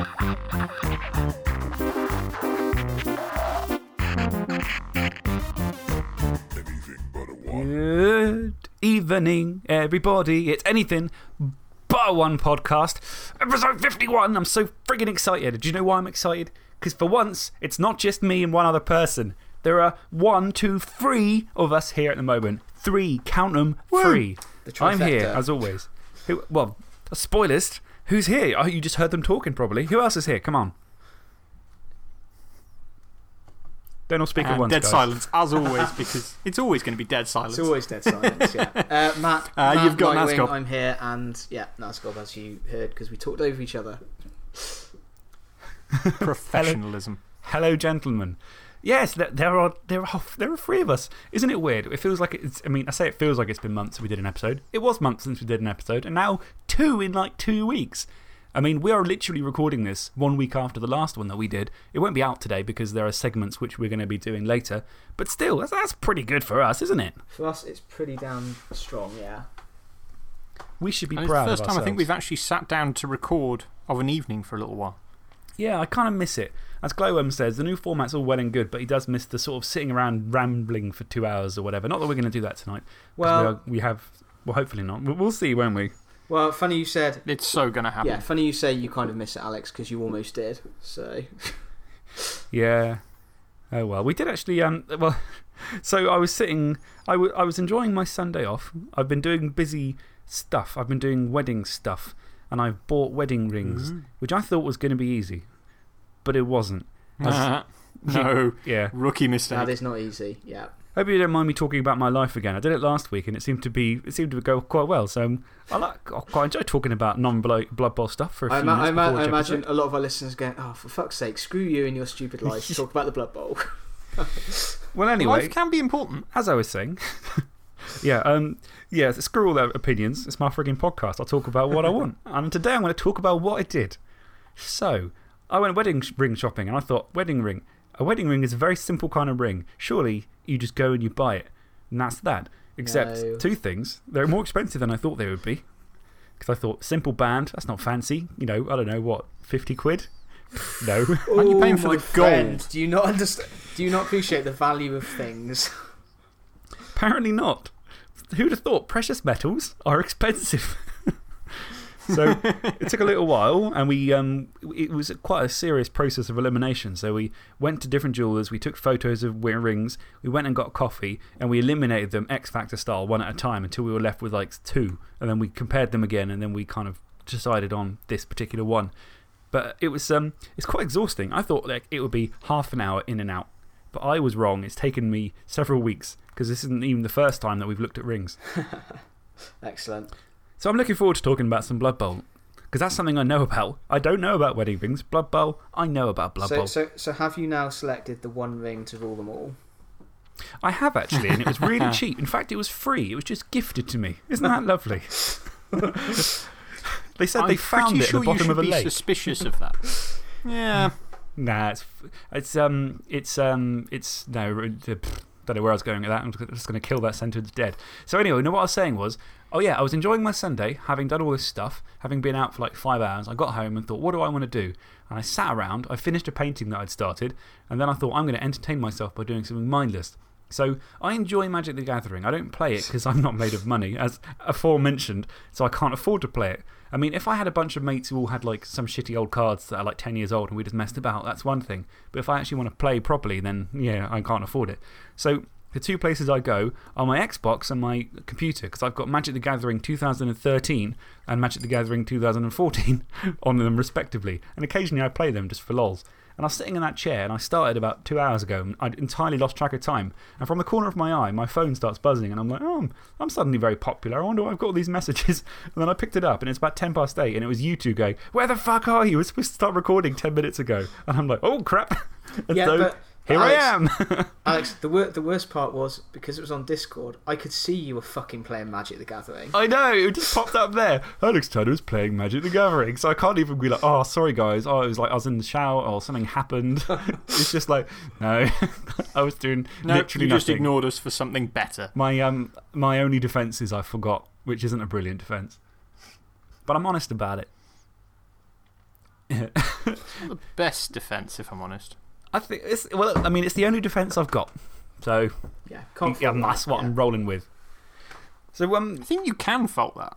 Good evening, everybody. It's anything but a one podcast. Episode 51. I'm so friggin' excited. Do you know why I'm excited? Because for once, it's not just me and one other person. There are one, two, three of us here at the moment. Three, count them, three. The I'm here, as always. Who, well, a spoilers. Who's here? Oh, you just heard them talking, probably. Who else is here? Come on. Don't all speak at once. dead guys. silence, as always, because it's always going to be dead silence. It's always dead silence, yeah. Uh, Matt, Uh, Matt you've got Nightwing, Nazgob. I'm here, and yeah, Nazgob, as you heard, because we talked over each other. Professionalism. Hello, gentlemen. Yes, there, there, are, there, are, there are three of us. Isn't it weird? It feels like it's. I mean, I say it feels like it's been months since we did an episode. It was months since we did an episode, and now two in like two weeks. I mean, we are literally recording this one week after the last one that we did. It won't be out today because there are segments which we're going to be doing later. But still, that's, that's pretty good for us, isn't it? For us, it's pretty damn strong, yeah. We should be And it's the proud first of time I think we've actually sat down to record of an evening for a little while. Yeah, I kind of miss it. As Glowworm says, the new format's all well and good, but he does miss the sort of sitting around rambling for two hours or whatever. Not that we're going to do that tonight. Well- we, are, we have. Well, hopefully not. We'll, we'll see, won't we? Well, funny you said. It's so going to happen. Yeah, funny you say you kind of miss it, Alex, because you almost did. So, Yeah. Oh, well. We did actually. Um, well, so I was sitting. I, w I was enjoying my Sunday off. I've been doing busy stuff. I've been doing wedding stuff. And I've bought wedding rings, which I thought was going to be easy. But it wasn't. As- no. Yeah. Rookie mistake. that is not easy, yeah. Hope you don't mind me talking about my life again. I did it last week and it seemed to, be, it seemed to go quite well. So um, I, like, I quite enjoy talking about non Blood Bowl stuff for a few I, ima- minutes. I, ima- I imagine a lot of our listeners going, oh, for fuck's sake, screw you and your stupid life. Talk about the Blood Bowl. Well, anyway, Life can be important. as I was saying, yeah, um, yeah, screw all their opinions. It's my frigging podcast. I'll talk about what I want. And today I'm going to talk about what I did. So, I went wedding ring shopping and I thought, wedding ring. A wedding ring is a very simple kind of ring. Surely you just go and you buy it. And that's that. Except No. two things. They're more expensive than I thought they would be. Because I thought, simple band, that's not fancy. You know, I don't know, what, 50 quid? No. Aren't you paying oh for my the friend, gold? Do you not understand? Do you not appreciate the value of things? Apparently not. Who'd have thought precious metals are expensive? so it took a little while, and we, um, it was quite a serious process of elimination. So we went to different jewelers, we took photos of rings, we went and got coffee, and we eliminated them X Factor style one at a time until we were left with like two. And then we compared them again, and then we kind of decided on this particular one. But it was um, it's quite exhausting. I thought like, it would be half an hour in and out. But I was wrong. It's taken me several weeks because this isn't even the first time that we've looked at rings. Excellent. So I'm looking forward to talking about some Blood Bowl because that's something I know about. I don't know about wedding rings. Blood Bowl, I know about Blood So, Bowl. so, so, have you now selected the one ring to rule them all? I have actually, and it was really cheap. In fact, it was free. It was just gifted to me. Isn't that lovely? they said I'm they found pretty it sure at the bottom you of should a be lake. suspicious of that. Yeah. Nah, it's, it's, um, it's, um, it's, no, pff, don't know where I was going with that. I'm just going to kill that sentence dead. So, anyway, you know what I was saying was, oh, yeah, I was enjoying my Sunday, having done all this stuff, having been out for like five hours. I got home and thought, what do I want to do? And I sat around, I finished a painting that I'd started, and then I thought, I'm going to entertain myself by doing something mindless. So, I enjoy Magic the Gathering. I don't play it because I'm not made of money, as aforementioned, so I can't afford to play it. I mean, if I had a bunch of mates who all had like some shitty old cards that are like 10 years old and we just messed about, that's one thing. But if I actually want to play properly, then yeah, I can't afford it. So, the two places I go are my Xbox and my computer because I've got Magic the Gathering 2013 and Magic the Gathering 2014 on them, respectively. And occasionally I play them just for lols. And I was sitting in that chair and I started about two hours ago and I'd entirely lost track of time. And from the corner of my eye, my phone starts buzzing and I'm like, oh, I'm, I'm suddenly very popular. I wonder why I've got all these messages. And then I picked it up and it's about 10 past 8 and it was you two going, Where the fuck are you? We're supposed to start recording 10 minutes ago. And I'm like, Oh crap. And Yeah, so but- here but I am. Alex, the, wor- the worst part was because it was on Discord, I could see you were fucking playing Magic the Gathering. I know, it just popped up there. Alex Turner was playing Magic the Gathering. So I can't even be like, oh, sorry guys. Oh, it was like I was in the shower or something happened. it's just like, no. I was doing No, literally you just ignored us for something better. My, um, my only defence is I forgot, which isn't a brilliant defence. But I'm honest about it. the best defence, if I'm honest. I think it's, well, I mean, it's the only defence I've got. So, Yeah, yeah, that's that, what I'm rolling with. So, um, I think you can fault that.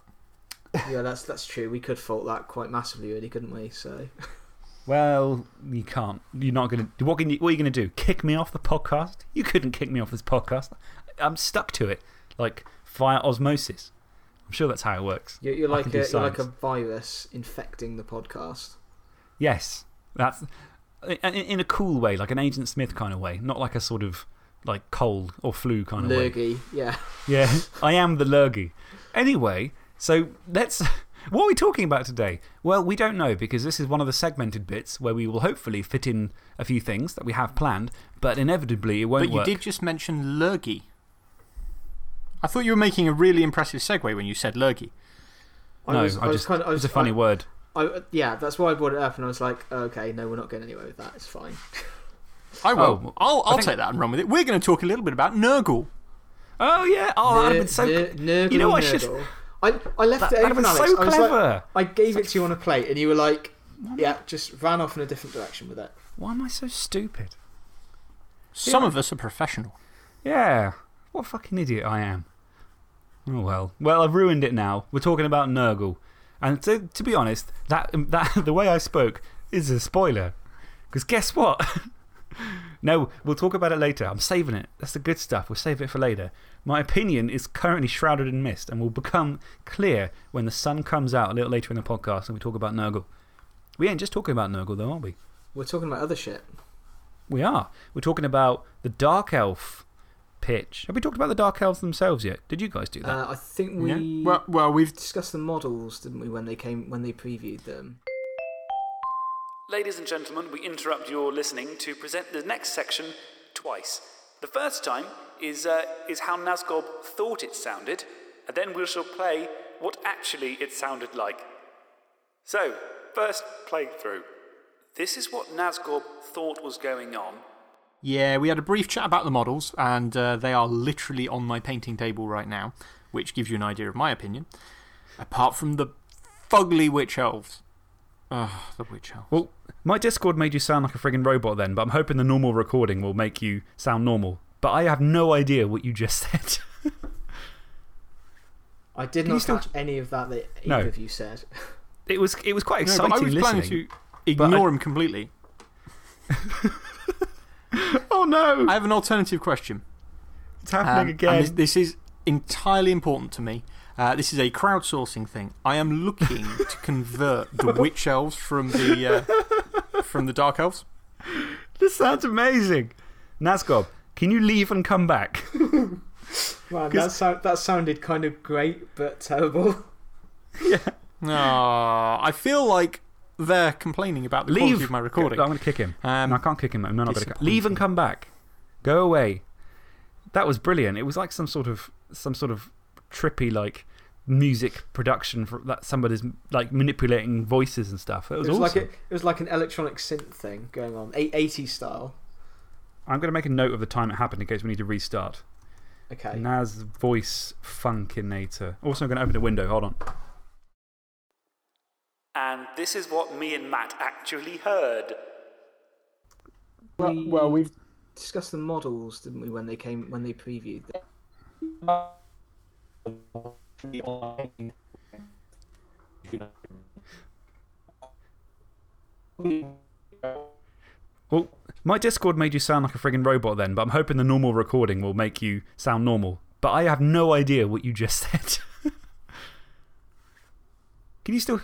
yeah. yeah, that's, that's true. We could fault that quite massively, really, couldn't we? So, well, you can't. You're not going to. What, can you, what are you going to do? Kick me off the podcast? You couldn't kick me off this podcast. I'm stuck to it, like via osmosis. I'm sure that's how it works. you're, you're, like can a, you're like a virus infecting the podcast. Yes. That's. In, in a cool way, like an Agent Smith kind of way, not like a sort of like cold or flu kind of way. Lurgy, yeah. Yeah, I am the lurgy. Anyway, so let's. What are we talking about today? Well, we don't know because this is one of the segmented bits where we will hopefully fit in a few things that we have planned, but inevitably it won't But you work. did just mention Lurgy. I thought you were making a really impressive segue when you said Lurgy. no, was, I just, kind of, I it was was a funny I, word. I, yeah, that's why I brought it up, and I was like, okay, no, we're not going anywhere with that. It's fine. I will. Oh, I'll, I I'll think- take that and run with it. We're going to talk a little bit about Nurgle. Oh, yeah. Oh, that'd have been so. Ner- Nurgle, you know, I should. I, I left That, it that'd have open, been Alex. so I was like- clever. I gave it to you on a plate, and you were like, yeah, just ran off in a different direction with it. Why am I so stupid? Some Yeah. of us are professional. Yeah. What a fucking idiot I am. Oh, well. Well, I've ruined it now. We're talking about Nurgle. And to, to be honest, that, um, that, the way I spoke is a spoiler. Because guess what? no, we'll talk about it later. I'm saving it. That's the good stuff. We'll save it for later. My opinion is currently shrouded in mist and will become clear when the sun comes out a little later in the podcast and we talk about Nurgle. We ain't just talking about Nurgle, though, aren't we? We're talking about other shit. We are. We're talking about the Dark Elf pitch. Have we talked about the Dark Elves themselves yet? Did you guys do that? Uh, I think we Yeah. Well, well, we've. discussed the models, didn't we, when they, came, when they previewed them? Ladies and gentlemen, we interrupt your listening to present the next section twice. The first time is, uh, is how Nazgob thought it sounded, and then we shall play what actually it sounded like. So, first playthrough. This is what Nazgob thought was going on. Yeah, we had a brief chat about the models, and uh, they are literally on my painting table right now, which gives you an idea of my opinion. Apart from the fugly witch elves. Ugh, the witch elves. Well, my Discord made you sound like a friggin' robot then, but I'm hoping the normal recording will make you sound normal. But I have no idea what you just said. I did Can not still- catch any of that that either No. of you said. it, was, it was quite No, exciting but I was planning to ignore I- him completely. Oh no! I have an alternative question. It's happening Um, again. This, this is entirely important to me. Uh, this is a crowdsourcing thing. I am looking to convert the witch elves from the, uh, from the dark elves. This sounds amazing. Nazgob, can you leave and come back? Man, that, sound, that sounded kind of great, but terrible. Yeah. Ah, I feel like they're complaining about the leave. quality of my recording. I'm going to kick him. Um, no, I can't kick him. I'm not going to. Leave and come back. Go away. That was brilliant. It was like some sort of, some sort of trippy, like, music production for that somebody's like manipulating voices and stuff. It was, It was, awesome. like a, it was like an electronic synth thing going on, A- 80s style. I'm going to make a note of the time it happened in case we need to restart. Okay. Naz voice funkinator. Also, I'm going to open a window. Hold on. And this is what me and Matt actually heard. well, well, we've. discussed the models, didn't we, when they came when they previewed them? Well, my Discord made you sound like a friggin' robot then, but I'm hoping the normal recording will make you sound normal. But I have no idea what you just said. Can you still.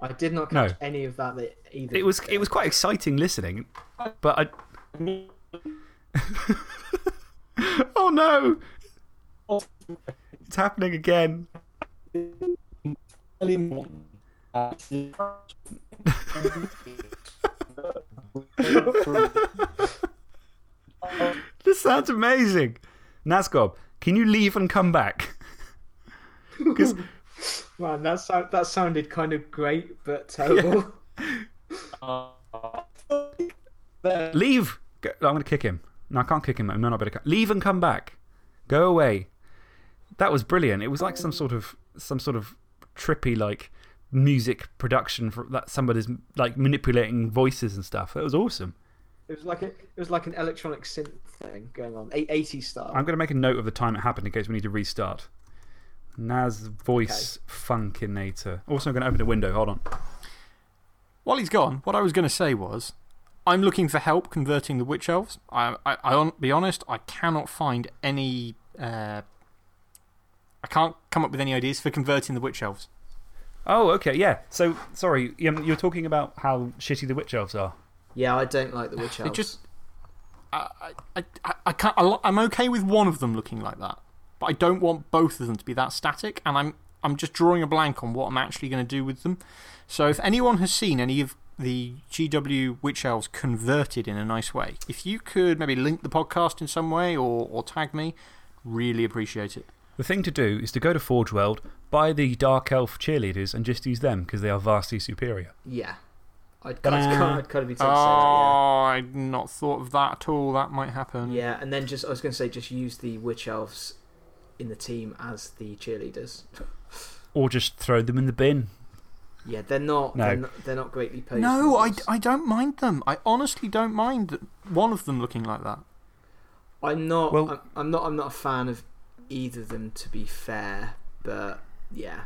I did not No. catch any of that either. It was, it was quite exciting listening, but I. oh no! It's happening again. This sounds amazing. Nazgob, can you leave and come back? Because Man, that, sound, that sounded kind of great, but terrible. leave. Go, I'm going to kick him. No, I can't kick him. I'm not better. Leave and come back. Go away. That was brilliant. It was like some sort of, some sort of trippy, like music production for that somebody's like manipulating voices and stuff. It was awesome. It was like a, it was like an electronic synth thing going on, 80s style. I'm going to make a note of the time it happened in case we need to restart. Naz voice funkinator. Also, I'm going to open a window. Hold on. While he's gone, what I was going to say was I'm looking for help converting the witch elves. I, I, I'll be honest, I cannot find any. Uh, I can't come up with any ideas for converting the witch elves. Oh, okay, yeah. So, sorry, you're talking about how shitty the witch elves are. Yeah, I don't like the witch elves. It just. I, I, I, I can't, I'm okay with one of them looking like that, but I don't want both of them to be that static, and I'm, I'm just drawing a blank on what I'm actually going to do with them. So, if anyone has seen any of the GW Witch Elves converted in a nice way, if you could maybe link the podcast in some way or, or tag me, really appreciate it. The thing to do is to go to Forge World, buy the Dark Elf cheerleaders, and just use them because they are vastly superior. Yeah. I'd kind, of, I'd kind of be tempted to say that, yeah. Oh, I'd not thought of that at all. That might happen. Yeah, and then just, I was going to say, just use the witch elves in the team as the cheerleaders. Or just throw them in the bin. Yeah, they're not, No. they're not, they're not greatly posed. No, I. I don't mind them. I honestly don't mind one of them looking like that. I'm not, Well- I'm, I'm not, I'm not a fan of either of them to be fair, but yeah.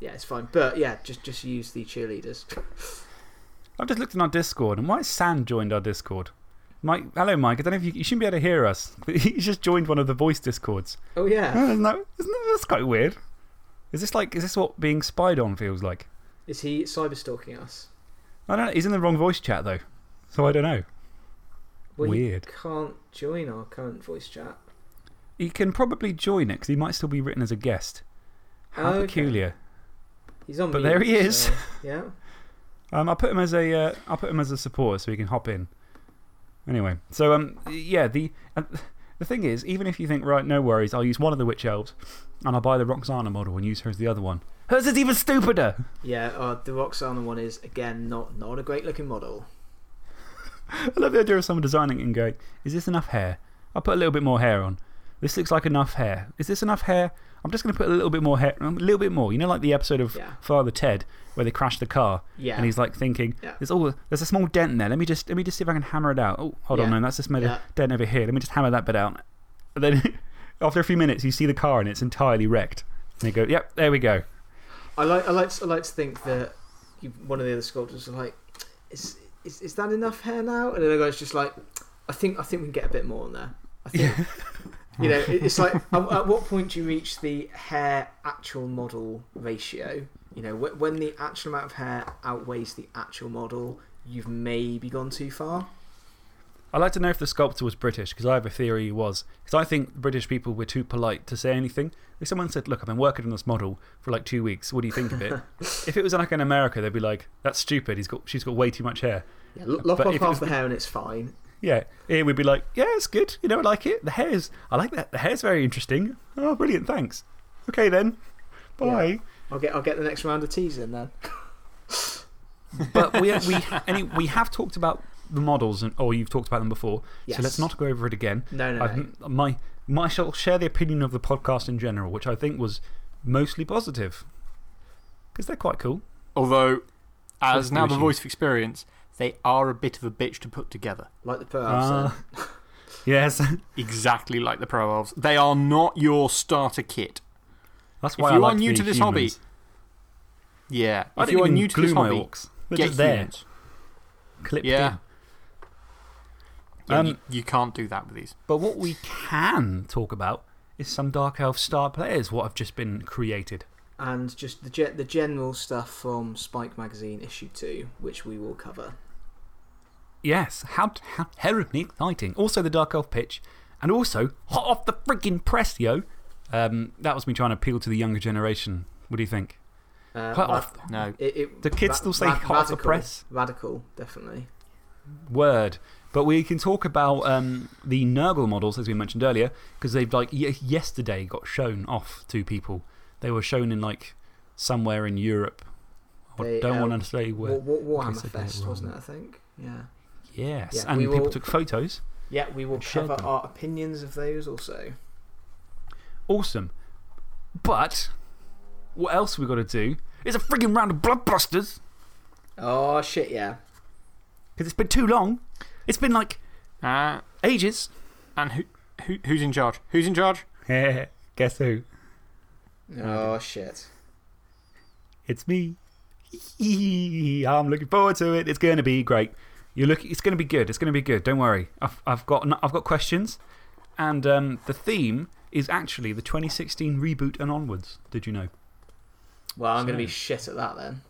Yeah, it's fine. But yeah, just, just use the cheerleaders. I've just looked in our Discord, and why has Sand joined our Discord? Mike, hello, Mike. I don't know if you, you shouldn't be able to hear us, but he's just joined one of the voice Discords. Oh, yeah. Oh, isn't that, isn't that, that's quite weird. Is this, like, is this what being spied on feels like? Is he cyber stalking us? I don't know. He's in the wrong voice chat, though. So I don't know. Well, Weird. Can't join our current voice chat. He can probably join it because he might still be written as a guest. How Okay. peculiar. He's on But mute, there he is. so, yeah. Um, I'll put him as a uh, I'll put him as a supporter so he can hop in. Anyway, so um, yeah, the, uh, the thing is, even if you think, right, no worries, I'll use one of the Witch Elves and I'll buy the Roxanna model and use her as the other one. Hers is even stupider! Yeah, uh, the Roxanna one is, again, not, not a great looking model. I love the idea of someone designing it and going, is this enough hair? I'll put a little bit more hair on. This looks like enough hair. Is this enough hair? I'm just going to put a little bit more hair, a little bit more. You know, like the episode of Yeah. Father Ted where they crash the car Yeah. and he's like thinking, Yeah. there's, all, there's a small dent in there. Let me, just, let me just see if I can hammer it out. Oh, hold on, Yeah. man, that's just made a dent over here. Let me just hammer that bit out. And then after a few minutes, you see the car and it's entirely wrecked. And you go, yep, there we go. I like, I like, to, I like to think that you, one of the other sculptors are like, is, is, is that enough hair now? And then the guy's just like, I think, I think we can get a bit more on there. I think, you know, it's like, at, at what point do you reach the hair actual model ratio? You know, wh- when the actual amount of hair outweighs the actual model, you've maybe gone too far. I'd like to know if the sculptor was British because I have a theory he was. Because I think British people were too polite to say anything. If someone said, Look, I've been working on this model for like two weeks, what do you think of it? if it was like in America, they'd be like, That's stupid. He's got, she's got way too much hair. Yeah, lo- lop But off half was- the hair and it's fine. Yeah. Here we'd be like, Yeah, it's good. You know, I like it. The hair's, I like that. The hair's very interesting. Oh, brilliant. Thanks. Okay then. Bye. I'll get, I'll get the next round of teas in then. But we, we, any, we have talked about the models, and, or you've talked about them before. Yes. So let's not go over it again. No, no, no. I've, my, my, I shall share the opinion of the podcast in general, which I think was mostly positive. Because they're quite cool. Although, as What's now the voice of experience, they are a bit of a bitch to put together. Like the Pro Elves Ah. Yes. Exactly like the Pro Elves. They are not your starter kit. That's If why you I are like new the to this humans. hobby, Yeah. I if you are even new to glue this my hobby, orcs. They're get just there. humans. Clipped Yeah. Yeah, Um, you, you can't do that with these. But what we can talk about is some Dark Elf star players, what have just been created. and just the, ge- the general stuff from Spike Magazine issue 2, which we will cover. Yes, how, how terribly exciting. Also, the Dark Elf pitch, and also, hot off the freaking press, yo. Um, that was me trying to appeal to the younger generation. What do you think? Uh, Hot off No. it, it, Do kids still say hot off the press? Radical, definitely. Word. But we can talk about um, the Nurgle models, as we mentioned earlier, because they've, like, yesterday got shown off to people. They were shown in, like, somewhere in Europe. I They, don't um, want to say where. War, War, Warhammer I get it Fest, wasn't it. I think? Yeah. Yes. Yeah, and people will- took photos. Yeah, we will cover them. our opinions of those also. Awesome. But what else we got to do It's a frigging round of bloodbusters. Oh, shit, yeah. Because it's been too long. It's been like Uh, ages. and who, who, who's in charge? Who's in charge? Guess who? Oh, shit. It's me. I'm looking forward to it. It's going to be great. You look, it's going to be good. It's going to be good. Don't worry. I've, I've, got, I've got questions. And um, the theme is actually the 2016 reboot and onwards. Did you know? Well, I'm going to be shit at that then.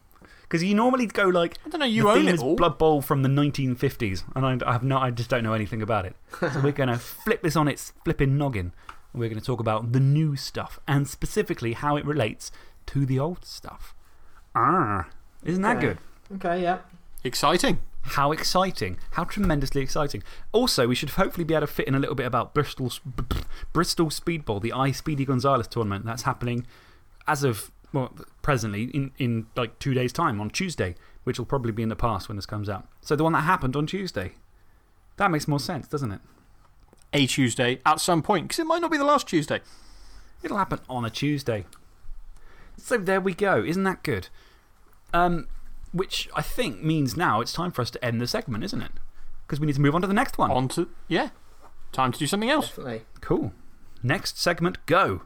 Because you normally go like. I don't know, you the own theme it is all. Blood Bowl from the 1950s. And I, I, have no, I just don't know anything about it. so we're going to flip this on its flipping noggin. And we're going to talk about the new stuff and specifically how it relates to the old stuff. Ah, isn't that Okay. good? Okay, yeah. Exciting. How exciting. How tremendously exciting. Also, we should hopefully be able to fit in a little bit about Bristol's, B- B- Bristol Speedball, the I Speedy Gonzales tournament. That's happening as of, well, presently in, in like two days' time on Tuesday, which will probably be in the past when this comes out. So, the one that happened on Tuesday. That makes more sense, doesn't it? A Tuesday at some point, because it might not be the last Tuesday. It'll happen on a Tuesday. So there we go. Isn't that good? Um, which I think means now it's time for us to end the segment, isn't it? Because we need to move on to the next one. On to, yeah. Time to do something else. Definitely. Cool. Next segment, go.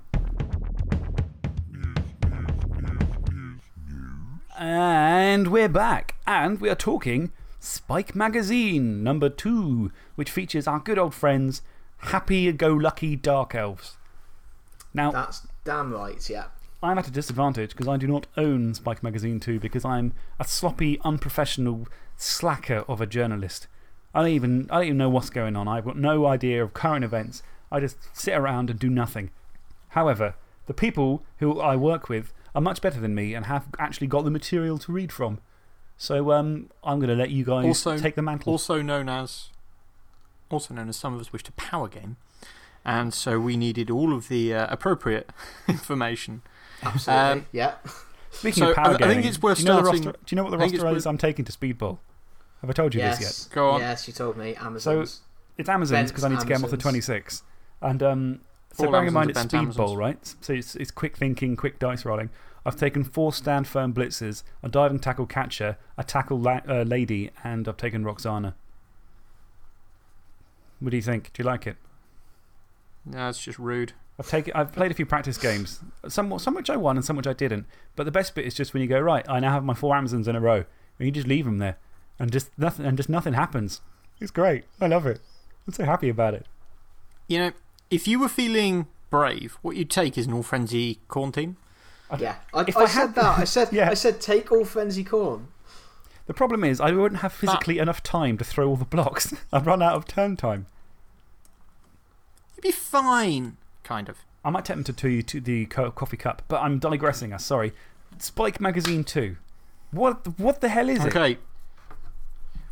And we're back. And we are talking Spike Magazine number two, which features our good old friends, Happy Go Lucky Dark Elves. Now, That's damn right, yeah. I'm at a disadvantage because I do not own Spike Magazine 2 because I'm a sloppy, unprofessional slacker of a journalist. I don't, even, I don't even know what's going on. I've got no idea of current events. I just sit around and do nothing. However, the people who I work with are much better than me and have actually got the material to read from. So um, I'm going to let you guys Also- take the mantle. Also known as, also known as some of us wish to power game. And so we needed all of the uh, appropriate information. Absolutely. Um, yeah. Speaking so of power I- I think it's worth do you know the starting- roster, Do you know what the I think it's roster is I'm taking to Speedball? Have I told you this yet? Yes. Go on. Yes, you told me. Amazon's. It's Amazon's because I need to get them off the 26. And um, so All bearing in mind it's Amazons are bent Speedball, right? So it's, it's quick thinking, quick dice rolling. I've taken four stand firm blitzers, a dive and tackle catcher, a tackle la uh, lady, and I've taken Roxanna. What do you think? Do you like it? No, it's just rude. I've, taken, I've played a few practice games, some, some which I won and some which I didn't. But the best bit is just when you go, right, I now have my four Amazons in a row. And you just leave them there. And just nothing, and just nothing happens. It's great. I love it. I'm so happy about it. You know, if you were feeling brave, what you'd take is an all frenzy Khorne team. Yeah. I, if I, I said had- that. I said, Yeah. I said take all frenzy Khorne. The problem is, I wouldn't have physically enough time to throw all the blocks. I'd run out of turn time. You'd be fine, kind of. I might tempt to you to the co coffee cup, but I'm digressing us. Sorry. Spike Magazine 2. What, what the hell is it? Okay.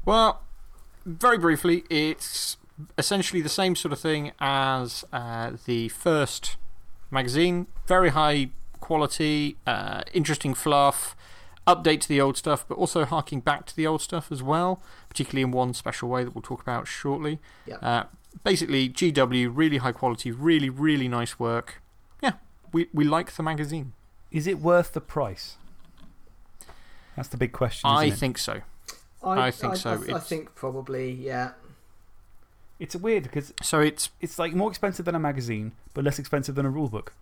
Well, very briefly, it's essentially the same sort of thing as uh, the first magazine. Very high quality, uh, interesting fluff, update to the old stuff, but also harking back to the old stuff as well, particularly in one special way that we'll talk about shortly. Yeah. Uh, basically, GW, really high quality, really, really nice work. Yeah, we, we like the magazine. Is it worth the price? That's the big question. Isn't I it? think so. I, I think so. I, It's- think probably, yeah. It's weird because So it's it's like more expensive than a magazine, but less expensive than a rule book.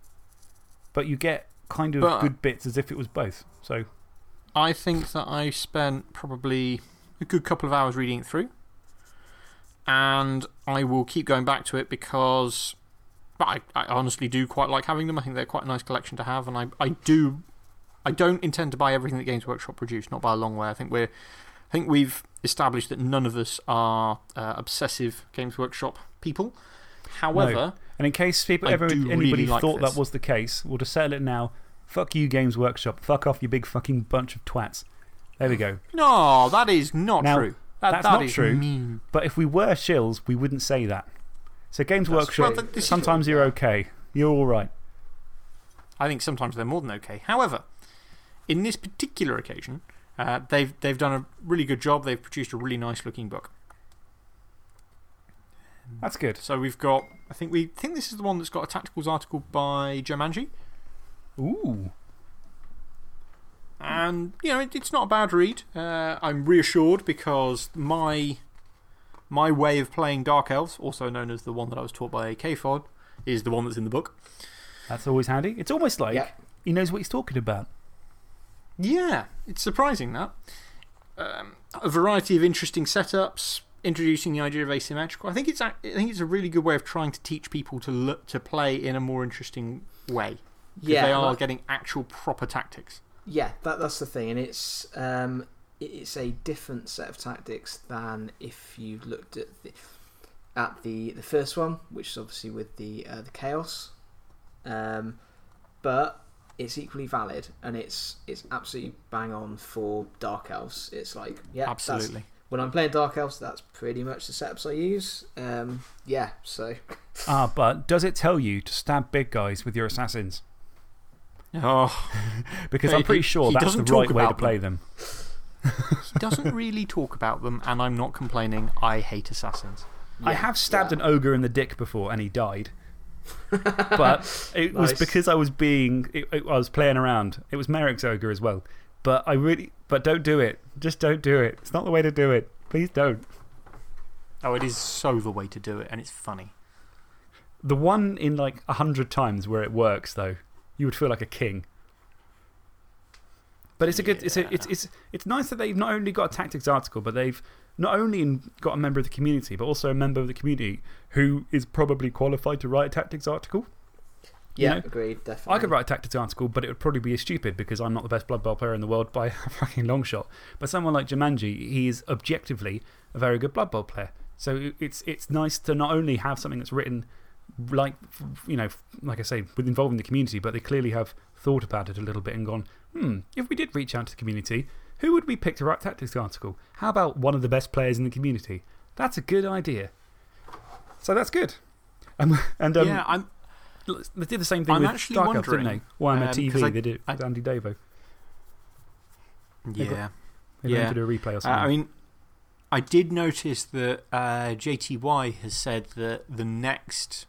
But you get kind of But- good bits as if it was both. So, I think that I spent probably a good couple of hours reading it through. And I will keep going back to it because I, I honestly do quite like having them. I think they're quite a nice collection to have. And I, I, do, I don't intend to buy everything that Games Workshop produce, not by a long way. I think, we're, I think we've established that none of us are uh, obsessive Games Workshop people. However, and in case people ever, anybody really like thought this. that was the case, we'll just settle it now. Fuck you, Games Workshop. Fuck off, you big fucking bunch of twats. There we go. no, that is not Now, true. That, that's that not true. mean. But if we were shills, we wouldn't say that. So, Games That's Workshop. Well, sometimes you're okay. You're alright. I think sometimes they're more than okay. However, in this particular occasion, uh, they've, they've done a really good job. They've produced a really nice looking book. That's good. So we've got, I think, we think this is the one that's got a tacticals article by Joe Manji. Ooh. And, you know, it, it's not a bad read. Uh, I'm reassured because my, my way of playing Dark Elves, also known as the one that I was taught by KFOD, is the one that's in the book. That's always handy. It's almost like Yeah. he knows what he's talking about. Yeah, it's surprising that. Um, a variety of interesting setups, introducing the idea of asymmetrical. I think it's, a- I think it's a really good way of trying to teach people to, look, to play in a more interesting way. Yeah, They are like- getting actual proper tactics. Yeah, that, that's the thing. And it's, um, it's a different set of tactics than if you looked at the, at the, the first one, which is obviously with the, uh, the Chaos. Um, but it's equally valid and it's, it's absolutely bang on for Dark Elves. It's like, yeah, Absolutely. when I'm playing Dark Elves, that's pretty much the setups I use. Um, yeah, so. Ah, but does it tell you to stab big guys with your assassins? Oh, Because I'm pretty sure he that's the right way to about play them. he doesn't really talk about them, and I'm not complaining. I hate assassins. I have stabbed yeah. an ogre in the dick before and he died. but it was because I was being, it, it- I was playing around. It was Merrick's ogre as well. But I really, but don't do it. Just don't do it. It's not the way to do it. Please don't. Oh, it is so the way to do it, and it's funny. The one in like a hundred times where it works, though, you would feel like a king. But it's a good, it's, a, it's, it's, it's nice that they've not only got a tactics article, but they've not only got a member of the community, but also a member of the community who is probably qualified to write a tactics article. Yeah, know, agreed, definitely. I could write a tactics article, but it would probably be stupid because I'm not the best Blood Bowl player in the world by a fucking long shot. But someone like Jumanji, he is objectively a very good Blood Bowl player. So it's, it's nice to not only have something that's written, like, you know, like I say, with involving the community, but they clearly have thought about it a little bit and gone, hmm, if we did reach out to the community, who would we pick to write tactics article? How about one of the best players in the community? That's a good idea. So that's good. Um, and um, yeah, I'm. they did the same thing I'm with actually Dark Elves, didn't wondering, they? Warhammer um, 'cause TV, I- they did it I- Andy Davo. They got- Yeah. They Yeah. yeah. to do a replay or Uh, something. I mean, I did notice that uh, JTY has said that the next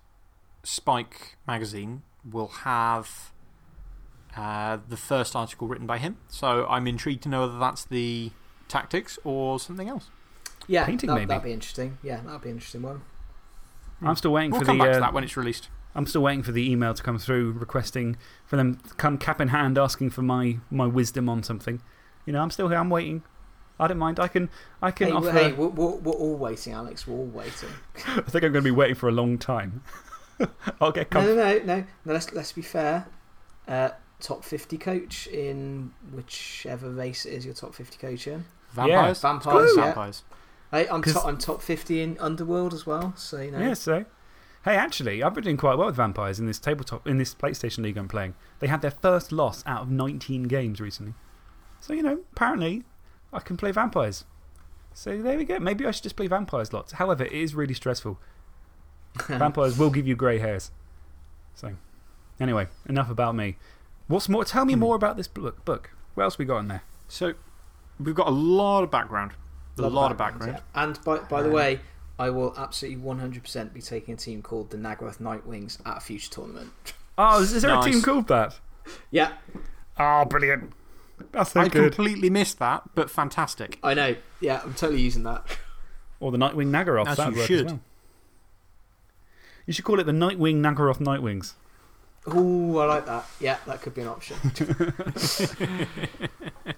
Spike magazine will have uh, the first article written by him. So I'm intrigued to know whether that's the tactics or something else. Yeah, Painting, that, maybe. that'd be interesting. Yeah, that'd be an interesting one. I'm still waiting We'll for come the. back to uh, that when it's released. I'm still waiting for the email to come through requesting for them to come cap in hand asking for my, my wisdom on something. You know, I'm still here. I'm waiting. I don't mind. I can, I can Hey, offer. hey we're, we're, we're all waiting, Alex. We're all waiting. I think I'm going to be waiting for a long time. I'll get No, no, no, no. no let's, let's be fair. Uh, top 50 coach in whichever race it is your top 50 coach in. Vampires? Vampires, It's yeah. Vampires. Hey, I'm, 'Cause- top, I'm top 50 in Underworld as well, so you know. Yeah, so. Hey, actually, I've been doing quite well with vampires in this tabletop, in this PlayStation League I'm playing. They had their first loss out of 19 games recently. So, you know, apparently I can play vampires. So there we go. Maybe I should just play vampires lots. However, it is really stressful. vampires will give you grey hairs. So, anyway, enough about me. What's more? Tell me Hmm. more about this book. book. What else we got in there? So we've got a lot of background. A lot, of background. yeah. And by, by the Um, way, I will absolutely 100% be taking a team called the Naggaroth Nightwings at a future tournament. Oh, is, is there a team called that? Yeah, Oh, brilliant. That's so I good. completely missed that, but fantastic. I know. Yeah, I'm totally using that. Or the Nightwing Naggaroth. As you should. As well. You should call it the Nightwing Naggaroth Nightwings. Ooh, I like that. Yeah, that could be an option.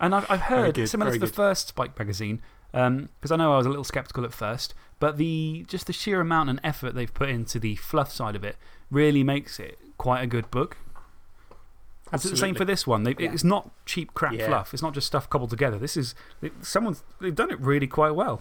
And I've, I've heard, good, similar to the good. first Spike magazine, um, because I know I was a little skeptical at first, but the, just the sheer amount and effort they've put into the fluff side of it really makes it quite a good book. Is it the same for this one? They, Yeah. It's not cheap crap Yeah. fluff. It's not just stuff cobbled together. This is, it, someone's, they've done it really quite well.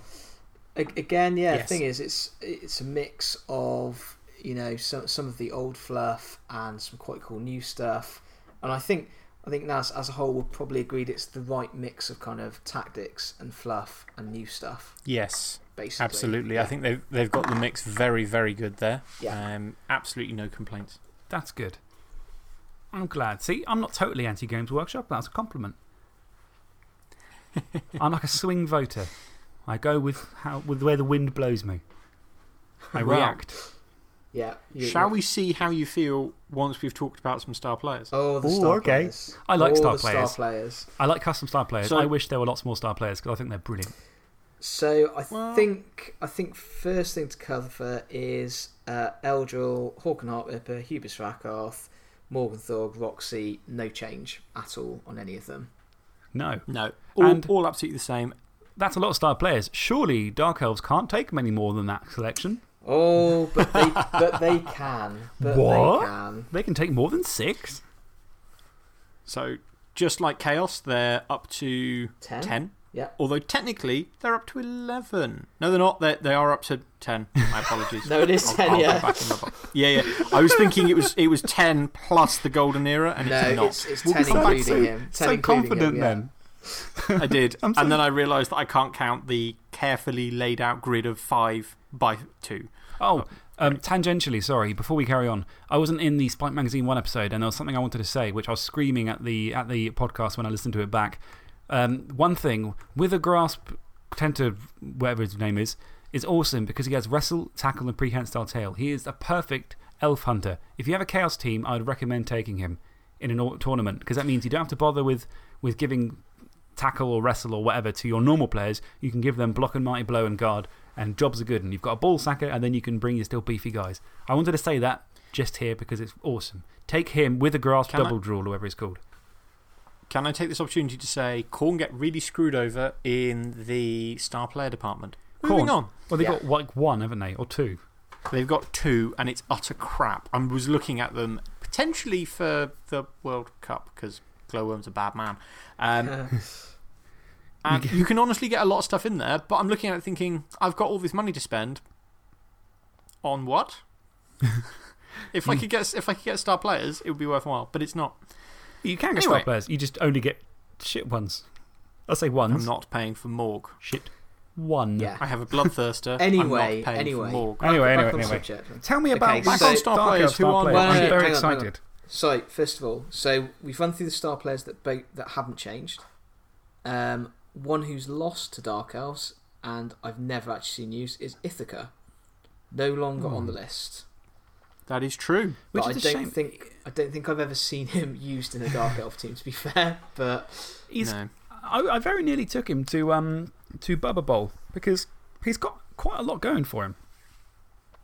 Again, yeah, Yes. the thing is, it's, it's a mix of, you know, some, some of the old fluff and some quite cool new stuff. And I think, I think NAS as a whole would probably agreed it's the right mix of kind of tactics and fluff and new stuff, Yes, basically. absolutely. I think they've, they've got the mix very, very good there. Yeah. Um, absolutely no complaints. That's good. I'm glad. See, I'm not totally anti Games Workshop. That's a compliment. I'm like a swing voter. I go with, how, with where the wind blows me. I Well, react. Yeah. you- Shall we see how you feel once we've talked about some star players? Oh, the Ooh, star okay. players. I like star players. star players. I like custom star players. So- I wish there were lots more star players because I think they're brilliant. So I Well- think I think first thing to cover is uh, Eldril, Horkon Heartripper, Hubris Rakarth, Morg 'n' Thorg, Roxy. No change at all on any of them. No. No. All, And- all absolutely the same. That's a lot of star players. Surely Dark Elves can't take many more than that selection. Oh, but they but they can. But What? they can. They can take more than six. So, just like Chaos, they're up to Ten? 10. Yeah. Although, technically, they're up to 11. No, they're not. They're, they are up to 10. My apologies. No, it is I'll- 10, I'll yeah. back in my. Yeah, yeah. I was thinking it was, it was 10 plus the Golden Era, and it's not. it's, it's ten come including to- him. Ten so including confident him, yeah. then. I did. And then I realised that I can't count the carefully laid out grid of 5 by 2. Oh, um, tangentially, sorry, before we carry on, I wasn't in the Spike Magazine 1 episode, and there was something I wanted to say, which I was screaming at the, at the podcast when I listened to it back. Um, one thing, Withergrasp, Tenta, whatever his name is, is awesome because he has wrestle, tackle, and prehensile tail. He is a perfect elf hunter. If you have a chaos team, I would recommend taking him in a tournament because that means you don't have to bother with, with giving tackle or wrestle or whatever to your normal players. You can give them block and mighty blow and guard, and jobs are good. And you've got a ball sacker, and then you can bring your still beefy guys. I wanted to say that just here because it's awesome. Take him Withergrasp Can I- Doubledrool, or whatever it's called. Can I take this opportunity to say Khorne get really screwed over in the star player department? Moving on. Well, they've Yeah. got like one, haven't they? Or two. They've got two, and it's utter crap. I was looking at them potentially for the World Cup because Glowworm's a bad man. Um, and you can honestly get a lot of stuff in there, but I'm looking at it thinking, I've got all this money to spend. On what? if, I could get, if I could get star players, it would be worthwhile, but it's not. You can get Anyway. star players, you just only get shit ones. I'll say ones. I'm not paying for Morg. Shit. One. Yeah. I have a Bloodthirster. I'm Anyway, not paying anyway. for Morg. Anyway, Back anyway, on anyway. Tell me about Okay, Back so- on Star players Elf who aren't- players. Well, I'm very on, excited. So, first of all, so we've run through the star players that, that haven't changed. Um, one who's lost to Dark Elves, and I've never actually seen used, is Ithaca. No longer on the list. That is true. Which but is I a don't shame. think I don't think I've ever seen him used in a Dark Elf team. To be fair, but He's, no. I, I very nearly took him to, um, to Bubba Bowl because he's got quite a lot going for him.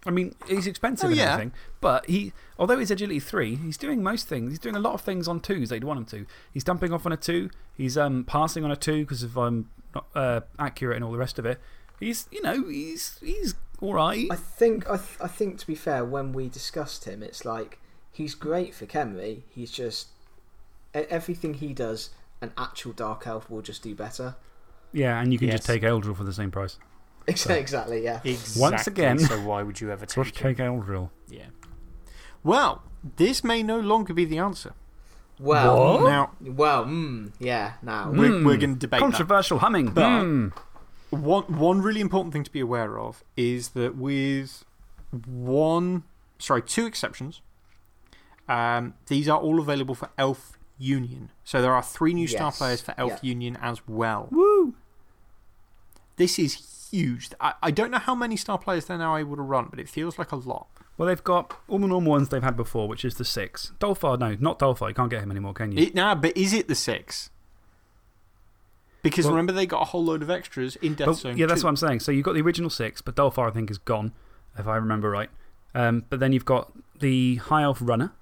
I mean, he's expensive Oh, and yeah. everything, but he, although he's agility three, he's doing most things. He's doing a lot of things on twos that you'd want him to. He's dumping off on a two, he's um, passing on a two because if I'm not uh, accurate and all the rest of it. He's, you know, he's, he's all right. I think I, th- I think to be fair, when we discussed him, it's like he's great for Khemri. He's just e- everything he does, an actual Dark Elf will just do better. Yeah, and you can just take Eldril for the same price. Ex- Exactly, yeah. Exactly. Once again- So why would you ever take Just it? take Eldril. Yeah. Well, this may no longer be the answer. Well, What? Now, well, mm, yeah. Now, we're, Hmm. we're going to debate that. Controversial humming. But- Hmm. One, one really important thing to be aware of is that with one, sorry, two exceptions, um, these are all available for Elf Union. So there are three new star players for Elf Yeah. Union as well. Woo! This is huge. I, I don't know how many star players they're now able to run, but it feels like a lot. Well, they've got all the normal ones they've had before, which is the six. Dolfar, no, not Dolfar. You can't get him anymore, can you? It, nah, but is it the six? Because Well- remember, they got a whole load of extras in Death Well, Zone. yeah, that's 2. what I'm saying. So you've got the original six, but Dolfar, I think, is gone, if I remember right. Um, but then you've got the High Elf Runner.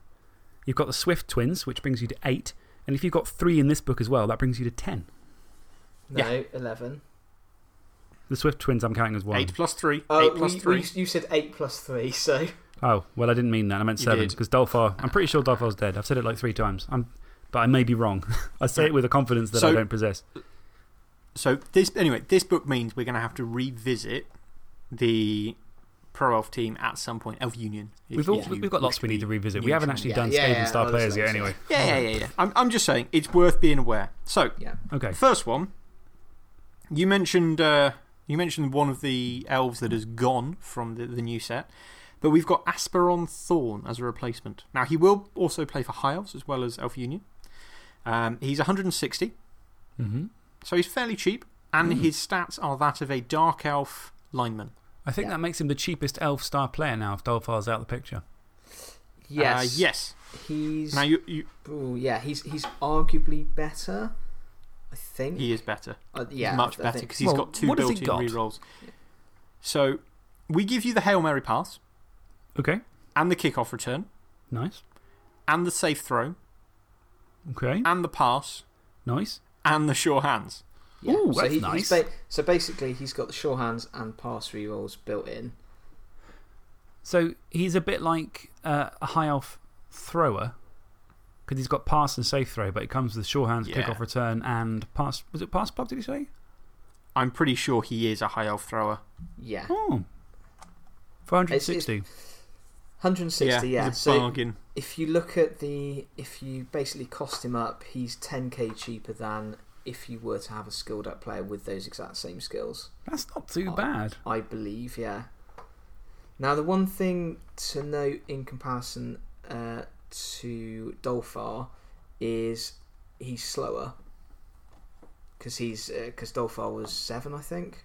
You've got the Swift Twins, which brings you to eight. And if you've got three in this book as well, that brings you to ten. no, eleven. The Swift Twins, I'm counting as one. Eight plus three. Oh, eight plus we- three. we- you said eight plus three, so Oh, well, I didn't mean that. I meant You seven. Because Dolfar, I'm pretty sure Dolfar's dead. I've said it like three times. I'm, but I may be wrong. I say it with a confidence that I don't possess. So, this, anyway, this book means we're going to have to revisit the Pro Elf team at some point. Elf Union. if- We've, all, we've got lots we need to revisit. We haven't actually Yeah, done yeah, Skaven yeah, Star Players yet, anyway. Yeah, yeah, yeah. yeah. I'm, I'm just saying, it's worth being aware. So, yeah. Okay. first one, you mentioned, uh, you mentioned one of the elves that has gone from the, the new set, but we've got Asperon Thorn as a replacement. Now, he will also play for High Elves as well as Elf Union. Um, he's 160, Mm -hmm. so he's fairly cheap, and his stats are that of a Dark Elf lineman. I think Yeah. that makes him the cheapest elf star player now if Dolfar's out of the picture. Yes. Uh, yes. He's. Now, you, you, ooh, yeah, he's, he's arguably better, I think. he is better. Uh, yeah, He's much better because he's Well, got two what built in got? rerolls. So, we give you the Hail Mary pass, Okay, and the kickoff return, nice. and the safe throw, Okay, and the pass, nice. and the sure hands. Yeah. Ooh, so that's he- nice. Ba so basically, he's got the sure hands and pass rerolls built in. So he's a bit like uh, a high elf thrower because he's got pass and safe throw, but it comes with sure hands, Yeah. kickoff return, and pass. Was it pass block, did he say? I'm pretty sure he is a high elf thrower. Yeah. Oh. 460. 160, yeah. he's a So bargain. if you look at the. If you basically cost him up, he's 10k cheaper than if you were to have a skilled up player with those exact same skills. That's not too Oh. bad. I believe, yeah. Now, the one thing to note in comparison uh, to Dolfar is he's slower. Because he's because Dolfar was seven, I think.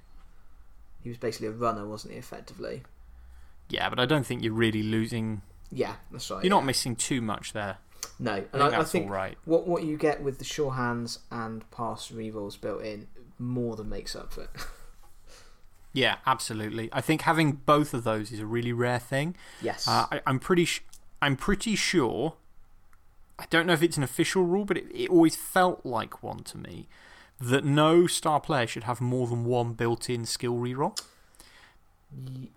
He was basically a runner, wasn't he? Effectively, Yeah, but I don't think you're really losing. yeah, that's right. You're not missing too much there. no, I and think I, I that's think all right. what what you get with the sure hands and pass rerolls built in more than makes up for it. Yeah, absolutely. I think having both of those is a really rare thing. yes, Uh, I, I'm, pretty sh- I'm pretty sure. I don't know if it's an official rule, but it, it always felt like one to me that no star player should have more than one built in skill reroll.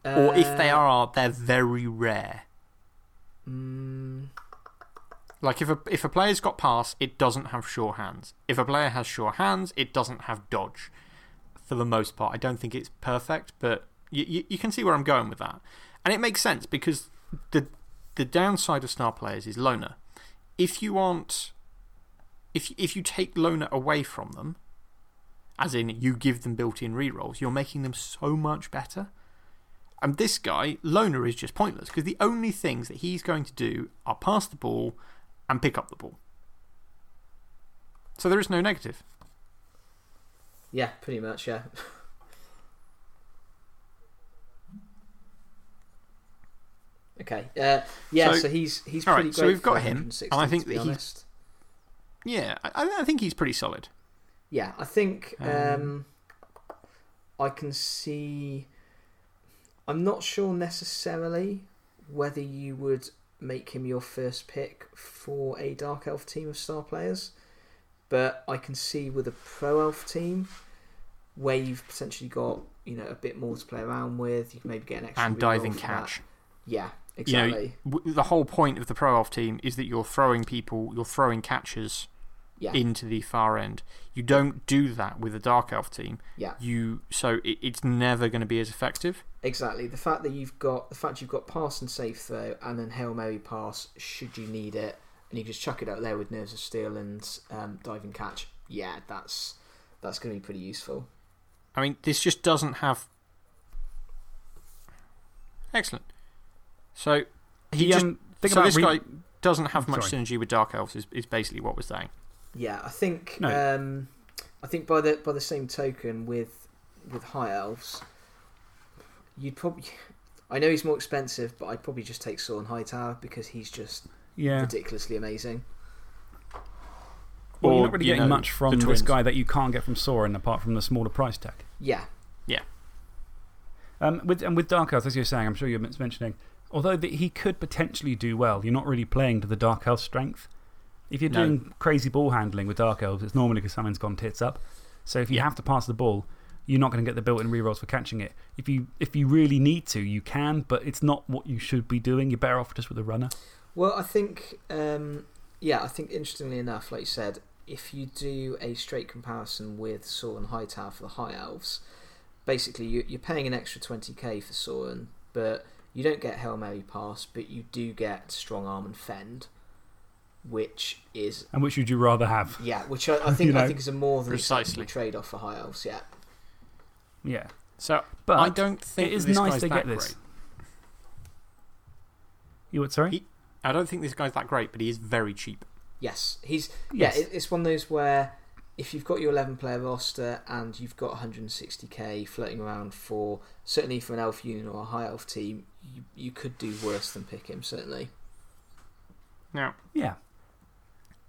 Or if they uh, are, they're very rare. mm, Like if a, if a player's got pass, it doesn't have sure hands. If a player has sure hands, it doesn't have dodge. For the most part, I don't think it's perfect, but you, you, you can see where I'm going with that. And it makes sense because the, the downside of star players is loner. If you aren't. If, if you take loner away from them, as in you give them built in rerolls, you're making them so much better. And this guy, loner, is just pointless because the only things that he's going to do are pass the ball and pick up the ball. So there is no negative. yeah, pretty much, yeah. Okay. Uh, yeah, so, So- he's he's all right, pretty so great. we've got him, and I think that he's- Yeah, I, I think he's pretty solid. Yeah, I think um, Um, I can see. I'm not sure necessarily whether you would make him your first pick for a Dark Elf team of star players, but I can see with a Pro Elf team where you've potentially got you know a bit more to play around with. You can maybe get an extra And diving that. catch. Yeah, You know, The whole point of the Pro Elf team is that you're throwing people, you're throwing catchers yeah, into the far end. You don't do that with a Dark Elf team. yeah. You, so it, it's never going to be as effective. Exactly. The fact that you've got the fact you've got pass and safe throw, and then hail mary pass should you need it, and you just chuck it out there with nerves of steel and um, diving catch. Yeah, that's that's going to be pretty useful. I mean, this just doesn't have. Excellent. So, he The, just. um, thing so about this re- guy doesn't have much Sorry. synergy with Dark Elves, is, is basically what we're saying. Yeah, I think No. um, I think by the by the same token with with high elves, you'd probably. I know he's more expensive, but I'd probably just take Soaren Hightower because he's just Yeah. ridiculously amazing. Well, you're not really you getting know, much from this guy that you can't get from Soaren apart from the smaller price tag. Yeah. Yeah, Um, with, and with Dark Elves, as you're saying, I'm sure you're mentioning, although the, he could potentially do well, you're not really playing to the Dark Elf strength. If you're No. doing crazy ball handling with Dark Elves, it's normally because someone's gone tits up. So if you Yeah. have to pass the ball, you're not going to get the built in rerolls for catching it. If you, if you really need to, you can, but it's not what you should be doing. You're better off just with a runner. Well, I think, um, yeah, I think interestingly enough, like you said, if you do a straight comparison with Soaren Hightower for the High Elves, basically you- you're paying an extra 20k for Soaren, but you don't get Hail Mary Pass, but you do get Strong Arm and Fend, which is, And which would you rather have? yeah, which I, I think You know, I think is a more than precisely. trade off for High Elves, yeah. Yeah. So, But I don't think it is this nice guy's to that get this. great. You what, sorry? He- I don't think this guy's that great, but he is very cheap. Yes, he's Yes. yeah. It, it's one of those where if you've got your 11 player roster and you've got 160k floating around for certainly for an elf unit or a high elf team, you, you could do worse than pick him, certainly. Now, Yeah.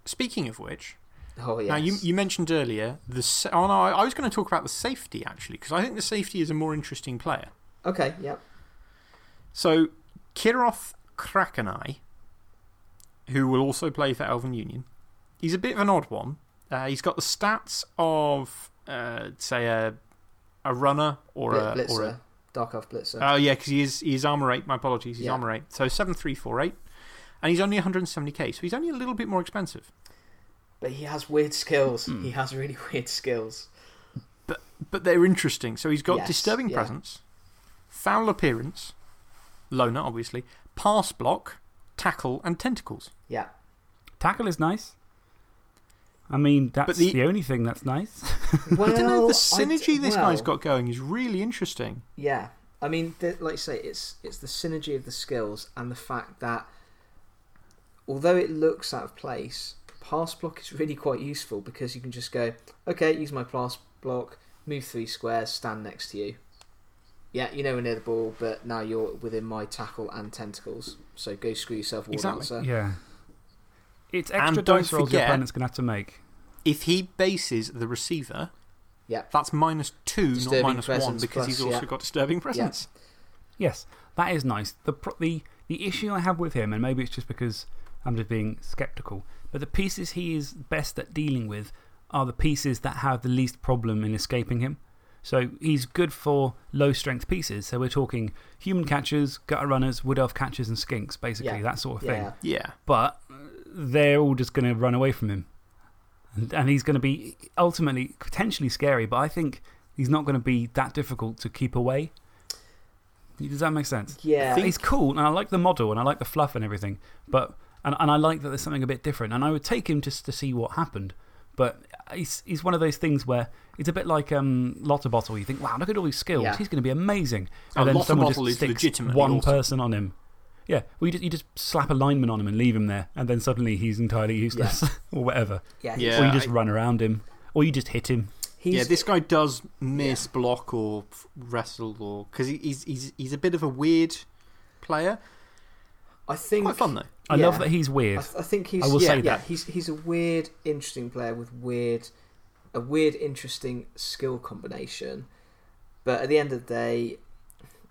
speaking of which, Oh, yes. now you, you mentioned earlier the. Oh, no, I, I was going to talk about the safety actually, because I think the safety is a more interesting player. Okay, yep. So, Kiroth Krakeneye, who will also play for Elven Union, he's a bit of an odd one. Uh, he's got the stats of, uh, say, a, a runner or Blit- a. Blitzer. Or a Dark Elf Blitzer. oh, yeah, because he is, he's armor 8. My apologies. He's Yeah. armor 8. So, 7348. And he's only 170k, so he's only a little bit more expensive. but he has weird skills. Hmm. He has really weird skills. But, but they're interesting. So, he's got Yes, Disturbing yeah. Presence, Foul Appearance, Loner, obviously, Pass Block, Tackle, and Tentacles. Yeah. Tackle is nice. I mean, that's the- the, only thing that's nice. Well, I don't know, the synergy d- this guy's got going is really interesting. Yeah, I mean, the, like you say, it's it's the synergy of the skills and the fact that although it looks out of place, pass block is really quite useful because you can just go, okay, use my pass block, move three squares, stand next to you. Yeah, you know we're near the ball, but now you're within my tackle and tentacles. So go screw yourself, War Exactly. Dancer. yeah. It's extra And don't dice rolls your forget- opponent's going to have to make. If he bases the receiver, Yeah. that's minus two, Disturbing not minus one, presence because he's plus, also yeah. got disturbing presence. Yes, that is nice. The, the, the issue I have with him, and maybe it's just because I'm just being skeptical, but the pieces he is best at dealing with are the pieces that have the least problem in escaping him. So he's good for low strength pieces. So we're talking human catchers, gutter runners, wood elf catchers, and skinks, basically, Yeah. that sort of thing. Yeah. Yeah. But they're all just going to run away from him. And, and he's going to be ultimately potentially scary, but I think he's not going to be that difficult to keep away. Does that make sense? Yeah. He's cool, and I like the model, and I like the fluff and everything. But, and, and I like that there's something a bit different. And I would take him just to see what happened. But he's, he's one of those things where it's a bit like um, Lottabottol. You think, wow, look at all these skills. Yeah. He's going to be amazing. Oh, And then Lotter someone Bottle just sticks legitimately one awesome. person on him. Yeah, well, you just, you just slap a lineman on him and leave him there, and then suddenly he's entirely useless or whatever. Yeah. Yeah. or you just I- run around him, or you just hit him. He's, yeah, this guy does miss block or wrestle, or. Because he, he's, he's, he's a bit of a weird player. I think. Quite fun, though. I love that he's weird. th- I think he's. I will yeah, say yeah, that. he's he's a weird, interesting player with weird, a weird, interesting skill combination. But at the end of the day,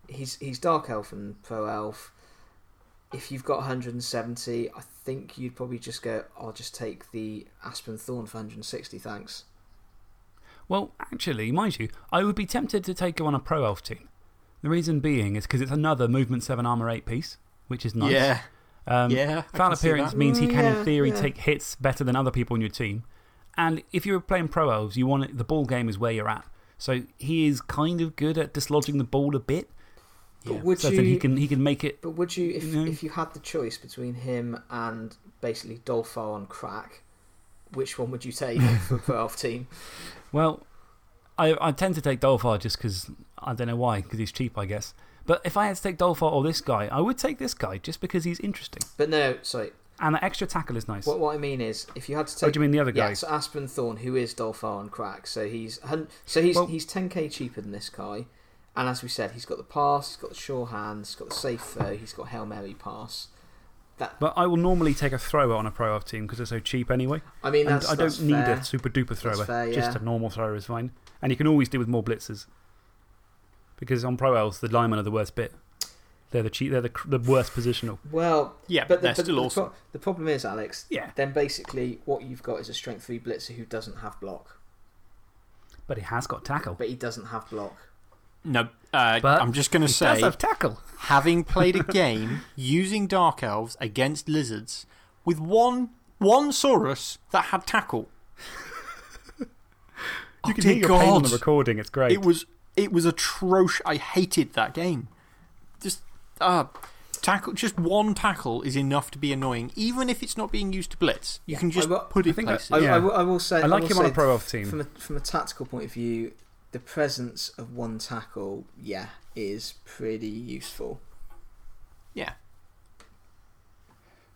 he's he's dark elf and pro elf. If you've got 170, I think you'd probably just go. I'll just take the Asperon Thorn for 160. Thanks. Well, actually, mind you, I would be tempted to take him on a pro elf team. The reason being is because it's another movement 7 armor 8 piece, which is nice. Yeah. Um, yeah. I Foul appearance means he can, yeah, in theory, yeah. take hits better than other people on your team. And if you're playing pro elves, you want it, the ball game is where you're at. So he is kind of good at dislodging the ball a bit. But Yeah. would So you? he can, he can make it. But would you, if, No. if you had the choice between him and basically Dolfar on crack, which one would you take for elf team? Well, I, I tend to take Dolfar just because I don't know why, because he's cheap, I guess. But if I had to take Dolfar or this guy, I would take this guy just because he's interesting. But no, sorry. And the extra tackle is nice. What, what I mean is, if you had to oh, take. do you mean the other guy? yeah, so Asperon Thorn, who is Dolfar on crack. So he's, so he's, Well- he's 10k cheaper than this guy. And as we said, he's got the pass, he's got the sure hands, he's got the safe throw, he's got Hail Mary pass. That, But I will normally take a thrower on a pro off team because they're so cheap anyway. I mean, that's, I don't that's need fair. a super duper thrower. fair, Just yeah. a normal thrower is fine. And you can always do with more blitzers. Because on pro elves, the linemen are the worst bit. They're the, cheap, they're the, the worst positional. Well, Yeah, but but they're but still the, awesome. pro- the problem is, Alex, Yeah. then basically what you've got is a strength 3 blitzer who doesn't have block. But he has got tackle. But he doesn't have block. No, uh, But I'm just going to He say, does have tackle. having played a game using Dark Elves against lizards with one, one Saurus that had tackle. You Oh, can hear your pain on the recording. It's great. It was, it was atrocious. I hated that game. Just, uh, tackle, just one tackle is enough to be annoying, even if it's not being used to blitz. You Yeah, can just will- put I it think that- I, Yeah. I, will, I will say. I like will him on a pro elf team. From a, from a tactical point of view, the presence of one tackle, yeah, is pretty useful. yeah.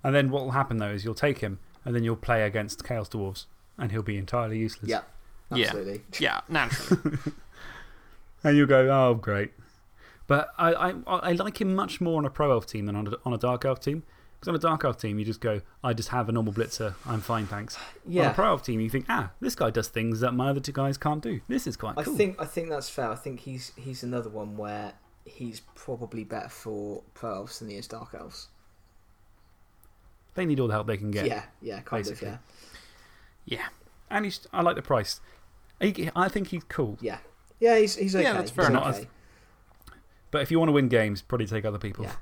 And then what will happen though is you'll take him, and then you'll play against Chaos Dwarves, and he'll be entirely useless. Yeah. Yeah. Absolutely. Yeah, naturally. And you'll go, oh, great. But I, I, I like him much more on a Pro Elf team than on a, on a Dark Elf team. Because on a Dark Elf team, you just go, I just have a normal Blitzer. I'm fine, thanks. Yeah. On Yeah. a Pro Elf team, you think, ah, this guy does things that my other two guys can't do. This is quite I cool. think I think that's fair. I think he's he's another one where he's probably better for pro elves than he is dark elves. They need all the help they can get. Yeah, yeah, kind basically. of, yeah. And he's, I like the price. He, I think he's cool. yeah, yeah. Yeah, he's he's okay. Yeah, that's fair he's enough. okay. But if you want to win games, probably take other people. Yeah.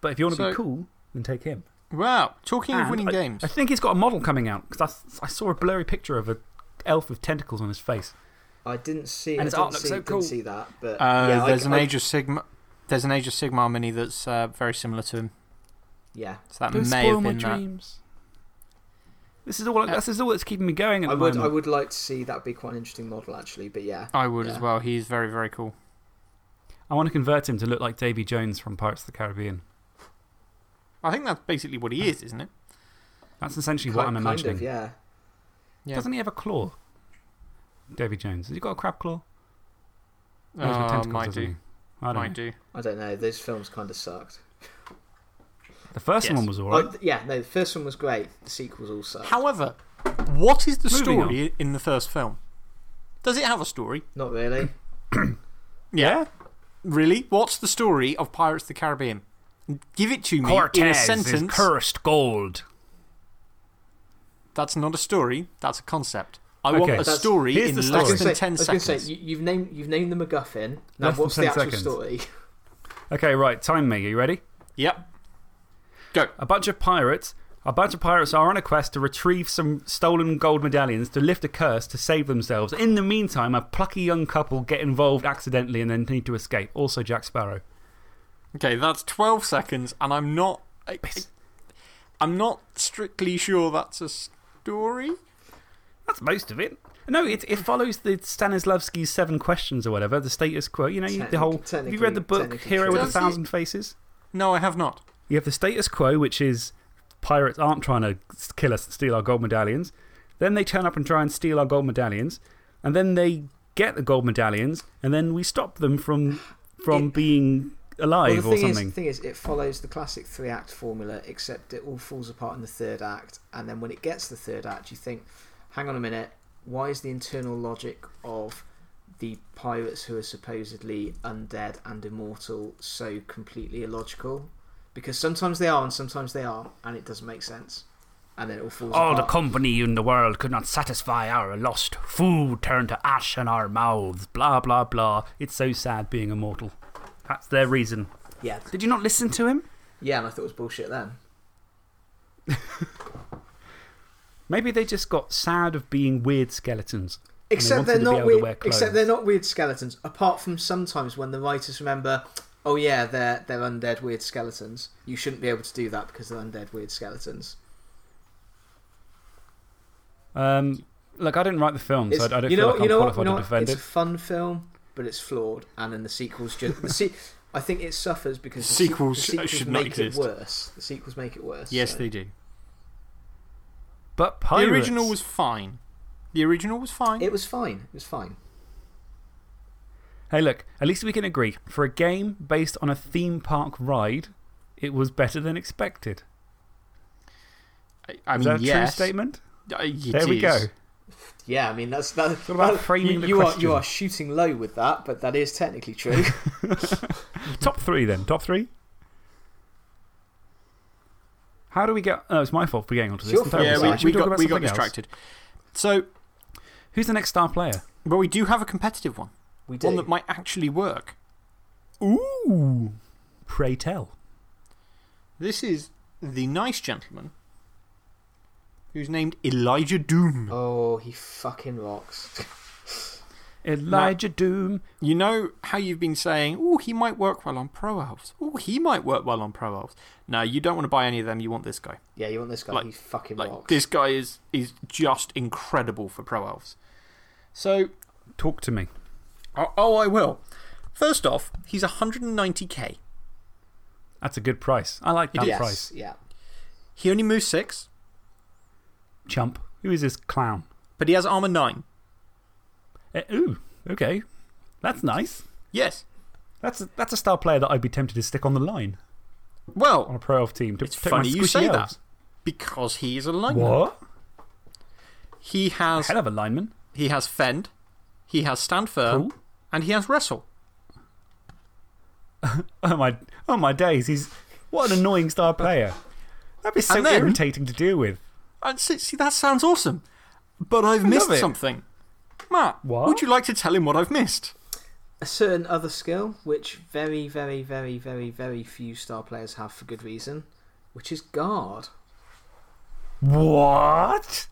But if you want to So- be cool, then take him. Wow. Talking of winning I, games. I think he's got a model coming out. Because I, I saw a blurry picture of an elf with tentacles on his face. I didn't see. And his art looks see, so didn't cool. see that, but Uh, yeah, I- there's, an I- Age of Sigma, there's an Age of Sigmar mini that's uh, very similar to him. Yeah, So that Don't may have my been that. dreams. This is, all, this is all that's keeping me going at I would moment. I would like to see that be quite an interesting model actually. But yeah, I would as well. He's very, very cool. I want to convert him to look like Davy Jones from Pirates of the Caribbean. I think that's basically what he is, isn't it? That's essentially what I'm imagining. Kind of, yeah. Yeah. Doesn't he have a claw? Davy Jones. Has he got a crab claw? No, he's got tentacles, might do. he? I don't Might know. do. I don't know. Those films kind of sucked. The first Yes. one was alright. Oh, yeah, no, the first one was great. The sequels all sucked. However, what is the Moving on. story in the first film? Does it have a story? Not really. yeah? Really? What's the story of Pirates of the Caribbean? Give it to me in a Cortez sentence. is cursed gold. That's not a story, that's a concept. I want a That's- story in the less story. I was than gonna say, 10 I was gonna seconds. say you, you've named you've named the MacGuffin. Now, Less what's the 10 actual seconds. story? Okay, right. Time me. Are you ready? Yep. Go. A bunch of pirates. A bunch of pirates are on a quest to retrieve some stolen gold medallions to lift a curse to save themselves. In the meantime, a plucky young couple get involved accidentally and then need to escape. Also, Jack Sparrow. Okay, that's 12 seconds, and I'm not. I, am not strictly sure that's a story. That's most of it. No, it, it follows the Stanislavski's seven questions or whatever, the status quo. You know, you, the whole. Have you read the book technically Hero true. with a Does it? Thousand Faces? No, I have not. You have the status quo, which is pirates aren't trying to kill us and steal our gold medallions. Then they turn up and try and steal our gold medallions. And then they get the gold medallions, and then we stop them from, from It- being Well, alive the or thing is, something. the thing is, it follows the classic three act formula, except it all falls apart in the third act. And then when it gets to the third act, you think, hang on a minute, why is the internal logic of the pirates who are supposedly undead and immortal so completely illogical? Because sometimes they are and sometimes they are, and it doesn't make sense. And then it all falls All the company in the world could not satisfy our lust. Food turned to ash in our mouths. Blah, blah, blah. It's so sad being immortal. That's their reason. yeah, Did you not listen to him? yeah, and I thought it was bullshit then. Maybe they just got sad of being weird skeletons. Except they're not able to wear weird. Except they're not weird skeletons. Apart from sometimes when the writers remember, oh yeah, they're they're undead weird skeletons. You shouldn't be able to do that because they're undead weird skeletons. Um, look, I didn't write the film, so I, I don't you feel know, like I'm know what? qualified You know to what? defend It's it. a fun film, but it's flawed, and then the sequels just the se- I think it suffers because the Sequels se- the sequels should not make it worse. The sequels make it worse. Yes, so- they do. But pirates. The original was fine. The original was fine. It was fine. It was fine. Hey, look, at least we can agree. For a game based on a theme park ride, it was better than expected. I, I Is mean, that a true statement? Uh, it There we go. Yeah, I mean that's that. It's all about well, framing you, the you are you are shooting low with that, but that is technically true. Top three, then. Top three? How do we get. Oh, it's my fault for getting onto It's this. your I'm fault. terrible. Yeah, we, Sorry. Should we got, we got something else? distracted. So, Who's the next star player? but we do have a competitive one. We do. One that might actually work. Ooh. Pray tell. This is the nice gentleman who's named Elijah Doom. Oh, he fucking rocks. Elijah Doom. You know how you've been saying, oh, he might work well on Pro Elves. Oh, he might work well on Pro Elves. No, you don't want to buy any of them. You want this guy. yeah, you want this guy? Like- he fucking Like, rocks. this guy is, is just incredible for Pro Elves. So, Talk to me. oh, oh, I will. First off, he's 190k. That's a good price. I like that yes, price. yeah. He only moves 6, Chump. Who is this clown? but he has armor 9. Eh, ooh, okay. That's nice. Yes. That's a, that's a star player that I'd be tempted to stick on the line Well, on a pro elf team. To it's funny you say elves. that because he is a lineman. What? He has, Hell of a lineman. he has Fend, he has Stand Firm, Cool. and he has Wrestle. Oh my, oh my days. He's, what an annoying star player. That'd be so then- irritating to deal with. And see, see, that sounds awesome. But I've missed something. Matt, What? would you like to tell him what I've missed? A certain other skill, which very, very, very, very, very few star players have for good reason, which is guard. What?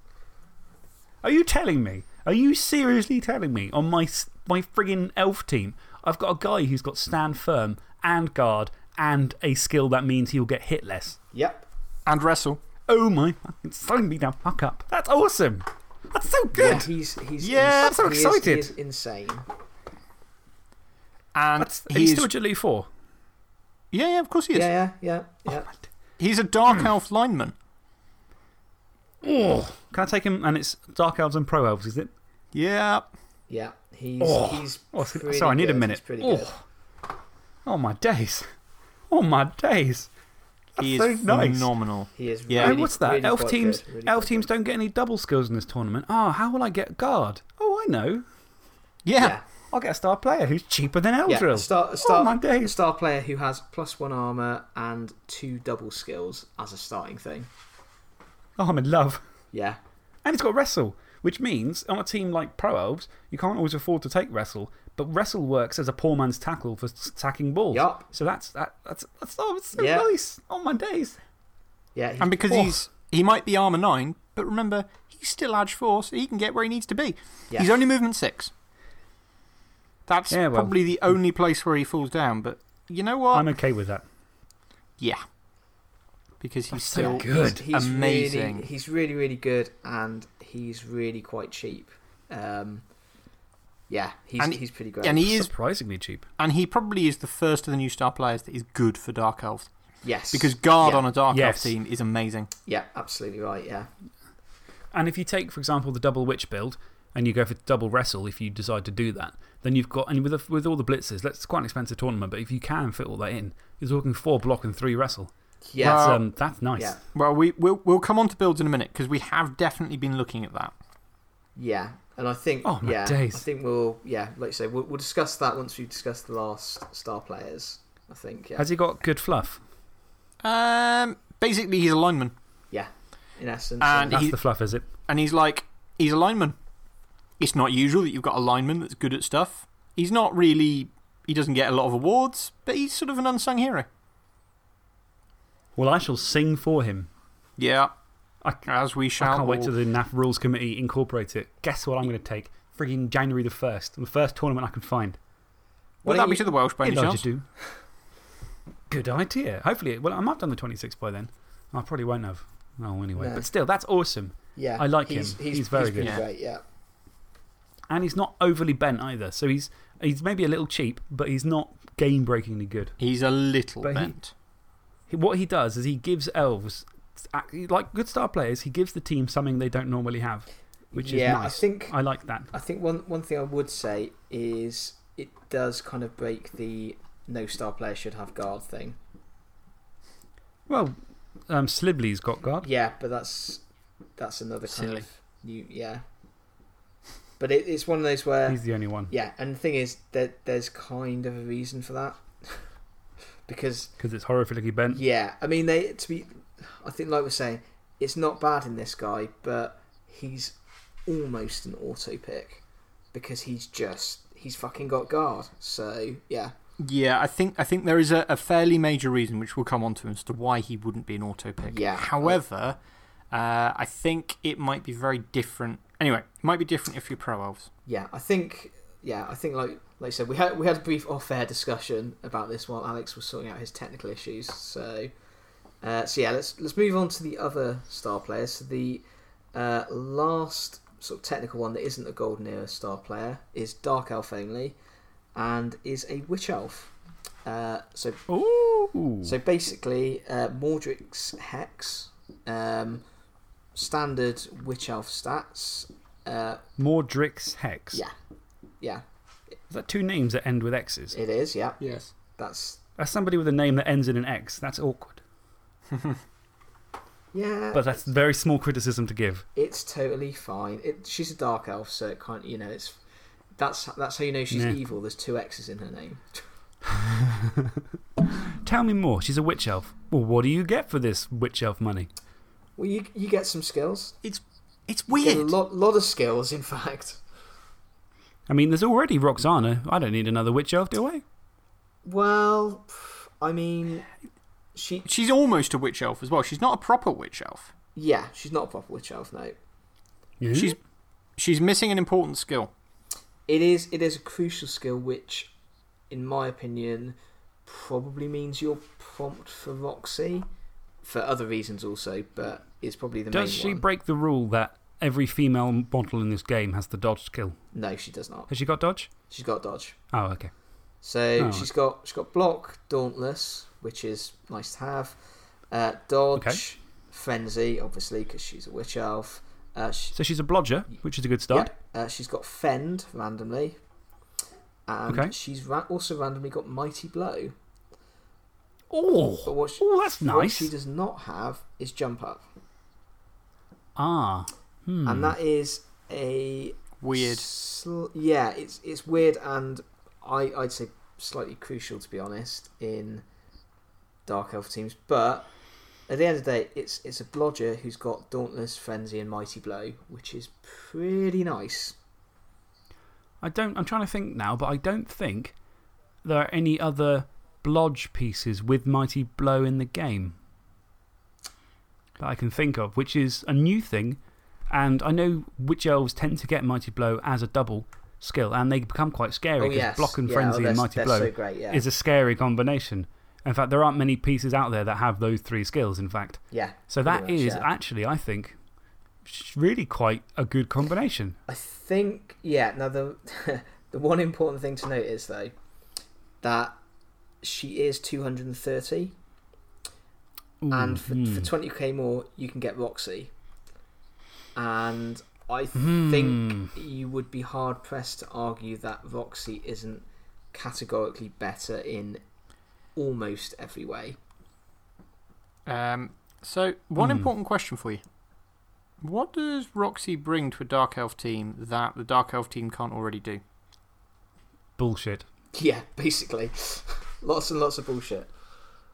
Are you telling me? Are you seriously telling me on my, s- my friggin' elf team, I've got a guy who's got stand firm and guard and a skill that means he'll get hit less? Yep. And Wrestle. Oh my fucking sign me the fuck up. That's awesome. That's so good. Yeah, he's, he's, Yeah, ins- I'm so he is- excited. he is insane. And That's, he he's is, still agility 4. yeah, yeah, of course he is. Yeah, yeah, yeah, oh, yeah. He's a Dark hmm. Elf lineman. Oh. Can I take him? And it's Dark Elves and Pro Elves, is it? Yeah. Yeah, he's, Oh. he's Oh, so- sorry, I need a minute. Oh. good. Oh my days. Oh my days. That's He so nice. phenomenal. He is Yeah. really, Hey, what's that? really elf teams, good, really elf teams don't get any double skills in this tournament. Oh, how will I get guard? Oh, I know. Yeah. Yeah. I'll get a star player who's cheaper than Yeah, Eldril. a star, star, oh my a days. star player who has plus one armor and two double skills as a starting thing. Oh, I'm in love. Yeah, And it's got wrestle, which means on a team like Pro Elves, you can't always afford to take wrestle, but wrestle works as a poor man's tackle for sacking balls. Yup. So that's, that, that's, that's oh, it's so Yeah. nice. Oh my days. yeah. And because Oh. he's he might be armor 9, but remember, he's still Edge 4, so he can get where he needs to be. Yeah. He's only movement 6. That's Yeah, well- probably the only place where he falls down, but you know what? I'm okay with that. yeah. Because he's That's so still good. he's amazing. Really, he's really, really good, and he's really quite cheap. Um, yeah, he's, And- he's pretty great. and he is Surprisingly cheap. and he probably is the first of the new star players that is good for Dark Elves. yes. Because guard yeah, on a Dark Yes. Elf team is amazing. Yeah, absolutely right, yeah. And if you take, for example, the double witch build and you go for double wrestle, if you decide to do that, then you've got, and with, the, with all the blitzes, that's quite an expensive tournament, but if you can fit all that in, you're talking four block and three wrestle. Yeah, That's, Well- um, that's nice. yeah, Well, we, we'll, we'll come on to builds in a minute because we have definitely been looking at that. yeah. And I think, Oh, my yeah, days. I think we'll, yeah, like you say, we'll, we'll discuss that once we've discussed the last star players. I think, yeah. Has he got good fluff? Um, basically, he's a lineman. yeah, in essence. And. That's he- the fluff, is it? And he's like, he's a lineman. It's not usual that you've got a lineman that's good at stuff. He's not really, he doesn't get a lot of awards, but he's sort of an unsung hero. Well, I shall sing for him. Yeah. I, As we shall. I can't wait all. till the NAF Rules Committee incorporate it. Guess what I'm going to take? Frigging January the 1st, the first tournament I can find. Would that don't be to the Welsh by any chance? do. Good idea. Hopefully, well, I might have done the 26th by then. I probably won't have. Oh, anyway. No. But still, that's awesome. yeah, I like he's, him. He's, He's very pretty good. great, yeah. And he's not overly bent either. So he's, he's maybe a little cheap, but he's not game breakingly good. He's a little But he- bent. He- What he does is he gives elves, like good star players, he gives the team something they don't normally have, which yeah, is nice. I think I like that. I think one one thing I would say is it does kind of break the no star player should have guard thing. Well, um, Slibli's got guard. Yeah, but that's that's another kind Silly. of new yeah. But it, it's one of those where He's the only one. yeah, and the thing is that there's kind of a reason for that because Because it's horrifically bent. yeah, I mean they to be I think like we're saying it's not bad in this guy, but he's almost an auto pick because he's just he's fucking got guard. So yeah, Yeah, I think, I think there is a, a fairly major reason, which we'll come on to, as to why he wouldn't be an auto pick. Yeah. However, uh, I think it might be very different. Anyway, it might be different if you're pro elves. Yeah, I think. Yeah, I think like like I said, we had we had a brief off-air discussion about this while Alex was sorting out his technical issues. So, uh, so yeah, let's let's move on to the other star players. So the uh, last sort of technical one that isn't a golden era star player is dark elf only, and is a witch elf. Uh, so Ooh. so basically, uh, Mordric's Hex, um, standard Witch Elf stats. Uh, Mordric's Hex. yeah. yeah, Is that two names that end with X's? it is. Yeah, Yes. that's That's somebody with a name that ends in an X. That's awkward. yeah. But that's very small criticism to give. it's totally fine. It, she's a dark elf, so it can't. You know, it's that's that's how you know she's Yeah. evil. There's two X's in her name. Tell me more. She's a witch elf. Well, what do you get for this witch elf money? Well, you you get some skills. It's, it's get a lot lot of skills, in fact. I mean, there's already Roxanna. I don't need another witch elf, do I? Well, I mean, she She's almost a witch elf as well. She's not a proper witch elf. yeah, she's not a proper witch elf. No, Yeah. She's, she's missing an important skill. it is it is a crucial skill, which, in my opinion, probably means you're prompt for Roxy, for other reasons also, but it's probably the main. Does main she one. break the rule that every female model in this game has the dodge skill? no, she does not. Has she got dodge? She's got dodge. Oh, okay. So Oh, she's got she's got block, dauntless, which is nice to have. Uh, dodge, Okay. frenzy, obviously because she's a witch elf. Uh, she, So she's a blodger, which is a good start. yeah, uh, she's got fend randomly, and Okay. she's ra- also randomly got mighty blow. But Oh, what she, oh, that's what nice. she does not have is jump up, Ah. Hmm. and that is a Weird. sl- yeah, it's it's weird, and I I'd say slightly crucial to be honest in dark elf teams. But at the end of the day, it's it's a blodger who's got dauntless, frenzy, and mighty blow, which is pretty nice. I don't. I'm trying to think now, but I don't think there are any other blodge pieces with Mighty Blow in the game that I can think of, which is a new thing. And I know witch elves tend to get Mighty Blow as a double skill, and they become quite scary oh because yes, block and yeah, oh, frenzy oh, and Mighty Blow so great. Yeah, is a scary combination. In fact, there aren't many pieces out there that have those three skills, in fact. yeah. So that much, is yeah. actually, I think, really quite a good combination. I think yeah. Now the the one important thing to note is though that she is two hundred and thirty. and for, Ooh, for hmm. 20k more you can get roxy and i Hmm. think you would be hard pressed to argue that roxy isn't categorically better in almost every way Um, so, one Hmm. important question for you. What does Roxy bring to a Dark Elf team that the Dark Elf team can't already do? Bullshit. yeah basically lots and lots of bullshit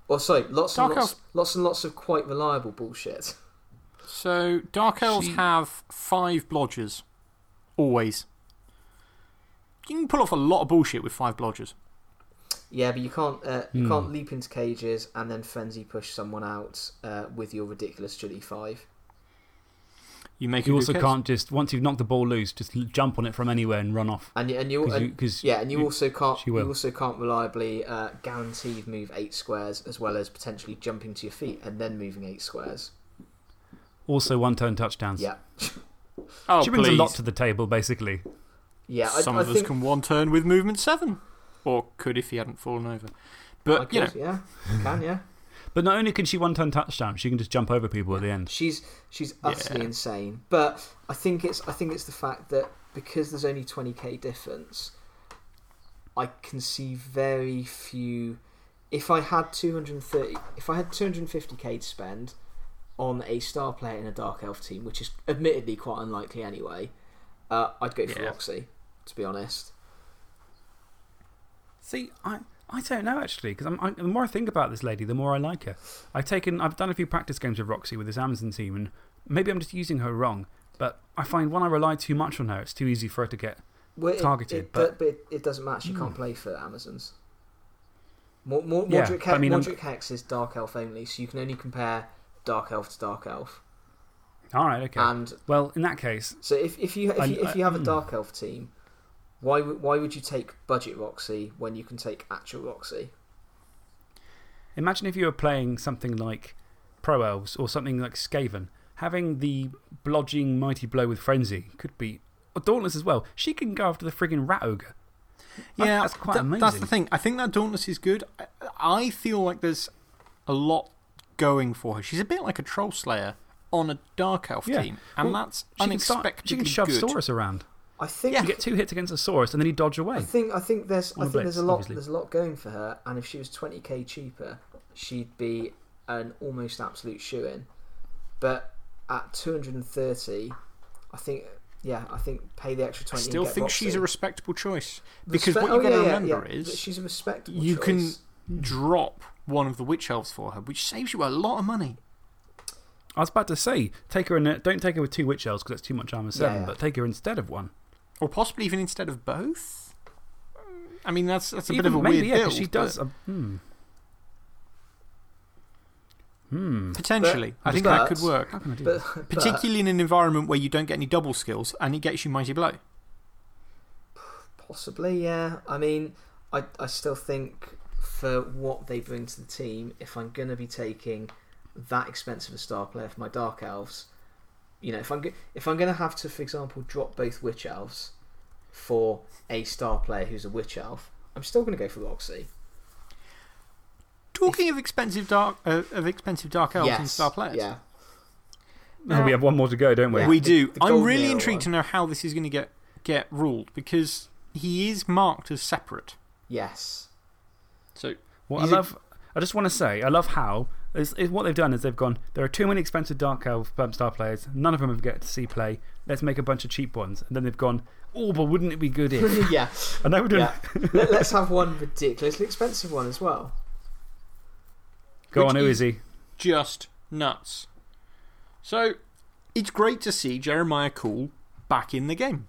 or sorry lots and Dark lots, lots and lots of quite reliable bullshit So, Dark Elves She- have five blodgers. Always. You can pull off a lot of bullshit with five blodgers. Yeah but you can't uh, you Hmm. can't leap into cages and then frenzy push someone out uh, with your ridiculous agility 5 You make You also good can't just, once you've knocked the ball loose, just jump on it from anywhere and run off. and you, and you, Because and, you, 'cause Yeah, and you, you- also can't you also can't reliably uh, guaranteed move eight squares as well as potentially jumping to your feet and then moving eight squares. also one turn touchdowns. Yeah, Oh, she brings please. a lot to the table, basically. yeah. I, Some I of us think can one turn with movement seven. Or could if he hadn't fallen over. I But, you know, yeah, can yeah. But not only can she one turn touchdown, she can just jump over people at the end. She's she's utterly Yeah. insane. But I think it's I think it's the fact that because there's only twenty k difference, I can see very few. If I had two hundred and thirty, if I had two hundred and fifty k to spend on a star player in a dark elf team, which is admittedly quite unlikely anyway, uh, I'd go for Yeah. Roxy. To be honest, See, I, I don't know actually, because I, the more I think about this lady, the more I like her. I've, taken, I've done a few practice games with Roxy with this Amazon team, and maybe I'm just using her wrong, but I find when I rely too much on her, it's too easy for her to get. well, it, Targeted, it, but- but it, it doesn't match. You can't hmm. play for Amazons. Mo- Mo- Yeah, Mordric, I mean, um, Mordric Hex is dark elf only, so you can only compare dark elf to dark elf. Alright, okay. And well, in that case, So if, if you if you, if you have a mm. dark elf team, why would why would you take budget Roxy when you can take actual Roxy? imagine if you were playing something like Pro Elves or something like Skaven. Having the blodging Mighty Blow with Frenzy could be. Or Dauntless as well. She can go after the friggin' Rat Ogre. Yeah, that's quite th- amazing. That's the thing. I think that Dauntless is good. I, I feel like there's a lot going for her. She's a bit like a Troll Slayer on a Dark Elf Yeah. team, and Well, that's She can, start, she can shove good. Saurus around. I think You get two hits against a Saurus and then you dodge away. I think I think there's I On a think there's a lot obviously. there's a lot going for her, and if she was 20k cheaper, she'd be an almost absolute shoe in. But at 230, I think yeah, I think pay the extra I 20. and still get think she's a respectable choice. Because Respe- what oh, you've got to yeah, yeah, remember yeah, but is she's a respectable. Choice. You can drop one of the witch elves for her, which saves you a lot of money. I was about to say, take her in a, don't take her with two Witch Elves because that's too much armor 7, yeah. but take her instead of one. Or possibly even instead of both. I mean, that's, that's a Even bit of a maybe, weird yeah, 'cause build. she but does. um, hmm. Hmm. Potentially. I think but- that could work. How can I do but, that? but Particularly in an environment where you don't get any double skills and it gets you Mighty Blow. Possibly, yeah. I mean, I, I still think for what they bring to the team, if I'm going to be taking that expensive a star player for my Dark Elves, you know, if I'm, if I'm going to have to, for example, drop both Witch Elves for a star player who's a Witch Elf, I'm still going to go for Roxy. Talking of expensive dark, uh, of expensive dark elves and star players. Yeah. Oh, we have one more to go, don't we? Yeah. we the- do. the I'm really Era intrigued one. to know how this is going to get, get ruled because he is marked as separate. Yes. So, Well, I He's love. I just want to say, I love how. Is, is what they've done is they've gone, there are too many expensive Dark Elf star players. None of them have get to see play. Let's make a bunch of cheap ones. And then they've gone, oh, but wouldn't it be good if? yeah. And know we're doing. yeah. Let, us have one ridiculously expensive one as well. Go Which on, who is- is he? just nuts. So, it's great to see Jeremiah Kool back in the game.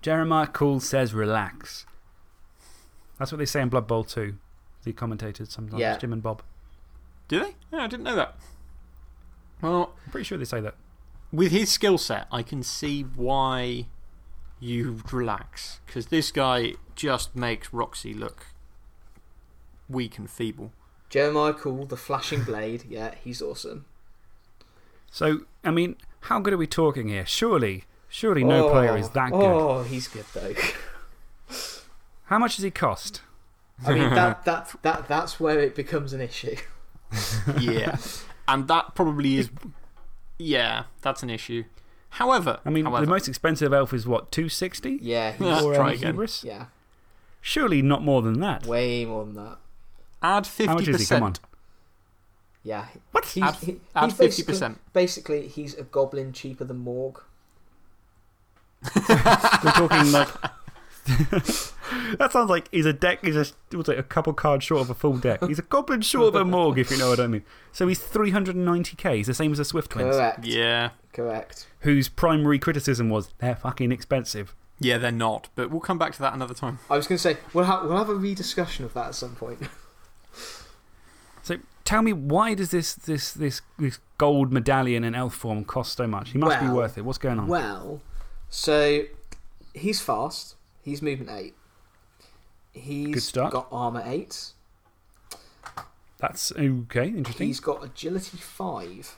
Jeremiah Kool says relax. That's what they say in Blood Bowl 2. The commentators sometimes, Yeah. Jim and Bob. Do they? Yeah, I didn't know that. Well, I'm pretty sure they say that. with his skill set, I can see why you relax. Because this guy just makes Roxy look weak and feeble. Jeremiah Kool, the Flashing Blade. Yeah, he's awesome. So, I mean, how good are we talking here? Surely, surely no Oh, player is that good. Oh, he's good though. How much does he cost? I mean, that, that, that, that's where it becomes an issue. yeah. And that probably is. Yeah, that's an issue. However, I mean, however, the most expensive elf is what, 260? Yeah, he's, Yeah. Or try um, again. Hubris? yeah, Surely not more than that. way more than that. add 50%. How much is he? Come on. Yeah. What? He's, Add- he- add he's basically- 50%. Basically, he's a goblin cheaper than Morg. We're talking like. that sounds like he's a deck, he's a, what's it, a couple cards short of a full deck. He's a goblin short of a morgue, if you know what I mean. So he's 390k. He's the same as the Swift Twins, Correct. Yeah. Correct. whose primary criticism was they're fucking expensive. Yeah, they're not. But we'll come back to that another time. I was going to say, we'll, ha- we'll have a rediscussion of that at some point. So tell me, why does this, this, this, this gold medallion in elf form cost so much? He must be worth it. What's going on? Well, so he's fast. He's movement 8. He's Good start. got armor 8. That's okay, interesting. He's got agility 5.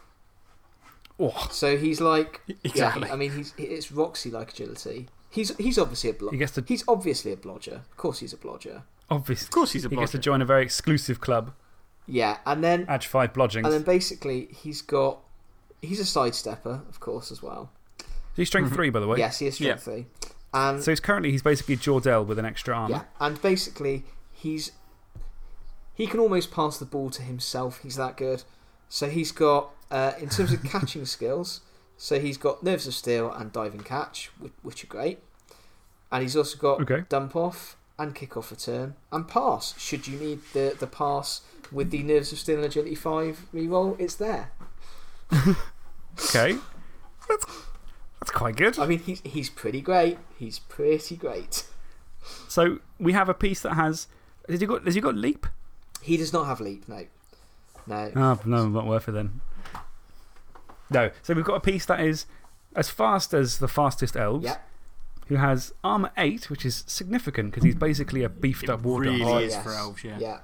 oh, So he's like. Exactly. Yeah, I mean, he's, it's Roxy like agility. He's, he's obviously a he blodger. gets to, He's obviously a blodger. Of course, he's a blodger. obviously, Of course, he's a he gets to join a very exclusive club, Yeah, and then Edge 5 Blodgings. and then basically he's got he's a sidestepper, of course, as well. He's strength Mhm. 3, by the way. Yes, he is Yeah. strength three, and So he's currently, he's basically Jordell with an extra armor. yeah, and basically he's he can almost pass the ball to himself. He's that good. So he's got uh, in terms of catching skills. So he's got nerves of steel and diving catch, which, which are great, and he's also got Okay. dump off and kick off return and pass. Should you need the the pass with the nerves of steel and agility five reroll, it's there. Okay. That's, that's quite good. I mean, he's he's pretty great. He's pretty great. So we have a piece that has. Has he got, has he got leap? He does not have leap. No, no. Oh, no, not worth it then. No. So we've got a piece that is as fast as the fastest elves, Yeah. who has armor 8, which is significant because he's basically a beefed up war really. Oh, yes. for elves, yeah. Yeah.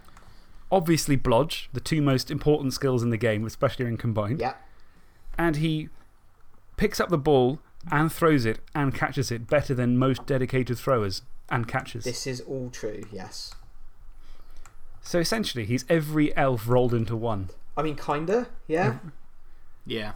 Obviously, Blodge, the two most important skills in the game, especially in combined. Yeah. And he picks up the ball and throws it and catches it better than most dedicated throwers and catches. This is all true. Yes. So essentially, he's every elf rolled into one. I mean, kinda. Yeah. Yeah.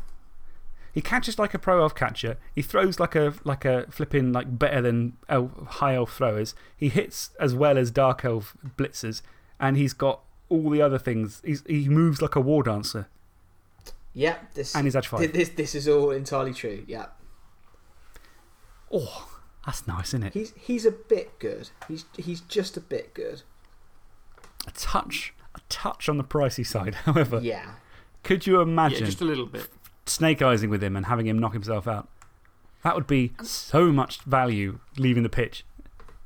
He catches like a pro elf catcher. He throws like a, like a flipping, like better than elf, high elf throwers. He hits as well as dark elf blitzers. And he's got all the other things. He's, he moves like a war dancer. Yeah, this, And he's edge five. this, this is all entirely true. Yeah. Oh, that's nice, isn't it? He's, he's a bit good. He's, he's just a bit good. A touch, a touch on the pricey side. However, Yeah. could you imagine? Yeah, imagine just a little bit. snake eyesing with him and having him knock himself out? That would be so much value leaving the pitch.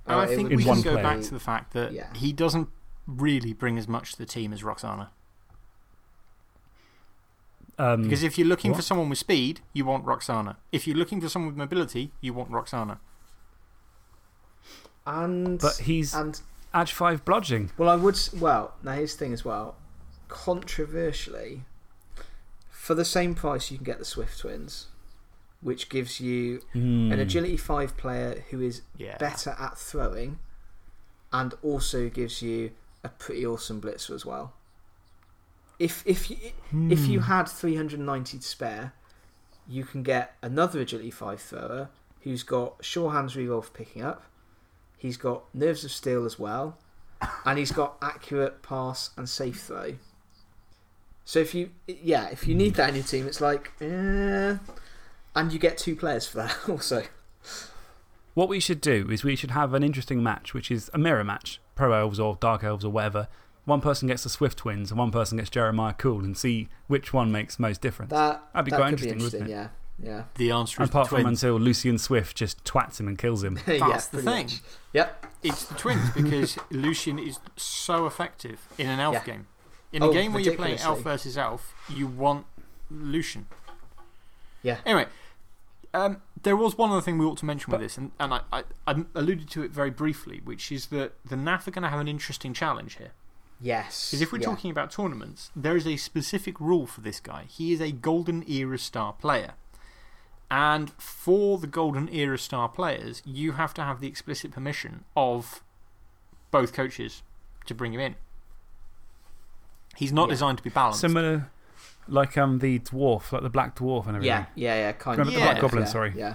And Oh, I think would we can go One back to the fact that Yeah. he doesn't really bring as much to the team as Roxana. Um, Because if you're looking for someone with speed, you want Roxanna. If you're looking for someone with mobility, you want Roxanna. And, but he's and edge 5 blodging. Well, I would. Well, now here's the thing as well. Controversially, for the same price, you can get the Swift Twins, which gives you Hmm. an Agility 5 player who is Yeah. better at throwing and also gives you a pretty awesome blitzer as well. If, if, you, if you Hmm. had 390 to spare, you can get another Agility 5 thrower who's got sure hands reroll for picking up. He's got nerves of steel as well. And he's got accurate pass and safe throw. So if you, yeah, if you need that in your team, it's like, eh. And you get two players for that also. What we should do is we should have an interesting match, which is a mirror match Pro Elves or Dark Elves or whatever. One person gets the Swift Twins and one person gets Jeremiah Kool and see which one makes most difference. That, That'd be that quite interesting, be wouldn't interesting, yeah. Yeah. The answer is the Apart from twins. until Lucien Swift just twats him and kills him. yeah, That's the pretty thing. much. Yep. It's the twins because Lucien is so effective in an elf Yeah. game. In a Oh, game where you're playing elf versus elf, you want Lucien. Yeah. Anyway, um, there was one other thing we ought to mention with this, and, and I, I, I alluded to it very briefly, which is that the NAF are going to have an interesting challenge here. Yes. Because if we're yeah. talking about tournaments, there is a specific rule for this guy. He is a Golden Era star player. And for the Golden Era star players, you have to have the explicit permission of both coaches to bring him in. He's not Yeah. designed to be balanced. Similar, like um, the dwarf, like the black dwarf and everything. Yeah, yeah, yeah, kind Remember of. the Black Goblin, yeah, sorry. Yeah.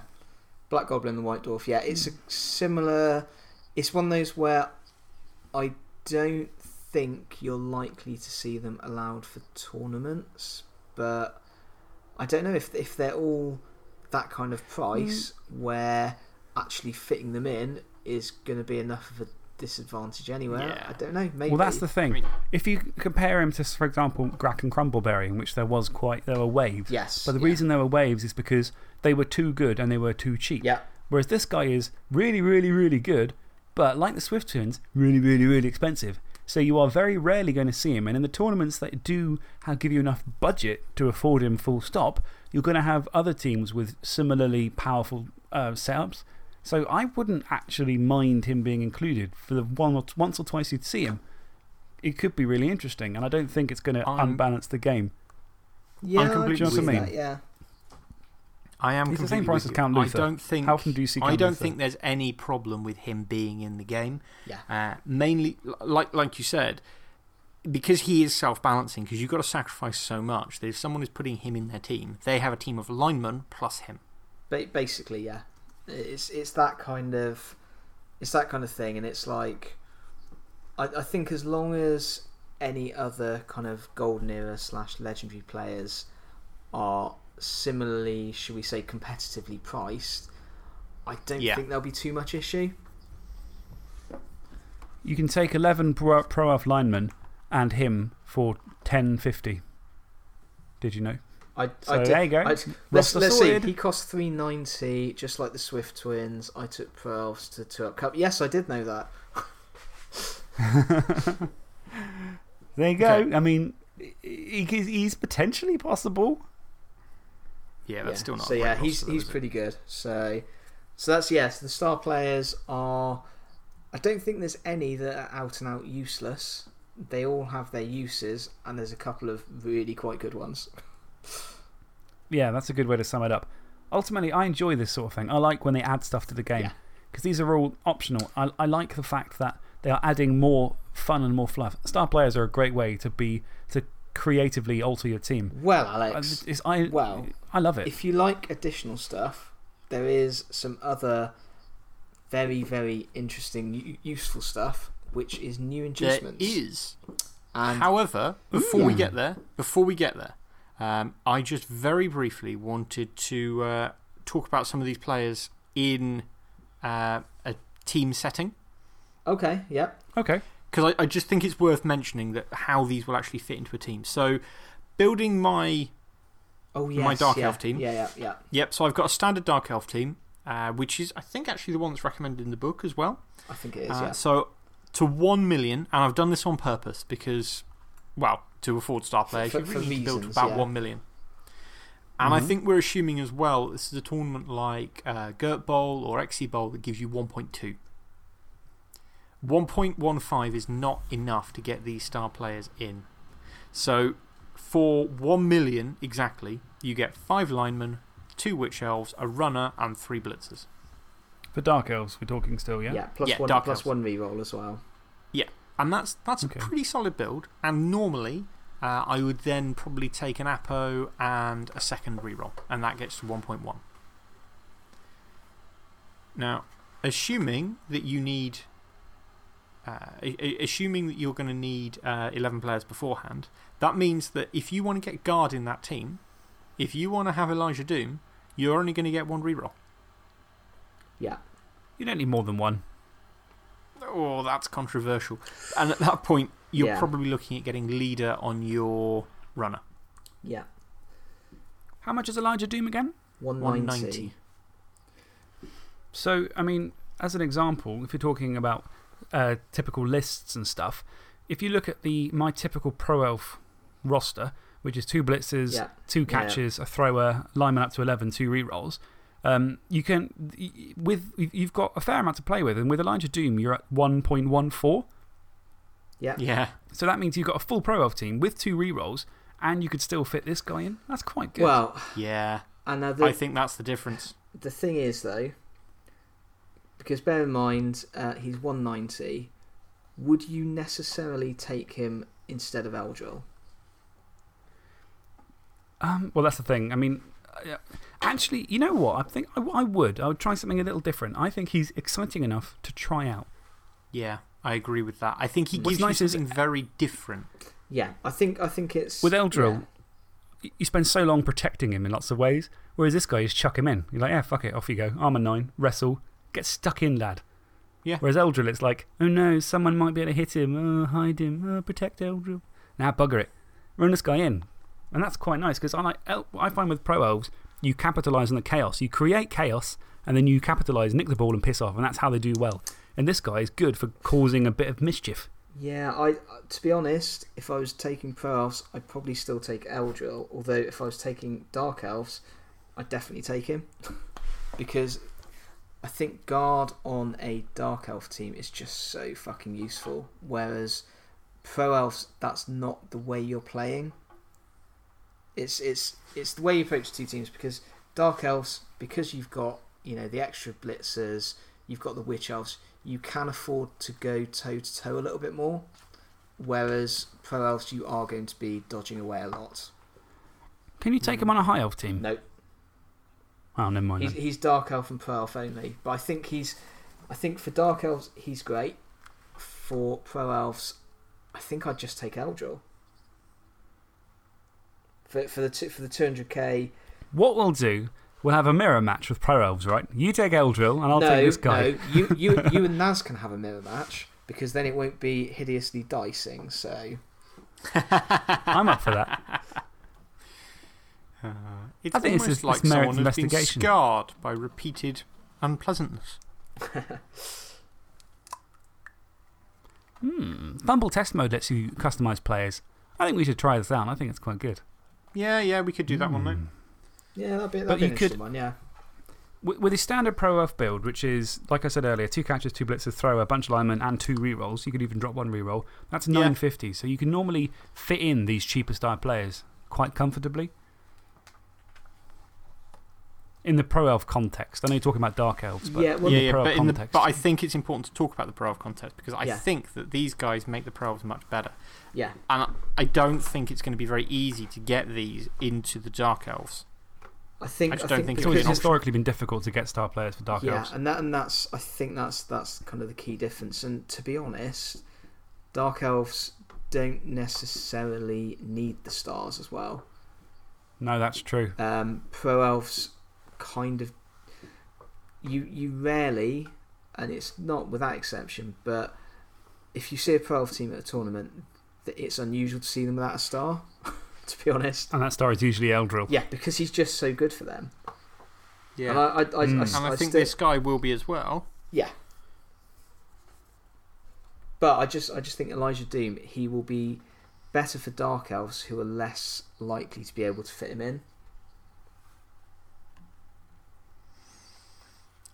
Black Goblin the White Dwarf. Yeah, it's a similar. It's one of those where I don't think you're likely to see them allowed for tournaments, but I don't know if, if they're all that kind of price mm. where actually fitting them in is going to be enough of a disadvantage anyway. Yeah. I don't know. Maybe. Well, that's the thing. I mean- if you compare him to, for example, Grak and Crumbleberry, in which there was quite, there were waves. Yes. But the yeah. reason there were waves is because they were too good and they were too cheap. Yeah. Whereas this guy is really, really, really good, but like the Swift Twins, really, really, really expensive. So you are very rarely going to see him. And in the tournaments that do have, give you enough budget to afford him full stop, you're going to have other teams with similarly powerful uh, setups. So I wouldn't actually mind him being included for the one or once or twice you'd see him. It could be really interesting, and I don't think it's going to unbalance the game. Yeah, I'm completely can with see you. that, yeah. I am He's the same price as you. Count I Luthor. don't think. How often do you see Count I don't Luthor? think there's any problem with him being in the game. Yeah. Uh, mainly, like, like you said, because he is self balancing, because you've got to sacrifice so much that if someone is putting him in their team, they have a team of linemen plus him. Ba- basically, yeah. It's it's that kind of it's that kind of thing, and it's like I, I think as long as any other kind of golden era slash legendary players are similarly, should we say, competitively priced, I don't Yeah. think there'll be too much issue. You can take 11 Pro, pro Elf linemen and him for 10.50. Did you know? I, So I did- there you go. I- let's let's see. He cost three ninety, just like the Swift twins. I took Pro Elves to two up cup. Yes, I did know that. There you go. Okay. I mean, he, he's- he's potentially possible. Yeah, that's yeah. still not. So a yeah, he's though, he's is it? pretty good. So so that's yes. The star players are. I don't think there's any that are out and out useless. They all have their uses, and there's a couple of really quite good ones. Yeah, that's a good way to sum it up. Ultimately, I enjoy this sort of thing. I like when they add stuff to the game Yeah. because these are all optional. I, I like the fact that they are adding more fun and more fluff. Star players are a great way to, be, to creatively alter your team. Well, Alex, It's, I, well, I love it. if you like additional stuff, there is some other very, very interesting, useful stuff, which is new There inducements. is. And However, before we get there, before we get there, um, I just very briefly wanted to uh, talk about some of these players in uh, a team setting. okay, yep, okay. Because I, I just think it's worth mentioning that how these will actually fit into a team. So, building my oh yes, My Dark yeah, Elf team. Yeah, yeah, yeah. Yep, so I've got a standard Dark Elf team, uh, which is, I think, actually the one that's recommended in the book as well. I think it is. Uh, yeah. So, to 1 million, and I've done this on purpose because, well, to afford star players, for- you really need to build to about yeah. 1 million. And I Mhm. think we're assuming as well this is a tournament like uh, Gert Bowl or XE Bowl that gives you 1.2. 1.15 is not enough to get these star players in. So, for 1 million exactly, you get 5 linemen, 2 Witch Elves, a runner, and 3 blitzers. For Dark Elves, we're talking still, yeah? yeah, plus Yeah, one, Dark plus Elves. one reroll as well. Yeah, and that's, that's Okay. a pretty solid build. And normally, uh, I would then probably take an Apo and a second reroll, and that gets to 1.1. Now, assuming that you need. Uh, a- a- assuming that you're going to need uh, 11 players beforehand, that means that if you want to get guard in that team, if you want to have Elijah Doom, you're only going to get one reroll. Yeah, You don't need more than one. Oh, that's controversial. And at that point, you're Yeah. probably looking at getting leader on your runner. yeah. How much is Elijah Doom again? 190. 190. So, I mean, as an example, if you're talking about uh, typical lists and stuff, if you look at the my typical Pro Elf roster, which is two blitzers, Yeah. two Yeah. catches, a thrower, lineman up to 11, two rerolls. Um, you can, y- y- with, you've got a fair amount to play with, and with Elijah Doom, you're at 1.14. Yeah. Yeah. So that means you've got a full Pro Elf team with two rerolls, and you could still fit this guy in. That's quite good. Well, Yeah. and the, I think that's the difference. the thing is, though, because bear in mind, uh, he's 190, would you necessarily take him instead of Eldril? Um, well, that's the thing. I mean, uh, actually, you know what? I think I, I would. I would try something a little different. I think he's exciting enough to try out. Yeah, I agree with that. I think he What's gives nice you is- something very different. Yeah, I think, I think it's. With Eldril, yeah. you spend so long protecting him in lots of ways, whereas this guy, you just chuck him in. You're like, yeah, fuck it, off you go. Armor 9, wrestle, get stuck in, lad. Yeah. Whereas Eldril, it's like, oh no, someone might be able to hit him. Oh, hide him. Oh, protect Eldril. Now, bugger it. Run this guy in. And that's quite nice because I, like, I find with Pro Elves, you capitalise on the chaos. You create chaos and then you capitalise, nick the ball, and piss off. And that's how they do well. And this guy is good for causing a bit of mischief. Yeah, I, to be honest, if I was taking Pro Elves, I'd probably still take Eldril. Although, if I was taking Dark Elves, I'd definitely take him. because I think Guard on a Dark Elf team is just so fucking useful. Whereas Pro Elves, that's not the way you're playing. It's, it's, it's the way you approach two teams because Dark Elves, because you've got you know the extra blitzers, you've got the Witch Elves, you can afford to go toe to toe a little bit more. Whereas Pro Elves, you are going to be dodging away a lot. Can you take him on a High Elf team? No, Oh, never mind. he's, he's Dark Elf and Pro Elf only. But I think he's, I think for Dark Elves, he's great. For Pro Elves, I think I'd just take Eldril. For, for the two, for the 200k, What we'll do, we'll have a mirror match with Pro Elves, right? You take Eldril, and I'll no, take this guy. no, you, you, you and Naz can have a mirror match because then it won't be hideously dicing. So I'm up for that. Uh, it's I think it's almost just- like it's merit someone has been investigation. scarred by repeated unpleasantness. Hmm. Fumble test mode lets you customize players. I think we should try this out. I think it's quite good. Yeah, yeah, we could do that one, though. Hmm. yeah, that'd be, that'd But be you an could- interesting one. Yeah. With, with his standard Pro Elf build, which is, like I said earlier, two catches, two blitzers, thrower, a bunch of linemen, and two rerolls, you could even drop one reroll. That's Yeah. 950. So you can normally fit in these cheaper style players quite comfortably. In the Pro Elf context. I know you're talking about Dark Elves, but Yeah, well, in yeah, the yeah, Pro but, Elf in the, context. but I think it's important to talk about the Pro Elf context because I Yeah. think that these guys make the Pro Elves much better. Yeah. And I- I don't think it's going to be very easy to get these into the Dark Elves. I think. I just don't think it's it always was an because- historically been difficult to get star players for Dark yeah, Elves. and that and that's I think that's that's kind of the key difference. And to be honest, dark elves don't necessarily need the stars as well. No, that's true. Um, pro elves kind of you you rarely, and it's not without exception, but if you see a pro elf team at a tournament, it's unusual to see them without a star. to be honest, And that star is usually Eldril. yeah, because he's just so good for them. Yeah. And I, I, I, Mm. I, and I, I think still- this guy will be as well. Yeah. But I just I just think Elijah Doom he will be better for dark elves who are less likely to be able to fit him in.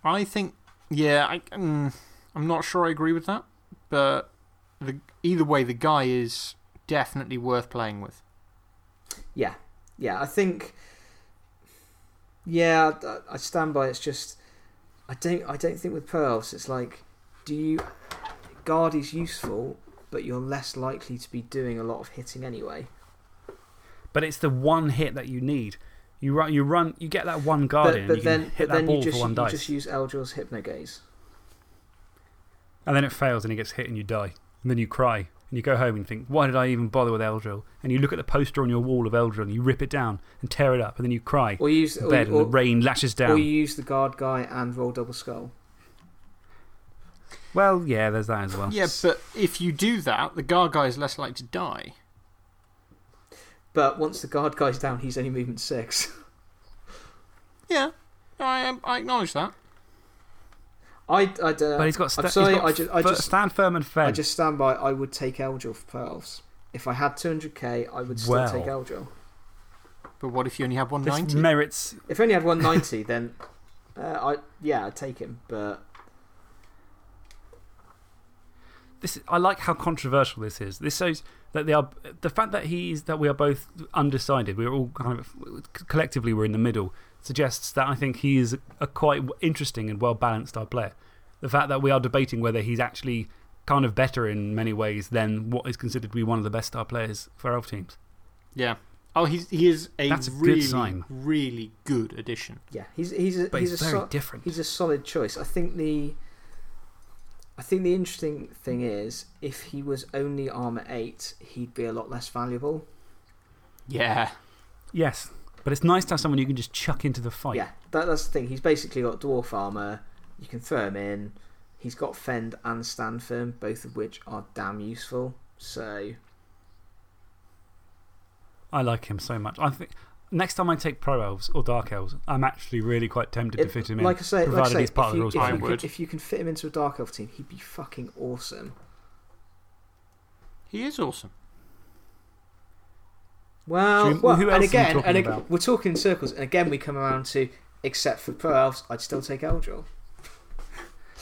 I think, yeah, I, mm, I'm not sure I agree with that. But the, either way, the guy is definitely worth playing with. Yeah. Yeah, I think Yeah, I, I stand by it's just I don't I don't think with Pearls, it's like do you guard is useful but you're less likely to be doing a lot of hitting anyway. But it's the one hit that you need. You run, you run, you get that one guard in, but, and but you then hit but that then ball you just for one you dice. just use Eldril's Hypnogaze. And then it fails and he gets hit and you die. And then you cry. And you go home and you think, why did I even bother with Eldril? And you look at the poster on your wall of Eldril and you rip it down and tear it up. And then you cry Or you use in or, bed or, and the rain lashes or down. you use the guard guy and roll double skull. Well, yeah, there's that as well. Yeah, but if you do that, the guard guy is less likely to die. But once the guard guy's down, he's only movement six. Yeah, I, um, I acknowledge that. I, I don't. But he's got, sta- I'm sorry, he's got I just, I f- just, stand firm and fair. I just stand by. I would take Eldril for pearls. If I had 200k, I would still Well. take Eldril. But what if you only have this 190? merits. If I only had 190, then uh, I yeah, I'd take him. But This, I like how controversial this is. This shows that they are, the fact that, he's, that we are both undecided, we're all kind of collectively we're in the middle, suggests that I think he is a quite interesting and well balanced star player. The fact that we are debating whether he's actually kind of better in many ways than what is considered to be one of the best star players for elf teams. Yeah. Oh, he's, he is a That's a good really, sign. really good addition. yeah, he's he's a, But he's he's, a very so- different. he's a solid choice. I think the I think the interesting thing is if he was only armor eight, he'd be a lot less valuable. Yeah. Yes, but it's nice to have someone you can just chuck into the fight. Yeah, that, that's the thing. He's basically got dwarf armor. You can throw him in. He's got fend and stand firm, both of which are damn useful. So I like him so much. I think next time I take Pro Elves or Dark Elves, I'm actually really quite tempted to fit him in. like I say, like I provided say he's part if, of the you, rules if, I you book. can, if you can fit him into a dark elf team, he'd be fucking awesome. He is awesome. Well, Should we- well who and else are again, talking and ag- about? we're talking in circles, and again we come around to except for pro elves, I'd still take Eldril.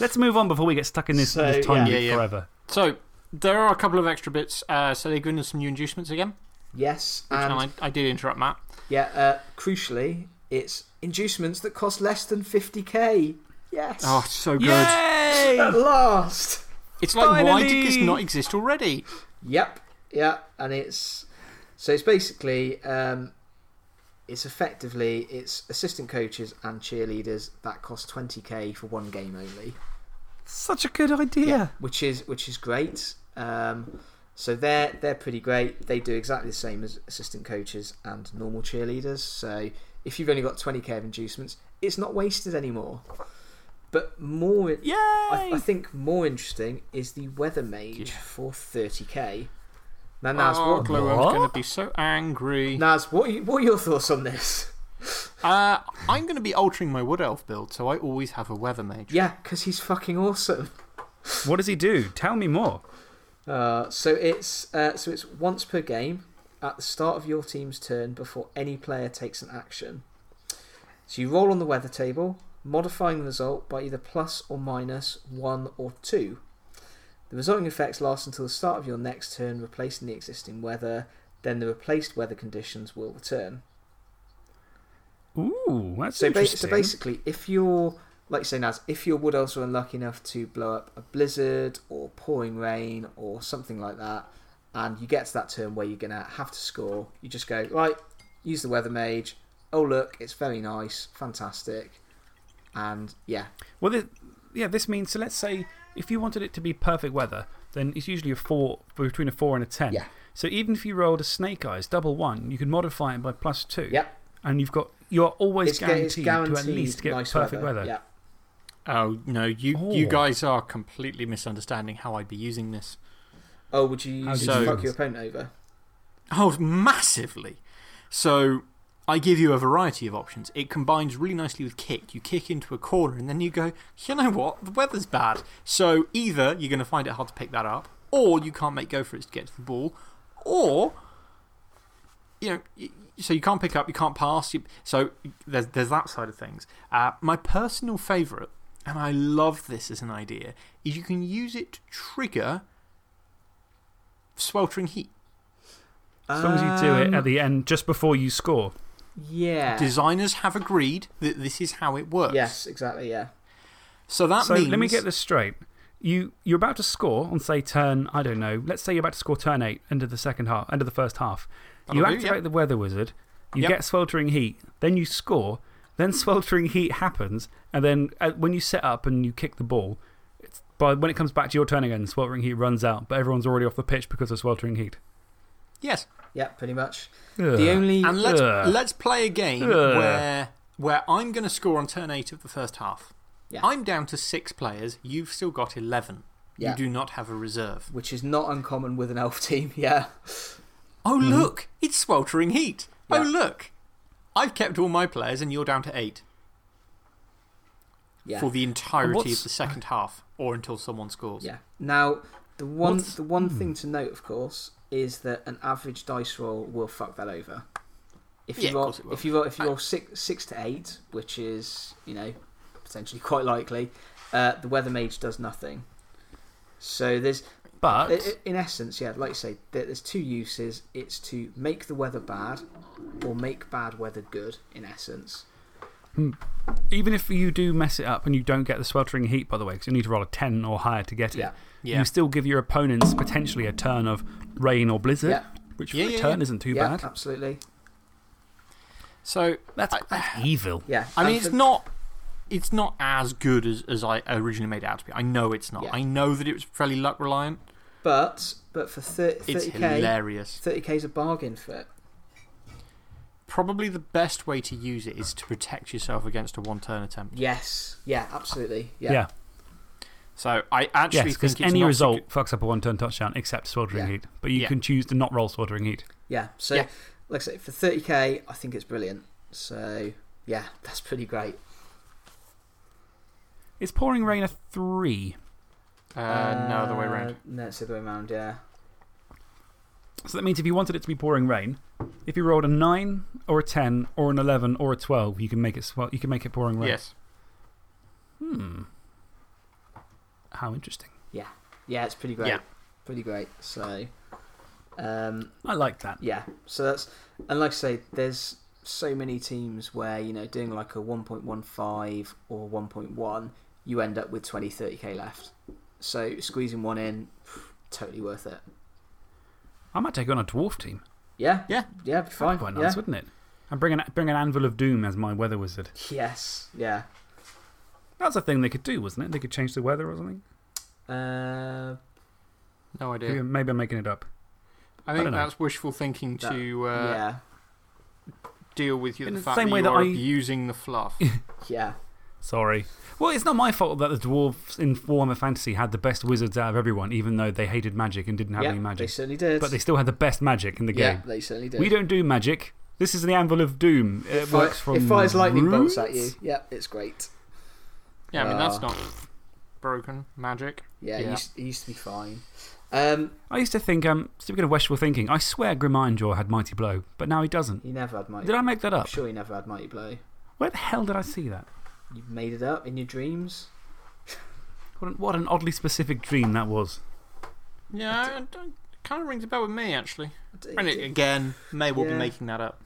Let's move on before we get stuck in this, So, this time yeah. Yeah, yeah. forever. So, there are a couple of extra bits. Uh, so, they've given us some new inducements again. Yes, and I, I did interrupt Matt. yeah, uh, crucially, it's inducements that cost less than 50k. Yes, Oh, it's so good. Yay! at last. It's like, why did this not exist already? Yep, yeah, and it's so it's basically um, it's effectively it's assistant coaches and cheerleaders that cost 20k for one game only. Such a good idea. which is which is great. Um, so they're they're pretty great. They do exactly the same as assistant coaches and normal cheerleaders. So if you've only got 20k of inducements, it's not wasted anymore. But more, Yay! I, I think more interesting is the weather mage Yeah. for 30k. Now, Naz, oh, what, Glowworm's What? going to be so angry. Naz, what are, you, what are your thoughts on this? Uh, I'm going to be altering my Wood Elf build, so I always have a Weather Mage. Yeah, because he's fucking awesome. What does he do? Tell me more. Uh, so it's uh, so it's once per game at the start of your team's turn before any player takes an action. So you roll on the weather table, modifying the result by either plus or minus one or two. The resulting effects last until the start of your next turn, replacing the existing weather. Then the replaced weather conditions will return. Ooh. That's So, ba- interesting. so basically, if you're, like you say, Naz, if your wood elves are unlucky enough to blow up a blizzard or pouring rain or something like that, and you get to that turn where you're going to have to score, you just go, right, use the weather mage. Oh, look, it's very nice, fantastic. And yeah, Well, this, yeah, this means so. Let's say if you wanted it to be perfect weather, then it's usually a four between a four and a ten. Yeah. So even if you rolled a snake eyes double one, you can modify it by plus two. Yep. And you've got you're always guaranteed, guaranteed to at least get nice perfect weather. weather. Yeah. Oh, no, you, you Oh. guys are completely misunderstanding how I'd be using this. Oh, would you How use did it to you fuck your opponent over? Oh, massively. So I give you a variety of options. It combines really nicely with kick. You kick into a corner and then you go, you know what? The weather's bad. So either you're going to find it hard to pick that up, or you can't make go for it to get to the ball, or, you know, so you can't pick up, you can't pass. You, so there's, there's that side of things. Uh, my personal favourite, and I love this as an idea, is you can use it to trigger sweltering heat. As long as you do it at the end, just before you score. Yeah. Designers have agreed that this is how it works. Yes, exactly, yeah. So that so means. let me get this straight. You, you're about to score on, say, turn, I don't know, let's say you're about to score turn eight, end of the second half, end of the first half. you That'll do, activate yep. the weather wizard, you Yep. get sweltering heat, then you score, then sweltering heat happens, and then uh, when you set up and you kick the ball, it's, by, when it comes back to your turn again, sweltering heat runs out, but everyone's already off the pitch because of sweltering heat. Yes. Yeah, pretty much. Ugh. The only. And let's, let's play a game Ugh. where, where I'm going to score on turn eight of the first half. Yeah. I'm down to six players. You've still got 11. Yeah. You do not have a reserve. Which is not uncommon with an elf team, yeah. Oh, look. It's sweltering heat. Yeah. Oh, look. I've kept all my players and you're down to eight Yeah. for the entirety of the second half or until someone scores. Yeah. Now, the one, What's- the one thing to note, of course, is that an average dice roll will fuck that over. If you Yeah, of roll, course it will. if you roll, if you I- roll six, six to eight, which is you know potentially quite likely, uh, the weather mage does nothing. So there's, But, i- i- in essence, yeah, like you say, there's two uses. It's to make the weather bad, or make bad weather good. In essence, hmm. even if you do mess it up and you don't get the sweltering heat, by the way, because you need to roll a 10 or higher to get it, yeah, Yeah. you still give your opponents potentially a turn of rain or blizzard, yeah, which Yeah, for a yeah, turn yeah. isn't too yeah, bad. absolutely, So That's, I- that's evil. yeah. I mean, it's not. It's not as good as, as I originally made it out to be. I know it's not. I know that it was fairly luck reliant. But but for 30, It's 30k, hilarious. 30k is a bargain for it. Probably the best way to use it is to protect yourself against a one turn attempt. Yes, yeah, absolutely, yeah, Yeah. So I actually Yes, because think it's any not result good- fucks up a one turn touchdown except sweltering Yeah. heat. But you Yeah. can choose to not roll sweltering heat. yeah. So, Yeah. like I say, for 30k, I think it's brilliant. So, yeah, that's pretty great. Is pouring rain a three? uh, no other way Uh, around. No, it's the other way around, yeah. So that means if you wanted it to be pouring rain, if you rolled a 9 or a 10 or an 11 or a 12, you can make it, swell, you can make it pouring rain. Yes. Hmm. How interesting. Yeah. Yeah, it's pretty great. Yeah. Pretty great. So, um, I like that. yeah. So that's, and like I say, there's so many teams where, you know, doing like a 1.15 or 1.1, you end up with 20, 30k left. So, squeezing one in, totally worth it. I might take on a dwarf team. Yeah. Yeah. Yeah, be fine. That'd be quite yeah. nice, wouldn't it? And bring an, bring an Anvil of Doom as my weather wizard. Yes. Yeah. That's a thing they could do, wasn't it? They could change the weather or something. Uh, No idea. Maybe, maybe I'm making it up. I I think don't that's wishful thinking that- to uh, yeah. deal with you, the the fact same that way you that are I- abusing the fluff. Yeah. Sorry. Well, it's not my fault that the dwarves in Warhammer Fantasy had the best wizards out of everyone, even though they hated magic and didn't have yeah, any magic. They certainly did. But they still had the best magic in the yeah, game. they certainly did. We don't do magic. This is the Anvil of Doom. It, It, works from. it fires lightning bolts at you. Yeah, it's great. yeah, I mean, that's Ah. not broken magic. Yeah, It, Yeah. used, it used to be fine. Um, I used to think, um, speaking of wishful thinking, I swear Grim Ironjaw had Mighty Blow, but now he doesn't. he never had mighty. Did I make that I'm up? sure he never had mighty blow. Where the hell did I see that? You made it up in your dreams. What an, what an oddly specific dream that was. Yeah, it kind of rings a bell with me, actually. And it, again, may well Yeah. be making that up.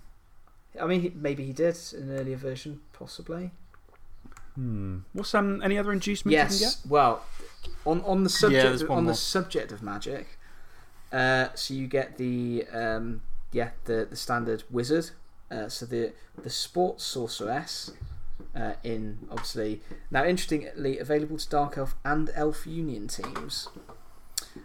I mean, maybe he did in an earlier version, possibly. Hmm. What's um, any other inducements you can get? Yes. Well, on on the subject there's one on the subject of magic, uh, so you get the um, yeah the the standard wizard. Uh, so the the sports sorceress. Uh, in obviously now interestingly available to dark elf and elf union teams.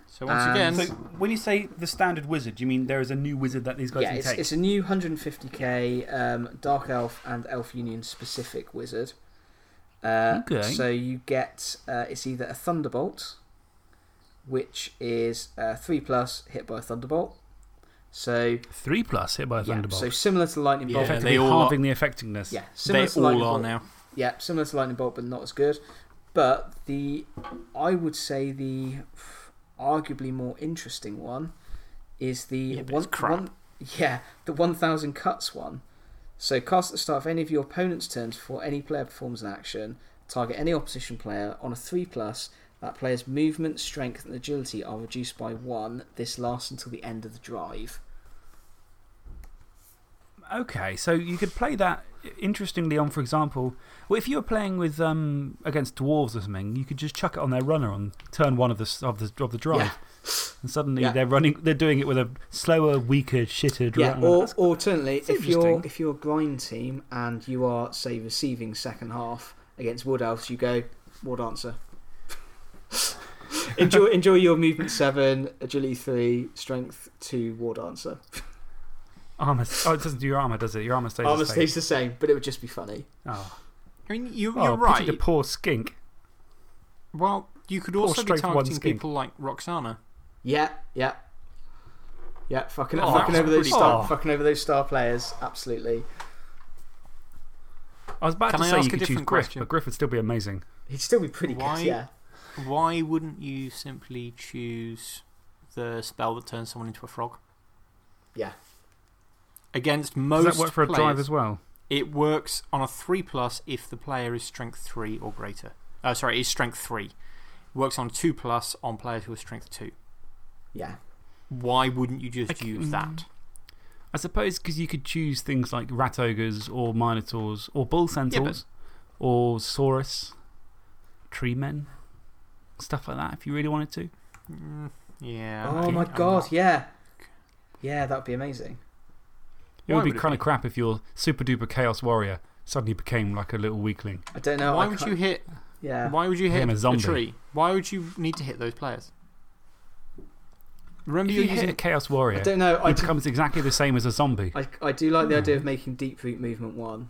So once And- again, So, when you say the standard wizard, do you mean there is a new wizard that these guys yeah, can it's, take? it's a new 150k um, dark elf and elf union specific wizard. Uh, Okay. So you get uh, it's either a thunderbolt, which is uh, three plus hit by a thunderbolt. So Three plus hit by a yeah, thunderbolt. so similar to lightning Yeah, bolt. Effectively they all halving the effectiveness. Yeah, they similar to the all lightning are bolt. now. Yeah, similar to lightning bolt, but not as good. But the I would say the arguably more interesting one is the Yeah, one, one yeah the one thousand cuts one. So cast at the start of any of your opponent's turns before any player performs an action. Target any opposition player on a three plus. That player's movement, strength, and agility are reduced by one. This lasts until the end of the drive. Okay, so you could play that interestingly on, for example, well, if you were playing with um, against dwarves or something, you could just chuck it on their runner on turn one of the of the of the drive, Yeah. and suddenly Yeah. they're running. They're doing it with a slower, weaker, shitted Yeah, or That's- alternately, that's if you're if you're a grind team and you are say receiving second half against wood elves, you go war dancer. Enjoy enjoy your movement seven, agility three, strength two, war dancer. armor. Oh, it doesn't do your armor, does it? Your armor stays Armor the same. stays the same, but it would just be funny. Oh, I mean, you, oh you're pity right. The poor skink. Well, you could Poor also be targeting people like Roxanna. Yeah, yeah, yeah. Fucking, Oh, fucking over those star, cool. fucking over those star players. Absolutely. I was about Can to I say ask you a could choose Griff, question? but Griff would still be amazing. He'd still be pretty Why- good. Yeah. Why wouldn't you simply choose the spell that turns someone into a frog? Yeah. Against Does most that work for a players, drive as well? It works on a 3 plus if the player is strength 3 or greater. Uh, sorry, is strength 3. It works on 2 plus on players who are strength 2. Yeah. Why wouldn't you just Okay, use mm. that? I suppose because you could choose things like rat ogres or minotaurs or bull centaurs or saurus, tree men, stuff like that if you really wanted to. Mm, yeah. Oh I- my god, not- yeah. Yeah, that'd be amazing. It Why would be would it kind of be? crap if your super duper chaos warrior suddenly became like a little weakling. I don't know. Why I would can't- you hit? Yeah. Why would you Him hit a a tree? Why would you need to hit those players? Remember, If you you hit a Chaos Warrior. I don't know. It he do, becomes exactly the same as a zombie. I, I do like the Hmm. idea of making deep root movement one.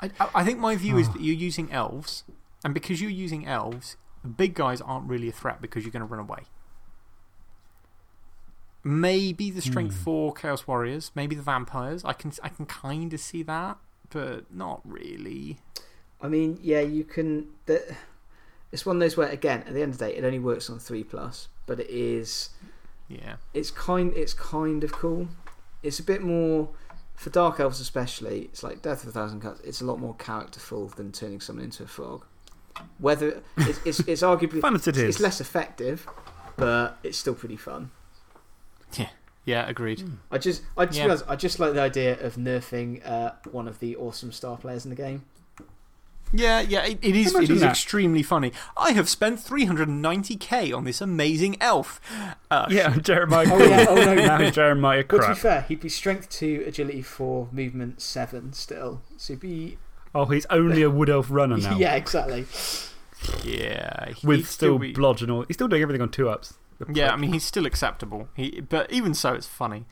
I, I- I think my view is that you're using elves, and because you're using elves, the big guys aren't really a threat because you're going to run away. Maybe the strength Hmm. 4 Chaos Warriors, maybe the vampires. I can, I can kind of see that, but not really. I mean, yeah, you can. The, it's one of those where, again, at the end of the day, it only works on three plus, but it is. Yeah. It's kind. It's kind of cool. It's a bit more for dark elves, especially. It's like Death of a Thousand Cuts. It's a lot more characterful than turning someone into a frog. Whether it's it's, it's arguably Fun as it it's, it's less effective, but it's still pretty fun. Yeah, yeah, agreed. I just, I just, Yeah. realised I just like the idea of nerfing uh, one of the awesome star players in the game. Yeah, yeah, it, it is, it Imagine is that. extremely funny. I have spent 390k on this amazing elf. Uh, Yeah, Jeremiah. Oh, yeah, oh, no. now Jeremiah But to be crap. fair, he'd be strength two, agility four, movement seven still. So he'd be Oh, he's only a wood elf runner now. yeah, exactly. Yeah. With still be- blodge and all. He's still doing everything on two ups. Yeah, I mean, he's still acceptable. He, but even so, it's funny.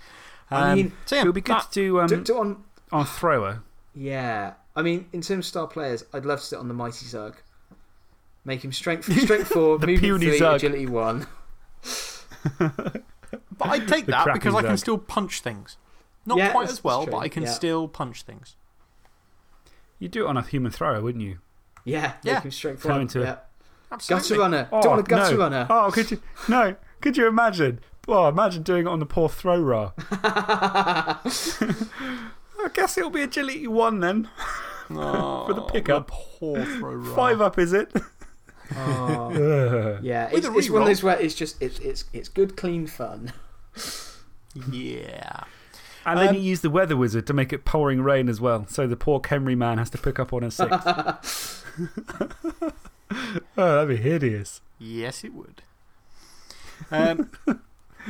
I Um, mean, so yeah, it would be good that- to do um, do, do on on thrower. yeah. I mean, in terms of star players, I'd love to sit on the mighty Zug. Make him strength strength four, The movement puny three, Zug. agility one. But I'd take The that crappy because I can still punch things. Not Yeah, quite as well, that's but I can yeah. still punch things. You'd do it on a human thrower, wouldn't you? Yeah, Yeah. make him strength Turn one. into- yeah. Absolutely. Gutter runner. Oh, Don't want a gutter no. runner. Oh, could you? No. Could you imagine? Oh, imagine doing it on the poor thrower. I guess it'll be agility one then. Oh, For the pickup. poor thrower. Five up, is it? Oh. Yeah, it's, a it's one of those where it's just it's it's it's good, clean fun. Yeah. And then Um, you use the weather wizard to make it pouring rain as well. So the poor Khemri man has to pick up on a six. oh, that'd be hideous. Yes, it would. Um,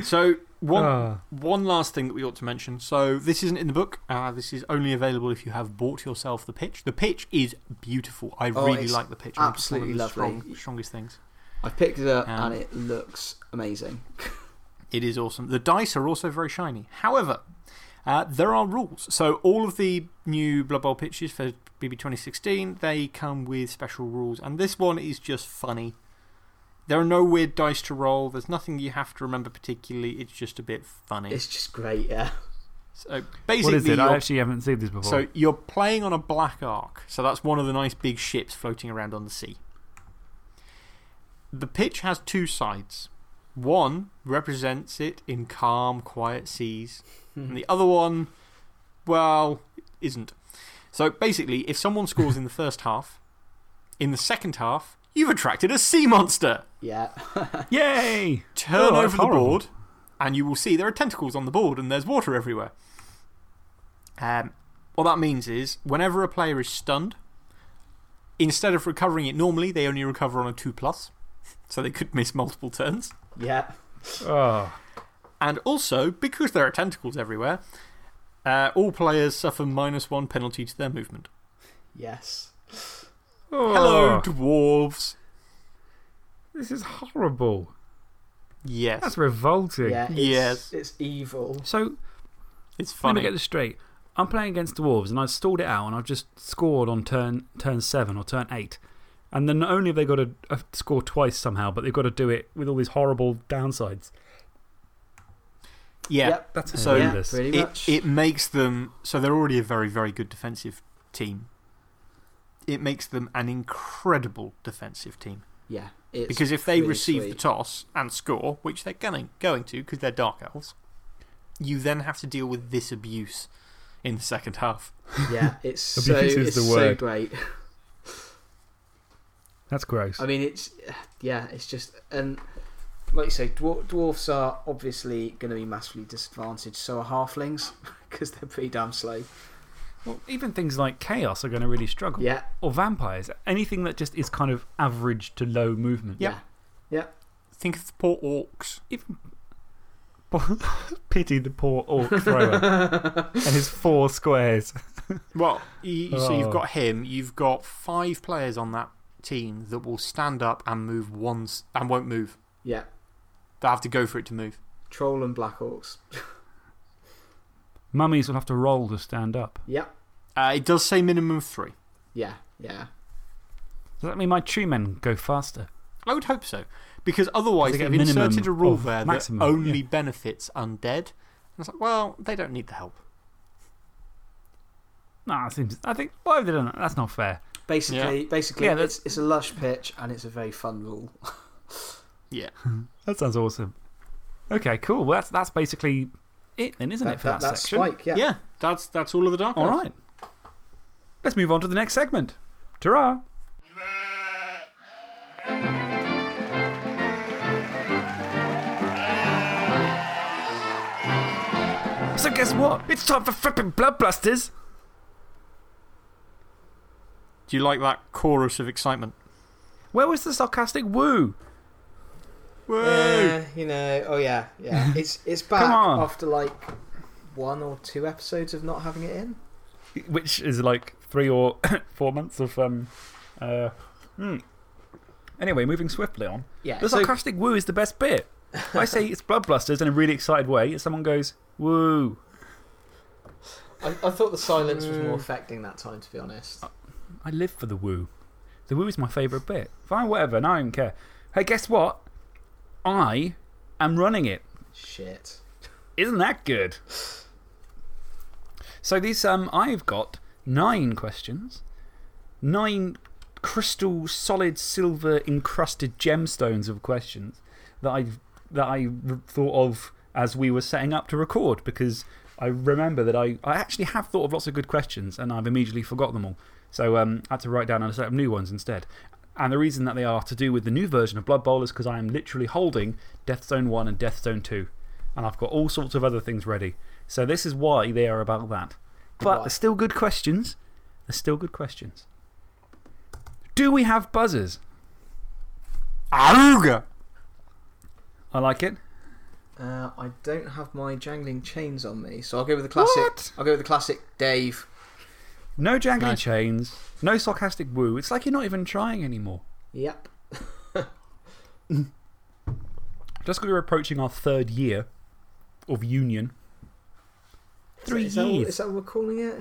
so, one, Ah. one last thing that we ought to mention. So, this isn't in the book. Uh, this is only available if you have bought yourself the pitch. The pitch is beautiful. I Oh, really like the pitch. I think it's one of absolutely the lovely. strong- strongest things. I picked it up Um, and it looks amazing. It is awesome. The dice are also very shiny. However, uh, there are rules. So, all of the new Blood Bowl pitches for BB 2016 they come with special rules. And this one is just funny. There are no weird dice to roll. There's nothing you have to remember particularly. It's just a bit funny. It's just great, yeah. So basically, What is it? I actually haven't seen this before. so you're playing on a black ark. So that's one of the nice big ships floating around on the sea. The pitch has two sides. One represents it in calm, quiet seas, and the other one, well, isn't. So basically, if someone scores in the first half, in the second half, you've attracted a sea monster. Yeah. Yay! Turn Oh, over the board, and you will see there are tentacles on the board and there's water everywhere. Um, what that means is, whenever a player is stunned, instead of recovering it normally, they only recover on a 2 plus. So they could miss multiple turns. yeah. Oh. And also, because there are tentacles everywhere, uh, all players suffer minus one penalty to their movement. Yes. Hello, Oh, dwarves. This is horrible. Yes. That's revolting. Yeah. It's, Yes. It's evil. So, it's let me funny. get this straight. I'm playing against dwarves and I've stalled it out and I've just scored on turn, turn 7 or turn 8. And then not only have they got to uh, score twice somehow, but they've got to do it with all these horrible downsides. yeah. Yep. That's So- yeah, pretty It, much. it makes them. So they're already a very, very good defensive team. It makes them an incredible defensive team. yeah. Because if they really receive the toss and score, which they're going, going to because they're Dark Elves, you then have to deal with this abuse in the second half. Yeah. It's so, Abuse is it's the so word. great. That's gross. I mean, it's. Yeah, it's just. And like you say, dwar- dwarfs are obviously going to be massively disadvantaged. So are halflings because they're pretty damn slow. Well, even things like chaos are going to really struggle. Yeah. Or vampires. Anything that just is kind of average to low movement. Yeah. Yeah. Think of the poor orcs. Even. Pity the poor orc thrower and his four squares. Well, you, so Oh. you've got him, you've got five players on that team that will stand up and move once and won't move. Yeah. They'll have to go for it to move. Troll and black orcs. Mummies will have to roll to stand up. Yep. Uh, it does say minimum three. Yeah. Yeah. Does that mean my tree men go faster? I would hope so. Because otherwise, They get they've a inserted a rule there maximum, that only yeah. benefits undead. And it's like, well, they don't need the help. No, it seems. I think. Why have they done that? That's not fair. Basically, basically Yeah, it's, it's a lush pitch and it's a very fun rule. Yeah. That sounds awesome. Okay, cool. Well, that's, that's basically it, then, isn't it, for that, that's section? Spike, yeah. Yeah, that's, that's all of the Dark All Elves. right. Let's move on to the next segment. Ta So, guess what? It's time for flipping blood blusters. Do you like that chorus of excitement? Where was the sarcastic woo? Yeah, you know, oh yeah, yeah. It's, it's back after like one or two episodes of not having it in. Which is like three or four months of. Um, uh, hmm. Anyway, moving swiftly on. Yeah. The so- sarcastic woo is the best bit. I say it's blood blusters in a really excited way, and someone goes, woo. I, I thought the silence was Mm. more affecting that time, to be honest. I live for the woo. The woo is my favourite bit. Fine, whatever, no, I don't care. Hey, guess what? I am running it. Shit. Isn't that good? So, these, um, I've got nine questions, nine crystal, solid, silver encrusted gemstones of questions that I've, that I thought of as we were setting up to record because I remember that I, I actually have thought of lots of good questions and I've immediately forgot them all. So um, I had to write down a set of new ones instead. And the reason that they are to do with the new version of Blood Bowl is because I am literally holding Death Zone 1 and Death Zone 2. and I've got all sorts of other things ready. So, this is why they are about that. But Why? they're still good questions. They're still good questions. Do we have buzzers? Auga! I like it. Uh, I don't have my jangling chains on me, so I'll go with the classic. What? I'll go with the classic Dave. No jangly Nice. chains, no sarcastic woo. It's like you're not even trying anymore. Yep. Just because we're approaching our third year of union. Three is that, is that, what- years. is that what we're calling it?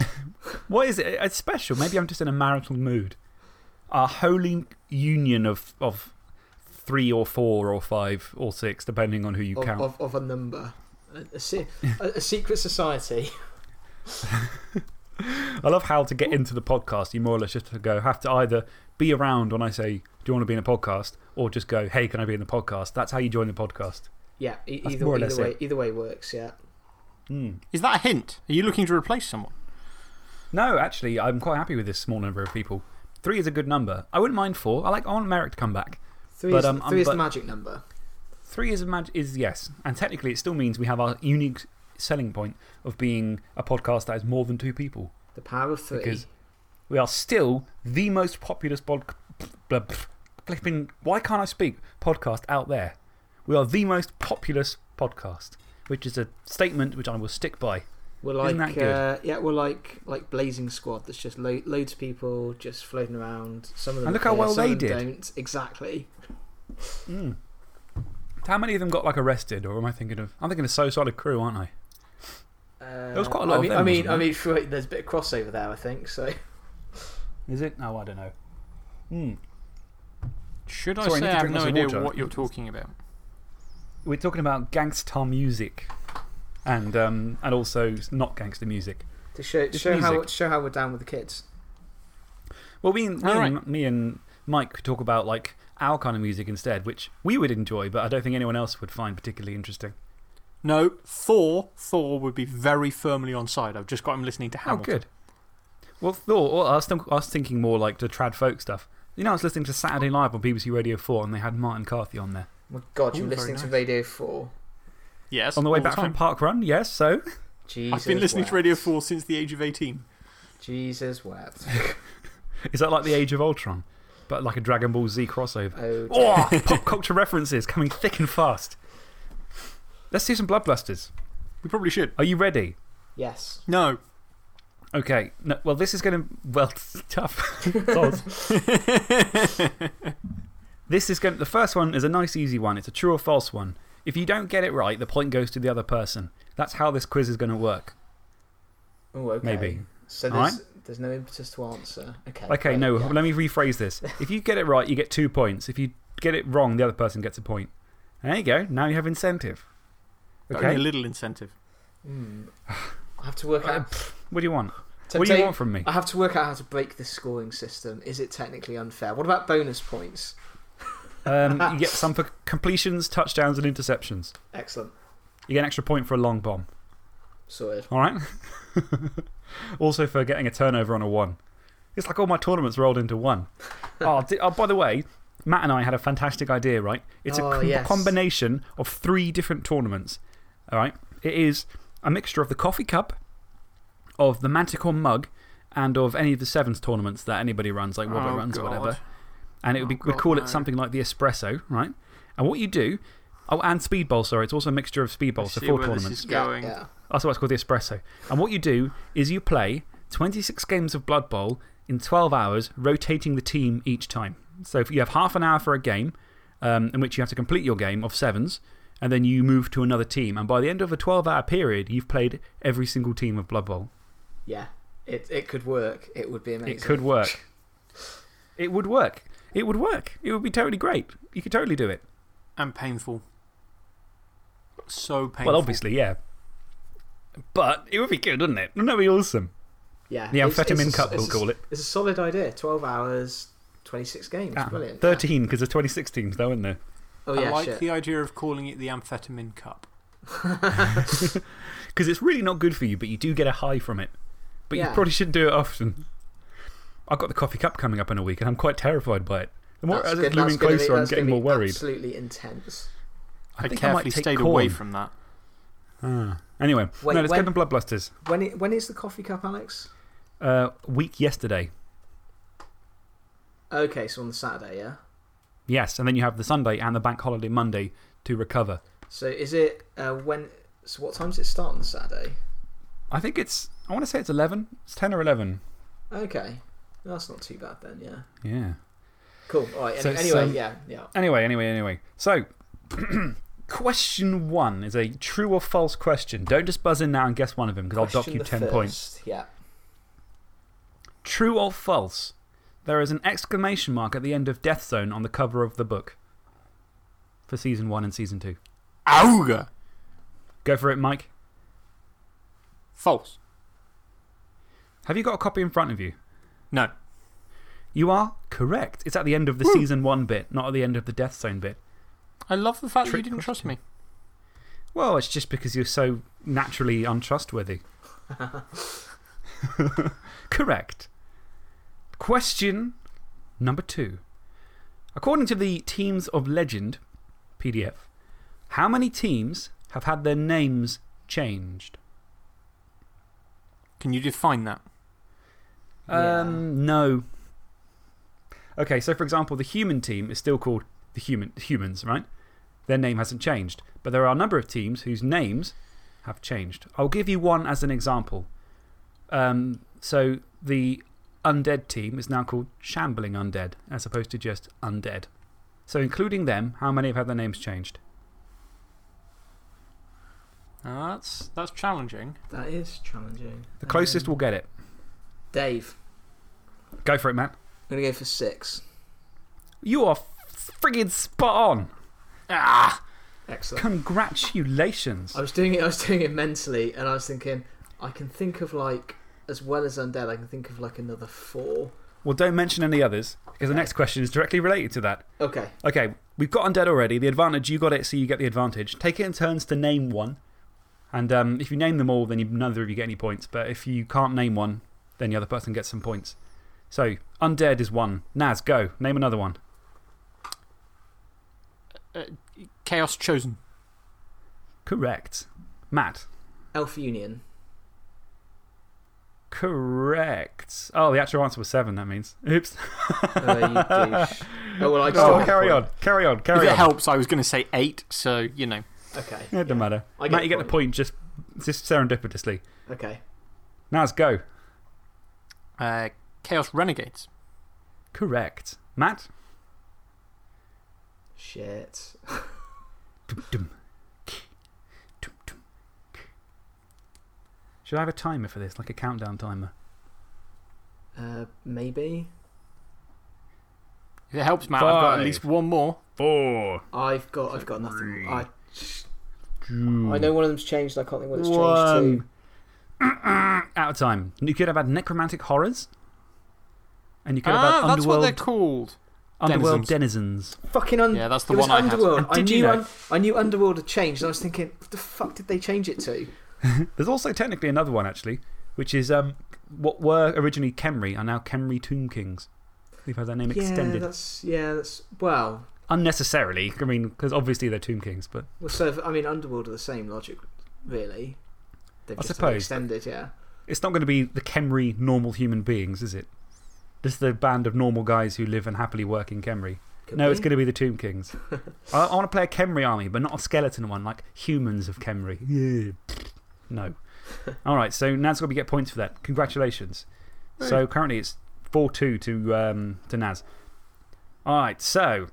What is it? It's special. Maybe I'm just in a marital mood. Our holy union of, of three or four or five or six, depending on who you Of, count. of, of a number. A, a, se- a, a secret society. I love how to get into the podcast, you more or less just to go, have to either be around when I say, Do you want to be in a podcast? or just go, Hey, can I be in the podcast? That's how you join the podcast. Yeah, e- either, either, way, it. either way works, yeah. Hmm. Is that a hint? Are you looking to replace someone? No, actually, I'm quite happy with this small number of people. Three is a good number. I wouldn't mind four. I, like, I want Merrick to come back. Three But, is, um, three um, is the magic number. Three is, a mag- is yes. And technically, it still means we have our unique selling point of being a podcast that is more than two people. The power of three. Because we are still the most populous blah, flipping. Why can't I speak? Podcast out there. We are the most populous podcast, which is a statement which I will stick by. We're Isn't like, that good? Uh, yeah, we're like, like Blazing Squad that's just lo- loads of people just floating around. Some of them And look how well they did. Don't. Exactly. Mm. How many of them got like arrested, or am I thinking of. I'm thinking of So Solid Crew, aren't I? Uh, was quite a lot I of mean, them, I mean, wasn't I there? mean, for- there's a bit of crossover there, I think. So Is it? No, I don't know. Hmm. Should I Sorry, I say need to I have drink no idea water. what you're talking about? We're talking about gangster music and, um, and also not gangster music. to show, to It's show how music. to show how we're down with the kids. Well, me and, me, All and, me and Mike could talk about like our kind of music instead, which we would enjoy, but I don't think anyone else would find particularly interesting. No, Thor. Thor would be very firmly on side. I've just got him listening to Oh, good. Well, Thor, well, I, was think, I was thinking more like the trad folk stuff. You know, I was listening to Saturday oh. Live on BBC Radio 4 and they had Martin Carthy on there. Oh my God, you're were very listening to. Radio Four. Yes. On the way all back from time. Park Run, yes, so. Jesus I've been listening to. Radio 4 since the age of 18. Jesus wept. Is that like the Age of Ultron? But like a Dragon Ball Z crossover? Oh, Oh, pop culture references coming thick and fast. Let's do some Bloodbusters. We probably should. Are you ready? yes. No. Okay. No, well, this is going to. Well, it's tough. Soz. this is going The first one is a nice, easy one. It's a true or false one. If you don't get it right, the point goes to the other person. That's how this quiz is going to work. Oh, okay. Maybe. So All there's, there's no impetus to answer. Okay. Okay, great, no, yeah. let me rephrase this. If you get it right, you get two points. If you get it wrong, the other person gets a point. There you go. Now you have incentive. Only a little incentive. Hmm. I have to work Uh, out. What do you want? to What do you want from me? I have to work out how to break this scoring system. Is it technically unfair? What about bonus points? Um, you get some for completions, touchdowns, and interceptions. Excellent. You get an extra point for a long bomb. Sorted. All right? also for getting a turnover on a one. It's like all my tournaments rolled into one. oh, di- oh, by the way, Matt and I had a fantastic idea, right? It's a Oh, com- yes. combination of three different tournaments. All right? It is a mixture of the coffee cup, of the Manticore mug, and of any of the sevens tournaments that anybody runs, like Robert Oh, runs or whatever. And it would Oh, be, we'd God, call no. it something like the espresso, right? And what you do, oh, and speedball, sorry, it's also a mixture of speedball, so four where this tournaments. is Yeah, going. yeah. That's why it's called the espresso. And what you do is you play 26 games of Blood Bowl in 12 hours, rotating the team each time. So if you have half an hour for a game, um, in which you have to complete your game of sevens, and then you move to another team. And by the end of a 12 hour period, you've played every single team of Blood Bowl. Yeah. It, it could work. It would be amazing. It could work. It would work. It would work. It would be totally great. You could totally do it. And painful. So painful. Well, obviously, yeah. But it would be good, wouldn't it? Wouldn't that be awesome? Yeah. The it's- it's amphetamine a- cup, we'll a- call it. It's a solid idea. 12 hours, 26 games. Ah, Brilliant. 13, because there's 26 teams, though, isn't there? Oh, yeah, I like shit. the idea of calling it the amphetamine cup. Because it's really not good for you, but you do get a high from it. But you probably shouldn't do it often. I've got the coffee cup coming up in a week, and I'm quite terrified by it. The more That's as it's looming that's gonna be- closer, I'm getting more worried. Absolutely intense. I, I, think I might take stayed corn. away from that. Ah. Anyway, Wait, no, let's when- get the Blood Blusters. When, it, when is the coffee cup, Alex? Uh, week yesterday. Okay, so on the Saturday, yeah? Yes, and then you have the Sunday and the bank holiday Monday to recover. So is it uh, when. So what time does it start on Saturday? I think it's, I want to say it's 11. It's 10 or 11. Okay. That's not too bad then, yeah. Yeah. Cool. All right. So anyway, um, yeah, yeah. Anyway, anyway, anyway. So, question one is a true or false question. Don't just buzz in now and guess one of them because I'll dock you the 10 points. first, Yeah. True or false? There is an exclamation mark at the end of Death Zone on the cover of the book for season one and season two. Auga! Go for it, Mike. False. Have you got a copy in front of you? No. You are correct. It's at the end of the season one bit, not at the end of the Death Zone bit. I love the fact that you didn't trust me. Well, it's just because you're so naturally untrustworthy. Correct. Question number two. According to the Teams of Legend PDF, how many teams have had their names changed? Can you define that? Yeah. Um, no. Okay, so for example, the human team is still called the human, humans, right? Their name hasn't changed. But there are a number of teams whose names have changed. I'll give you one as an example. Um, so the undead team is now called Shambling Undead as opposed to just Undead. So, including them, how many have had their names changed? Uh, that's, that's challenging. That is challenging. The closest Um, will get it. Dave. Go for it, Matt. I'm going to go for six. You are friggin' spot on. Ah! Excellent. Congratulations. I was doing it. I was doing it mentally, and I was thinking, I can think of like, as well as undead, I can think of like another four. Well, don't mention any others because the next question is directly related to that. Okay. Okay, we've got undead already. The advantage, you got it, so you get the advantage. Take it in turns to name one. And um, if you name them all, then you, neither of you get any points. But if you can't name one, then the other person gets some points. So, undead is one. Naz, go. Name another one. Chaos Chosen. Correct. Matt. Elf Union. Correct. Oh, the actual answer was seven, that means. Oops. Uh, you douche. Oh, well, I just Oh, got a carry on. Carry on. If it helps, I was going to say eight, so, you know. Okay. It doesn't yeah. matter. I get Matt, the you get the point. point just, just serendipitously. Okay. Naz, go. Uh, Chaos Renegades. Correct. Matt? Shit. Dum, dum. Dum, Should I have a timer for this, like a countdown timer? Uh, maybe. If it helps, Matt, I've got at least one more. Four. I've got. I've got nothing. I. Two. I know one of them's changed. I can't think what it's changed One. to. Out of time. You could have had necromantic horrors. And you could have Ah, had that's what they're underworld, called. underworld denizens. denizens. Fucking un- Yeah, that's the it was one I had. Underworld. I knew. you know- un- I knew Underworld had changed. And I was thinking, what the fuck did they change it to? There's also technically another one, actually, which is um, what were originally Khemri are now Khemri Tomb Kings. They've had their name yeah, extended. that's yeah. That's well. Unnecessarily. I mean, because obviously they're Tomb Kings, but Well, so if- I mean, Underworld are the same logic, really. They've I just had it suppose. extended. Yeah. it's not going to be the Khemri normal human beings, is it? Just the band of normal guys who live and happily work in Khemri. Could No, be. it's going to be the Tomb Kings. I, I want to play a Khemri army, but not a skeleton one, like humans of Khemri. Yeah. No. Alright, so Naz got to get points for that. Congratulations. So currently it's 4 2 to, um, to Naz. Alright, so.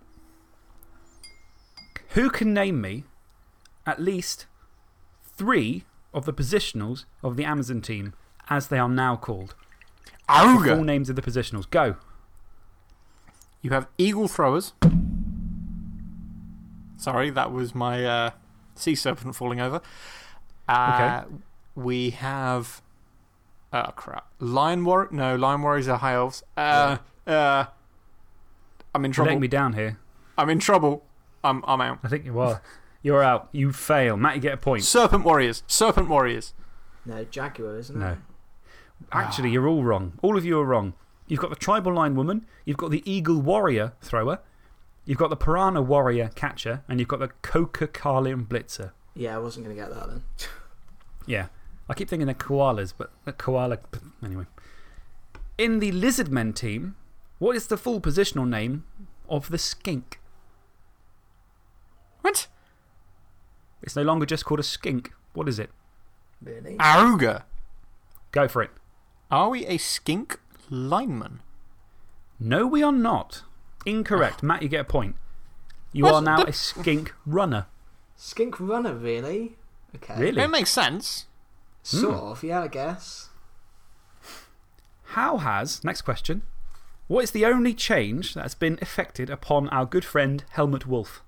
Who can name me at least three of the positionals of the Amazon team as they are now called? Full names of the positionals. Go. You have Eagle Throwers. Sorry, that was my uh, sea serpent falling over. Uh, We have. Oh, crap. Lion Warrior. No, Lion Warriors are high elves. Uh, uh, I'm in You're trouble. letting me down here. I'm in trouble. I'm, I'm out. I think you are. You're out. You fail. Matt, you get a point. Serpent Warriors. Serpent Warriors. No, Jaguar, isn't it? No. Actually, you're all wrong. All of you are wrong. You've got the tribal line woman, you've got the eagle warrior thrower, You've got the Piranha Warrior Catcher, and you've got the Koka Kalim Blitzer. Yeah, I wasn't going to get that then. Yeah. I keep thinking they're koalas, but a koala. Anyway. In the Lizardmen team, what is the full positional name of the skink? What? It's no longer just called a skink. What is it? Really? Auga. Go for it. Are we a skink lineman? No, we are not. Incorrect. Ah. Matt, you get a point. You What? are now The- a skink runner. Skink runner, really? Okay. Really? It makes sense. Sort Hmm. of, yeah, I guess. How has, next question, what is the only change that's been effected upon our good friend Helmut Wulf?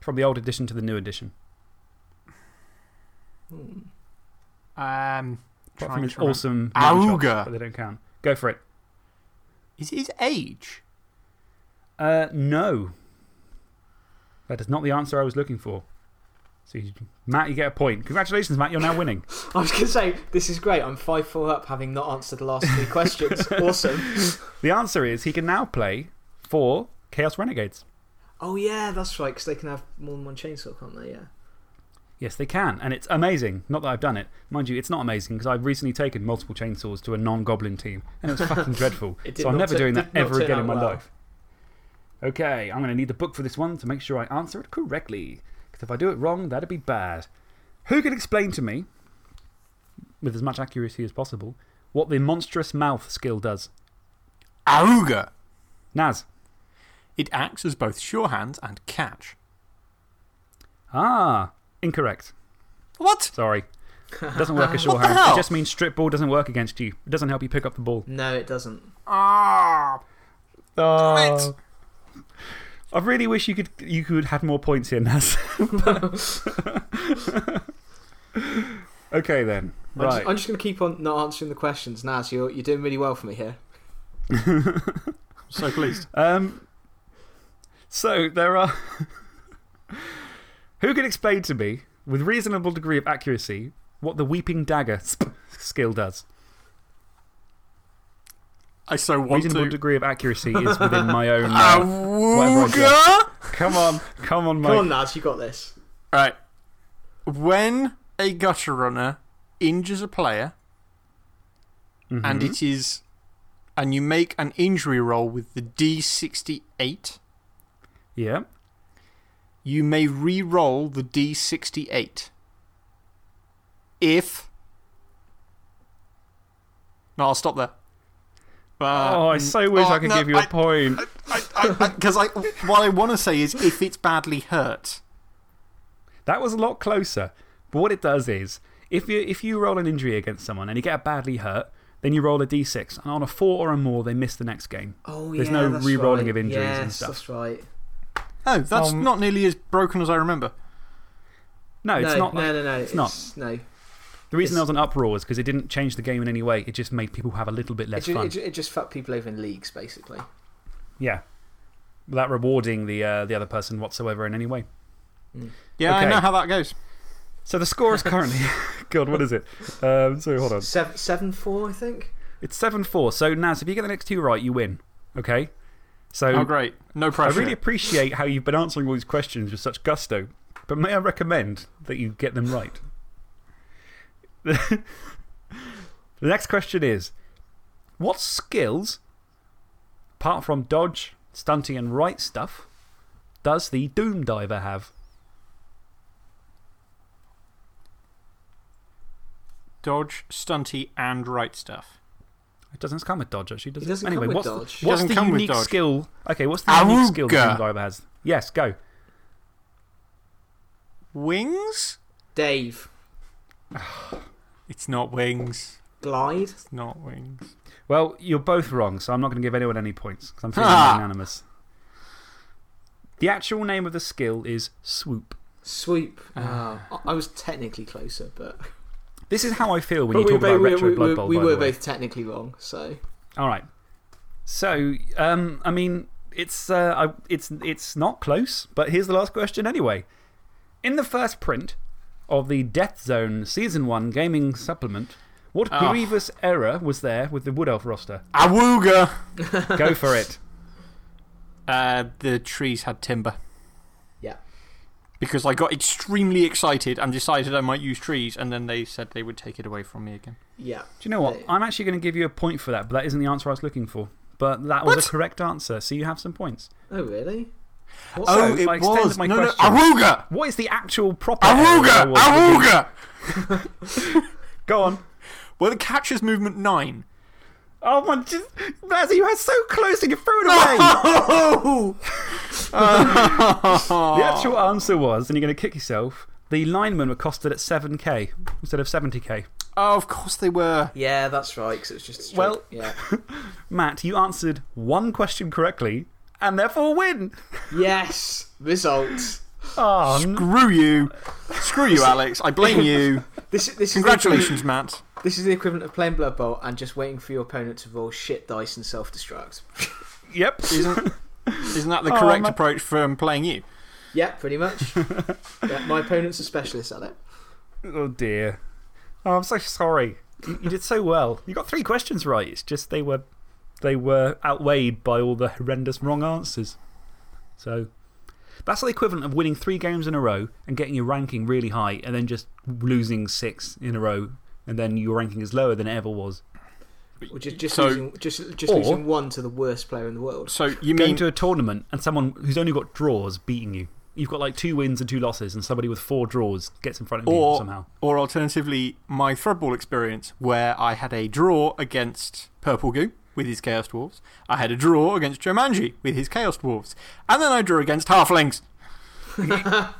From the old edition to the new edition. Um, Apart from his awesome. mutton chops, Auga. But they don't count. Go for it. Is it his age? Uh, no. That is not the answer I was looking for. So, you, Matt, you get a point. Congratulations, Matt. You're now winning. I was going to say, this is great. I'm 5 4 up having not answered the last three questions. awesome. The answer is he can now play for Chaos Renegades. Oh, yeah, that's right, because they can have more than one chainsaw, can't they? Yeah. Yes, they can. And it's amazing. Not that I've done it. Mind you, it's not amazing because I've recently taken multiple chainsaws to a non goblin team and it was fucking dreadful. It So I'm never doing that ever again in my well. life. Okay, I'm going to need the book for this one to make sure I answer it correctly. Because if I do it wrong, that'd be bad. Who can explain to me, with as much accuracy as possible, what the monstrous mouth skill does? Auga. Naz. It acts as both surehand and catch. Ah, incorrect. What? Sorry. It doesn't work as What the shorthand. It just means strip ball doesn't work against you. It doesn't help you pick up the ball. No, it doesn't. Ah. Oh. I really wish you could, you could have more points here, Naz. okay, then. I'm Right. just, I'm just going to keep on not answering the questions. Naz, you're, you're doing really well for me here. So pleased. Um, so, there are. Who can explain to me, with reasonable degree of accuracy, what the Weeping Dagger sp- skill does? I so want Reasonable to. degree of accuracy is within my own. Uh, whatever I Auga. come on, come on, mate. Come on, Naz, you got this. Right. When a gutter runner injures a player and Mhm. it is. And you make an injury roll with the D68, Yeah. you may re roll the D68. If. No, I'll stop there. Uh, oh, I so wish oh, I could no, give you a I- point. Because I, what I want to say is if it's badly hurt. That was a lot closer. But what it does is, if you, if you roll an injury against someone and you get badly hurt, then you roll a d6. And on a 4 or a more, they miss the next game. Oh, There's yeah. no that's re-rolling right. of injuries and yes, stuff. That's right. Oh, that's Um, not nearly as broken as I remember. No, it's no, not. No, no, no. It's, not. No. The reason there was an uproar is because it didn't change the game in any way. It just made people have a little bit It, less ju- fun. it, ju- it just fucked people over in leagues, basically. yeah. Without rewarding the, uh, the other person whatsoever in any way. Yeah, Okay. I know how that goes. So the score is currently. God, what is it? Um, so hold on. Seven, seven four, I think. It's 7 4. So, Naz, if you get the next two right, you win. Okay? So, Oh, great. No pressure. I really appreciate how you've been answering all these questions with such gusto, but may I recommend that you get them right? the next question is What skills, apart from dodge, stunty, and right stuff, does the Doom Diver have? Dodge, stunty, and right stuff. It doesn't come with dodge, actually, does It it? doesn't anyway, come with what's, dodge. The, what's Doesn't the come with unique dodge. skill? Okay, what's the unique skill the Auga. Doom Diver has? Yes, go. Wings? Dave. It's not wings. Glide. It's not wings. Well, you're both wrong, so I'm not going to give anyone any points because I'm feeling Ah. unanimous. The actual name of the skill is Swoop. Swoop. Oh, I I was technically closer, but. This is how I feel when but you talk bo- about Retro we, Blood we, Bowl. we were both technically wrong, so. All right. So, um, I mean, it's, uh, I, it's, it's not close, but here's the last question anyway. In the first print of the Death Zone Season 1 gaming supplement, What Ah. grievous error was there with the Wood Elf roster? Awooga! Go for it. Uh, the trees had timber. Yeah. Because I got extremely excited and decided I might use trees, and then they said they would take it away from me again. Yeah. Do you know what? They- I'm actually going to give you a point for that, but that isn't the answer I was looking for. But that was What? a correct answer, so you have some points. Oh, really? What- oh, So, oh, it I extended was. my no, no. question. Awooga! What is the actual proper Aruga! there Awooga! was with Awooga! the- Go on. Well, the catcher's movement nine. Oh my, just, Blazzy, you were so close and you threw it away. Oh! The actual answer was, and you're going to kick yourself, the linemen were costed at 7k instead of 70k. Oh, of course they were. Yeah, that's right, because it was just a Well- Yeah. Matt, you answered one question correctly and therefore win. yes! Results. Oh, Screw you. Screw you, Alex. I blame you. This, this, is Congratulations, Matt. this is the equivalent of playing Blood Bowl and just waiting for your opponent to roll shit dice and self destruct. yep. Isn't, isn't that the Oh, correct ma- approach from playing you? yeah, pretty much. yeah, my opponent's a specialist at it. Oh dear. Oh, I'm so sorry. You, you did so well. You got three questions right. It's just they were, they were outweighed by all the horrendous wrong answers. So that's the equivalent of winning three games in a row and getting your ranking really high and then just losing six in a row and then your ranking is lower than it ever was. Or just, just, So- losing, just, just Or- losing one to the worst player in the world. So you mean. Going mean. to a tournament and someone who's only got draws beating you. You've got like two wins and two losses, and somebody with four draws gets in front of you somehow. or alternatively, my Thrudball experience, where I had a draw against Purple Goo with his Chaos Dwarves. I had a draw against Jumanji with his Chaos Dwarves. And then I drew against Halflings.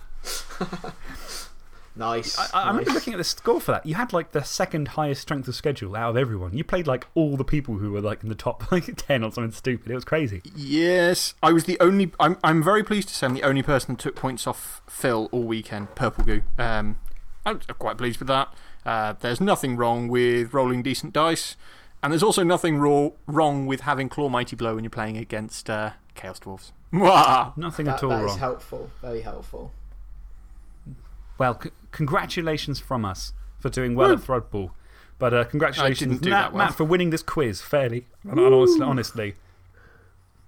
Nice. I, I remember looking at the score for that. You had like the second highest strength of schedule out of everyone. You played like all the people who were like in the top like 10 or something stupid. It was crazy. Yes, I was the only. I'm, I'm very pleased to say I'm the only person that took points off Phil all weekend, Purple Goo. Um, I'm quite pleased with that. Uh, there's nothing wrong with rolling decent dice, and there's also nothing raw, wrong with having Claw Mighty Blow when you're playing against uh, Chaos Dwarves. Mwah! Nothing that, at all that is wrong. helpful. Very helpful. Well, congratulations from us for doing well at Thrudball. But uh, congratulations, didn't Matt, well. Matt, for winning this quiz fairly. and honestly, honestly.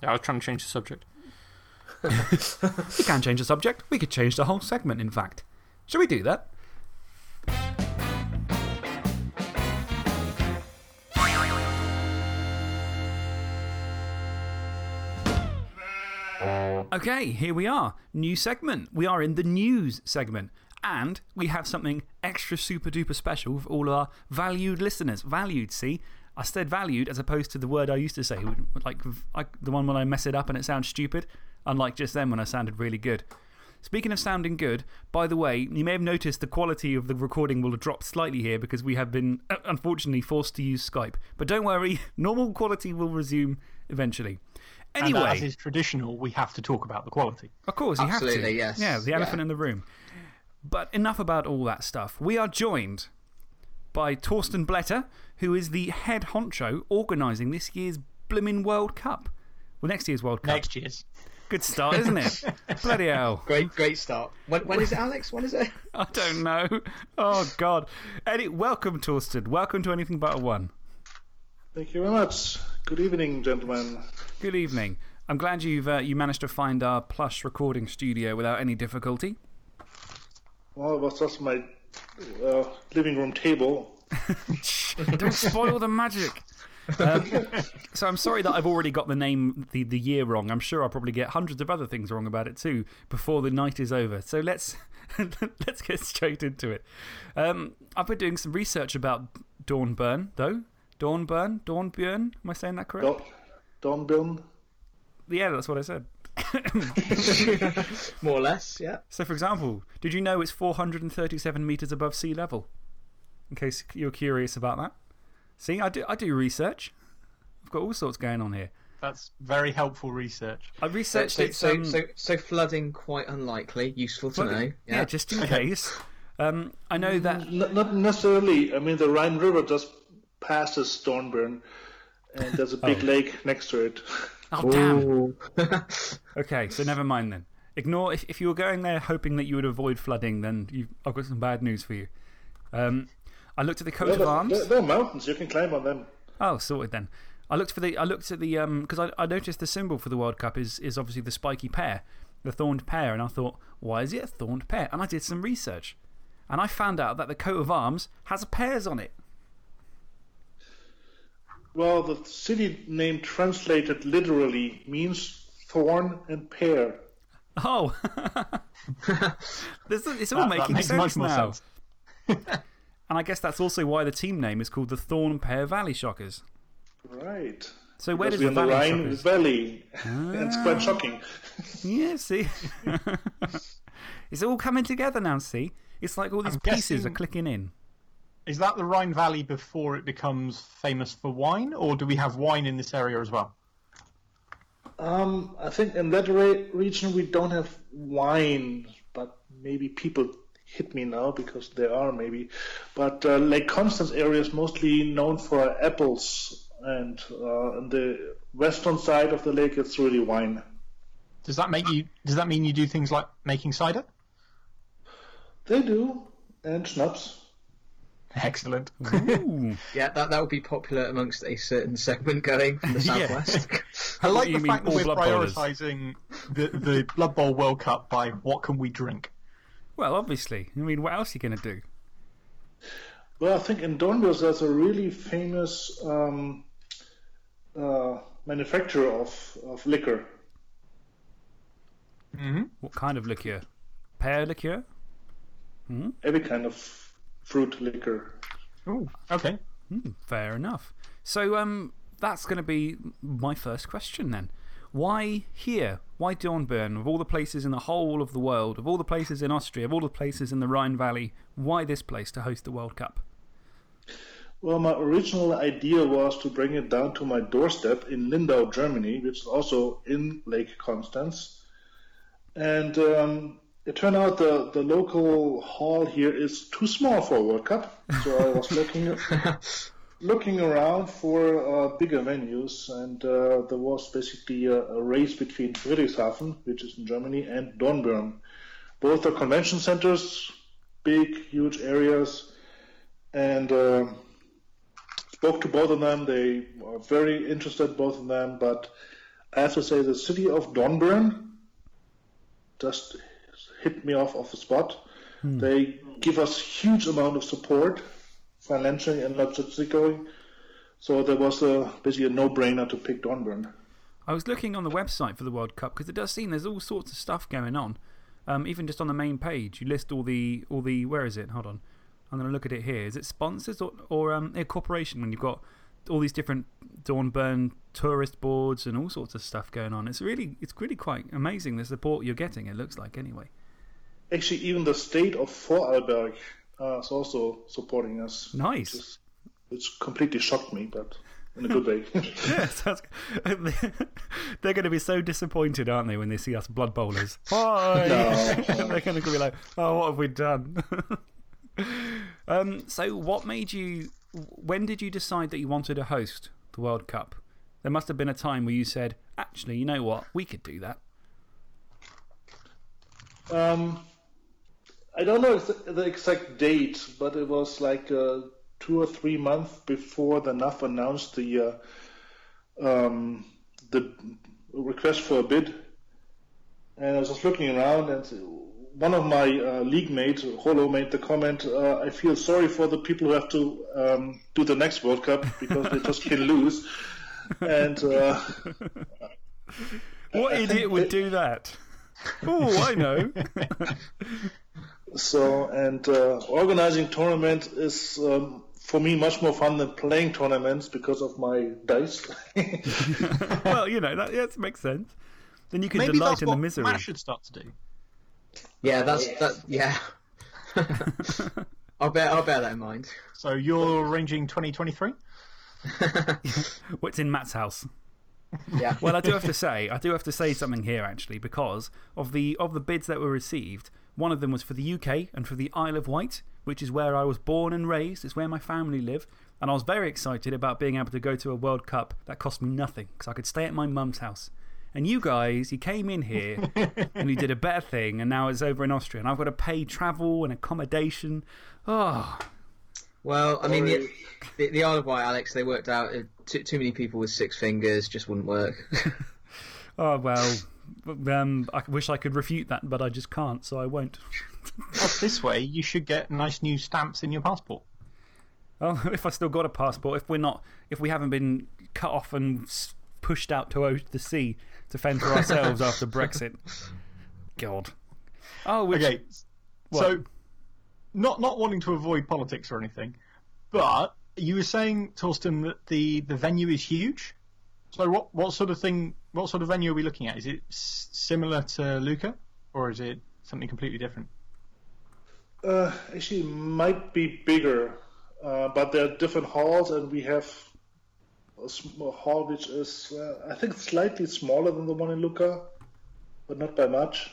Yeah, I was trying to change the subject. We can change the subject. We could change the whole segment, in fact. Should we do that? Okay, here we are. New segment. We are in the news segment. And we have something extra super duper special for all our valued listeners. Valued, see? I said valued as opposed to the word I used to say, like, like the one when I mess it up and it sounds stupid, unlike just then when I sounded really good. Speaking of sounding good, by the way, you may have noticed the quality of the recording will have dropped slightly here because we have been, uh, unfortunately, forced to use Skype. But don't worry, normal quality will resume eventually. Anyway. And as is traditional, we have to talk about the quality. Of course, you have to. Absolutely, yes. Yeah, the elephant Yeah. in the room. But enough about all that stuff. We are joined by Torsten Bletter, who is the head honcho organising this year's Blimmin' World Cup. Well, next year's World Cup. Next year's. Good start, isn't it? Bloody hell. Great, great start. When, when is it, Alex? When is it? I don't know. Oh, God. Eddie, welcome, Torsten. Welcome to Anything But a One. Thank you very much. Good evening, gentlemen. Good evening. I'm glad you've uh, you managed to find our plush recording studio without any difficulty. Well, it was just my uh, living room table. Don't spoil the magic. Um, so I'm sorry that I've already got the name, the, the year wrong. I'm sure I'll probably get hundreds of other things wrong about it too before the night is over. So let's, let's get straight into it. Um, I've been doing some research about Dawnburn, though. Dawnburn? Dawnbjörn? Am I saying that correct? Don, Don Bill. Yeah, that's what I said. More or less, yeah. So, for example, did you know it's 437 metres above sea level? In case you're curious about that. See, I do, I do research. I've got all sorts going on here. That's very helpful research. I researched so, it. so, um, so, so flooding quite unlikely. Useful to well, know. yeah. just in case. Um, I know that. N- not necessarily. I mean, the Rhine River just passes Dornbirn, and there's a big lake next to it. Oh, damn. Okay, so never mind then. Ignore. If, if you were going there hoping that you would avoid flooding, then you, I've got some bad news for you. Um, I looked at the coat Yeah, of there- arms. there, there are mountains. You can climb on them. Oh, sorted then. I looked for the. I looked at the. um Because I, I noticed the symbol for the World Cup is, is obviously the spiky pear, the thorned pear. And I thought, why is it a thorned pear? And I did some research. And I found out that the coat of arms has pears on it. Well, the city name translated literally means thorn and pear. Oh! This- it's all That- that making makes sense now. sense. And I guess that's also why the team name is called the Thorn Pear Valley Shockers. Right. So where Because does the the Valley Rhine Shockers. Valley. it's quite ah. shocking. Yeah, see? it's all coming together now, see? It's like all these I'm pieces are clicking in. Is that the Rhine Valley before it becomes famous for wine, or do we have wine in this area as well? Um, I think in that re- region we don't have wine, but maybe people hit me now because there are maybe. But uh, Lake Constance area is mostly known for apples, and uh, on the western side of the lake it's really wine. Does that make you? Does that mean you do things like making cider? They do, and schnapps. Excellent. Yeah, that, that would be popular amongst a certain segment going from the Yeah. southwest. I like you the mean fact that we're prioritising the, the Blood Bowl World Cup by what can we drink. Well, obviously. I mean, what else are you going to do? Well, I think in Dornbos there's a really famous um, uh, manufacturer of, of liquor. Mm-hmm. What kind of liqueur? Pear liqueur? Every kind of fruit liquor. Oh, okay. Hmm, fair enough. So, um, that's going to be my first question then. Why here? Why Dornbirn? Of all the places in the whole of the world, of all the places in Austria, of all the places in the Rhine Valley, why this place to host the World Cup? Well, my original idea was to bring it down to my doorstep in Lindau, Germany, which is also in Lake Constance. And um, it turned out the, the local hall here is too small for a World Cup. So I was looking, looking around for uh, bigger venues, and uh, there was basically a, a race between Friedrichshafen, which is in Germany, and Dornbirn. Both are convention centers, big, huge areas, and uh, spoke to both of them. They were very interested, both of them. But I have to say, the city of Dornbirn just hit me off of the spot. They give us huge amount of support, financially and logistically. So there was a, basically a no-brainer to pick Dornbirn. I was looking on the website for the World Cup because it does seem there's all sorts of stuff going on. Um, even just on the main page, you list all the, all the. Where is it? Hold on. I'm going to look at it here. Is it sponsors or, or um, a corporation when you've got all these different Dornbirn tourist boards and all sorts of stuff going on? It's really, it's really quite amazing the support you're getting, it looks like, anyway. Actually, even the state of Vorarlberg uh, is also supporting us. Nice. Which, is, which completely shocked me, but in a good way. Yeah, sounds They're going to be so disappointed, aren't they, when they see us blood bowlers? Hi! They're going to be like, oh, what have we done? um, so, what made you. When did you decide that you wanted to host the World Cup? There must have been a time where you said, actually, you know what? We could do that. Um, I don't know the exact date, but it was like uh, two or three months before the NAF announced the uh, um, the request for a bid. And I was just looking around, and one of my uh, league mates, Holo, made the comment uh, I feel sorry for the people who have to um, do the next World Cup because they just can lose. And uh, What I idiot would that- do that? Oh, I know. So, and uh, organizing tournament is um, for me much more fun than playing tournaments because of my dice. well, you know, that, yeah, that makes sense. Then you can Maybe delight that's in the misery. Matt should start to do. yeah, that's. That, yeah. I'll bear, I'll bear that in mind. So you're arranging 2023? What's in Matt's house? Yeah. Well, I do have to say, I do have to say something here actually, because of the, of the bids that were received, one of them was for the UK and for the Isle of Wight, which is where I was born and raised, it's where my family live. And I was very excited about being able to go to a World Cup that cost me nothing, because I could stay at my mum's house. And you guys, you came in here and you did a better thing, and now it's over in Austria, and I've got to pay travel and accommodation. Oh, Well, I mean, Or- the, the, the Isle of Wight, Alex, they worked out uh, too, too many people with six fingers just wouldn't work. Oh, well, um, I wish I could refute that, but I just can't, so I won't. What's this way? You should get nice new stamps in your passport. Oh, if I still got a passport, if we're not, if we haven't been cut off and pushed out to the sea to fend for ourselves after Brexit. God. Oh, which, Okay, so not not wanting to avoid politics or anything, but you were saying, Torsten, that the, the venue is huge. So what what sort of thing? What sort of venue are we looking at? Is it s- similar to Lucca, or is it something completely different? Uh, actually, might be bigger, uh, but there are different halls, and we have a small hall which is, uh, I think, slightly smaller than the one in Lucca, but not by much.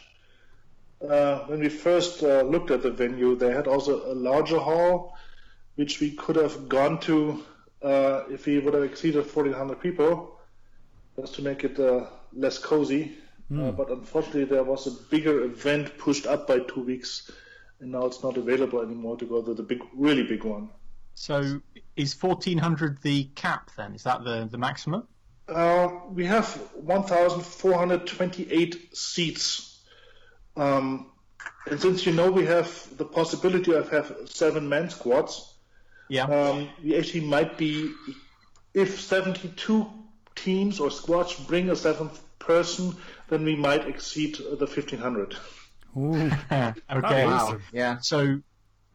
Uh, when we first uh, looked at the venue, they had also a larger hall, which we could have gone to uh, if we would have exceeded 1,400 people, just to make it uh, less cozy. Uh, but unfortunately, there was a bigger event pushed up by two weeks, and now it's not available anymore to go to the big, really big one. So is fourteen hundred the cap then? Is that the the maximum? Uh, we have 1,428 seats. Um, and since you know we have the possibility of have seven man squads, Yeah. um, we actually might be, if 72 teams or squads bring a seventh person, then we might exceed the 1,500. Ooh, okay. wow. yeah. So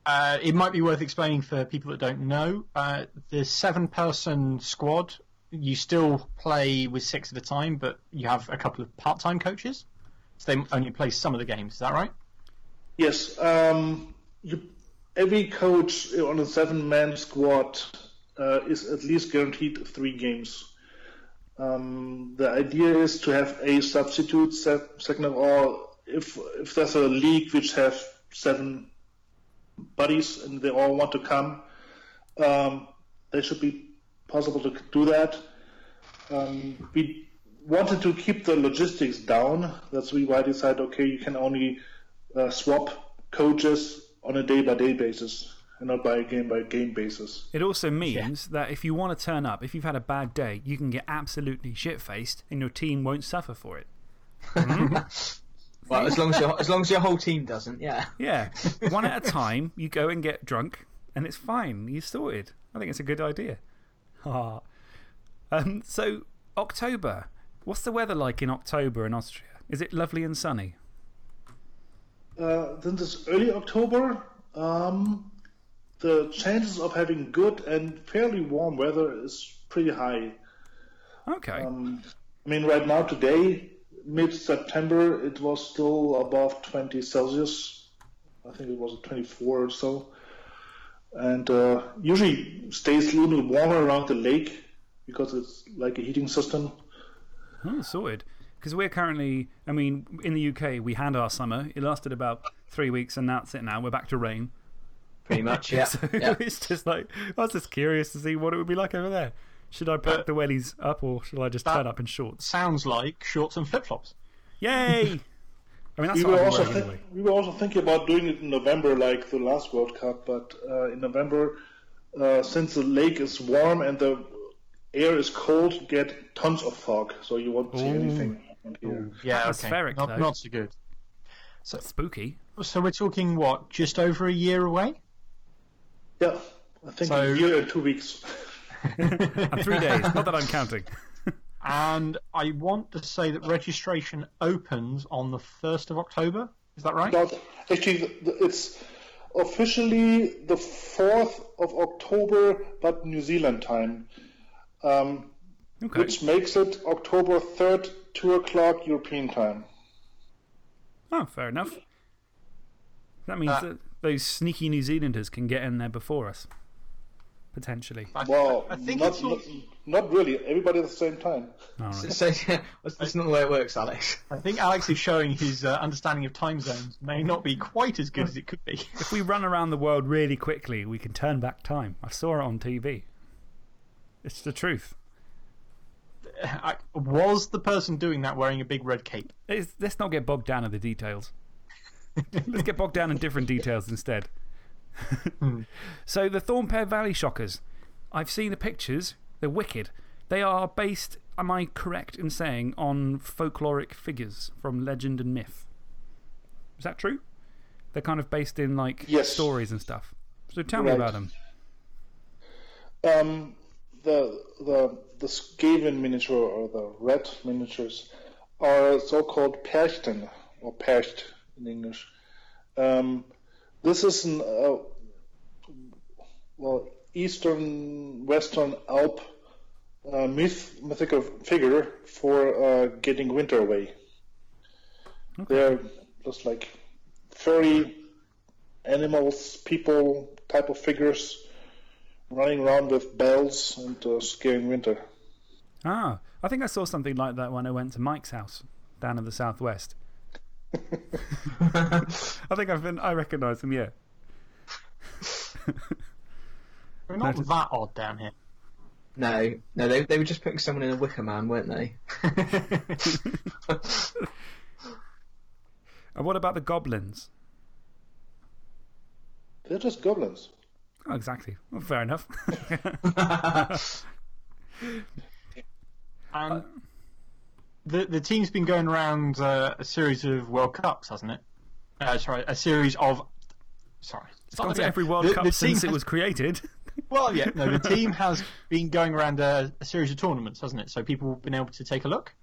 uh, it might be worth explaining for people that don't know. Uh, the seven-person squad, you still play with six at a time, but you have a couple of part-time coaches. So they only play some of the games. Is that right? Yes, um, you, every coach on a seven-man squad uh, is at least guaranteed three games. Um, the idea is to have a substitute. Second of all, if if there's a league which have seven buddies and they all want to come, um, they should be possible to do that. Um, we wanted to keep the logistics down. That's why I decided, okay, you can only uh, swap coaches on a day by day basis and not by a game by game basis. It also means that if you want to turn up, if you've had a bad day, you can get absolutely shit faced and your team won't suffer for it. Well, as long as your as long as your whole team doesn't, yeah. Yeah. One at a time, you go and get drunk, and it's fine. You're sorted. I think it's a good idea. Ah. um, so, October. What's the weather like in October in Austria? Is it lovely and sunny? Uh, since it's early October, um, the chances of having good and fairly warm weather is pretty high. Okay. Um, I mean, right now, today, mid September, it was still above 20 Celsius. I think it was 24 or so. And uh, usually stays a little warmer around the lake because it's like a heating system. Oh, sorted. Because we're currently, I mean, in the UK, we had our summer. It lasted about three weeks, and that's it now. We're back to rain. Pretty much, yeah. So yeah. it's just like, I was just curious to see what it would be like over there. Should I pack the wellies up, or should I just turn up in shorts? Sounds like shorts and flip-flops. Yay! I mean, that's We what were, I'm also wearing anyway. we were also thinking about doing it in November, like the last World Cup. But uh, in November, uh, since the lake is warm and the air is cold, you get tons of fog, so you won't see Ooh. anything. around here. Yeah, Atmospheric, okay. though. Not, not so good. So Spooky. So we're talking what? Just over a year away? Yeah, I think So- a year and two weeks. And three days. Not that I'm counting. And I want to say that registration opens on the 1st of October. Is that right? Not actually, the- the- it's officially the fourth of October, but New Zealand time, um, Okay. which makes it October third, two o'clock European time. Oh, fair enough. That means Uh, that those sneaky New Zealanders can get in there before us. Potentially. I, Well, I think not, it's not, not really. Everybody at the same time. All right. So, yeah, that's, that's not the way it works, Alex. I think Alex is showing his uh, understanding of time zones may not be quite as good as it could be. If we run around the world really quickly, we can turn back time. I saw it on TV. It's the truth. I, was the person doing that wearing a big red cape? It's, let's not get bogged down in the details. let's get bogged down in different details instead. So, the Thornpear Valley Shockers, I've seen the pictures. They're wicked. They are based, am I correct in saying, on folkloric figures from legend and myth? Is that true? They're kind of based in like Yes. stories and stuff. So, tell me about them. Um, the the the Skaven miniature or the red miniatures are so-called Perchten or Percht in English. Um, this is an uh, well Eastern Western Alp uh, myth mythical figure for uh, getting winter away. They're just like furry animals, people type of figures running around with bells and uh, scaring winter. Ah, I think I saw something like that when I went to Mike's house down in the southwest. I think I've been, I recognise them, yeah. We're not Notice. that odd down here. No, no, they, they were just putting someone in a wicker man, weren't they? And what about the goblins? They're just goblins. Oh, exactly. Well, fair enough. And the, the team's been going around uh, a series of World Cups, hasn't it? Uh, sorry, a series of. Sorry. It's gone to every World The- Cup the since team it was created. Well, yeah, no, the team has been going around a, a series of tournaments, hasn't it? So people have been able to take a look?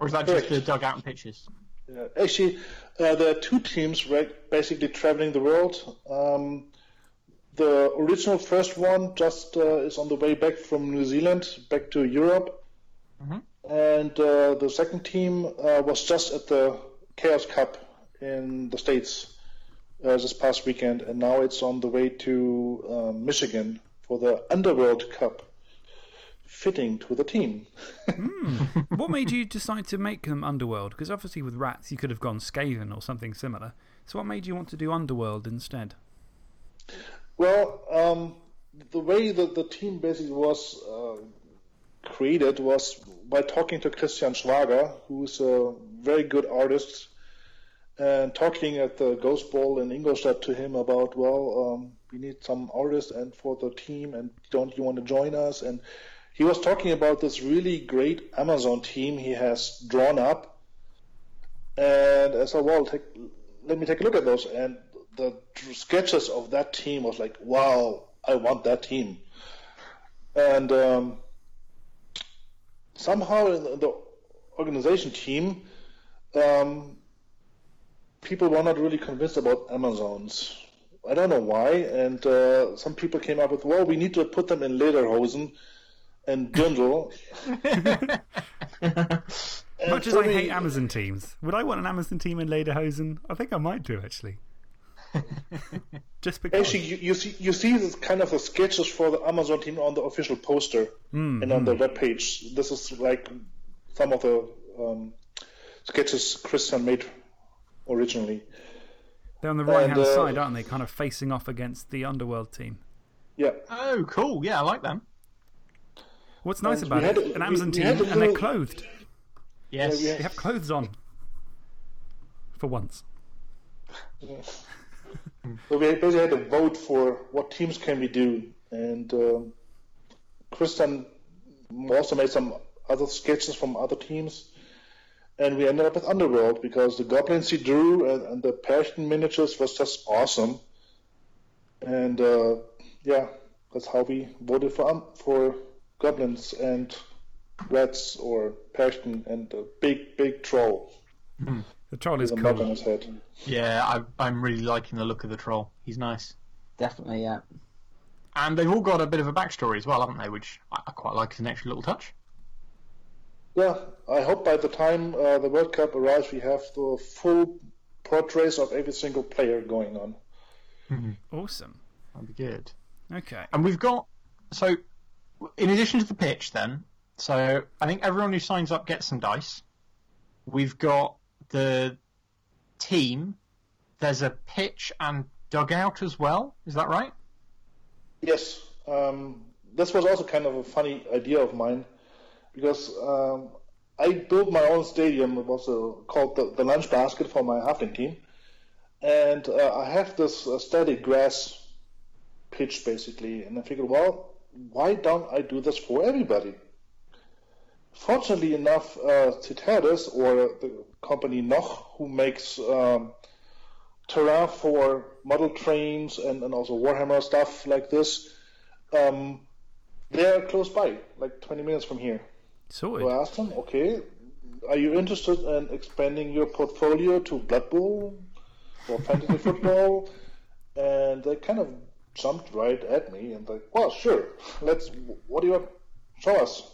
Or is that just Correct. the dugout and pitches? Yeah. Actually, uh, there are two teams basically traveling the world. Um, the original first one just uh, is on the way back from New Zealand back to Europe. And uh, the second team uh, was just at the Chaos Cup in the States uh, this past weekend, and now it's on the way to uh, Michigan for the Underworld Cup, fitting to the team. what made you decide to make them Underworld? Because obviously, with rats, you could have gone Skaven or something similar. So, what made you want to do Underworld instead? Well, um, the way that the team basically was uh, created was by talking to Christian Schwager, who's a very good artist, and talking at the Ghost Ball in Ingolstadt to him about, well, um, we need some artists and for the team, and don't you want to join us? And he was talking about this really great Amazon team he has drawn up. And I said, well, take, let me take a look at those. And the sketches of that team was like, wow, I want that team. And um, somehow in the, organization team, um, people were not really convinced about Amazons. I don't know why. And uh, some people came up with, well, we need to put them in lederhosen and dirndl. Much as I hate Amazon teams, would I want an Amazon team in Lederhosen? I think I might do, actually. Just because. Actually, you, you see you see this kind of the sketches for the Amazon team on the official poster and on the web page. This is like some of the um, sketches Christian made originally. They're on the right hand uh, side, aren't they? Kind of facing off against the Underworld team. Yeah, Oh, cool. Yeah, I like them. What's nice And about it? a- An Amazon we team, had a and they're clothed. Yes. Yeah, They have clothes on. For once. So we basically had to vote for what teams can we do, and um, also made some other sketches from other teams. And we ended up with Underworld because the goblins he drew and, and the Persian miniatures was just awesome. And uh, yeah, that's how we voted for um, for goblins and rats or Persian and a big big troll The troll is with a on cool. his head. Yeah, I, I'm really liking the look of the troll. He's nice. Definitely, yeah. And they've all got a bit of a backstory as well, haven't they? Which I, I quite like as an extra little touch. Yeah, I hope by the time uh, the World Cup arrives, we have the full portraits of every single player going on. Awesome. That'd be good. Okay. And we've got so in addition to the pitch, then so I think everyone who signs up gets some dice. We've got the team. There's a pitch and dugout as well. Is that right? Yes, um, this was also kind of a funny idea of mine because um, I built my own stadium. It was uh, called the, the Lunch Basket for my halfling team, and uh, I have this uh, grass pitch basically, and I figured, well, why don't I do this for everybody? Fortunately enough, uh, Citadis or the company Noch, who makes um, terrain for model trains and, and also Warhammer stuff like this, um, they're close by, like 20 minutes from here. So I asked them, okay, are you interested in expanding your portfolio to Blood Bowl or fantasy football? And they kind of jumped right at me and like, well, sure, let's. What do you want? Show us.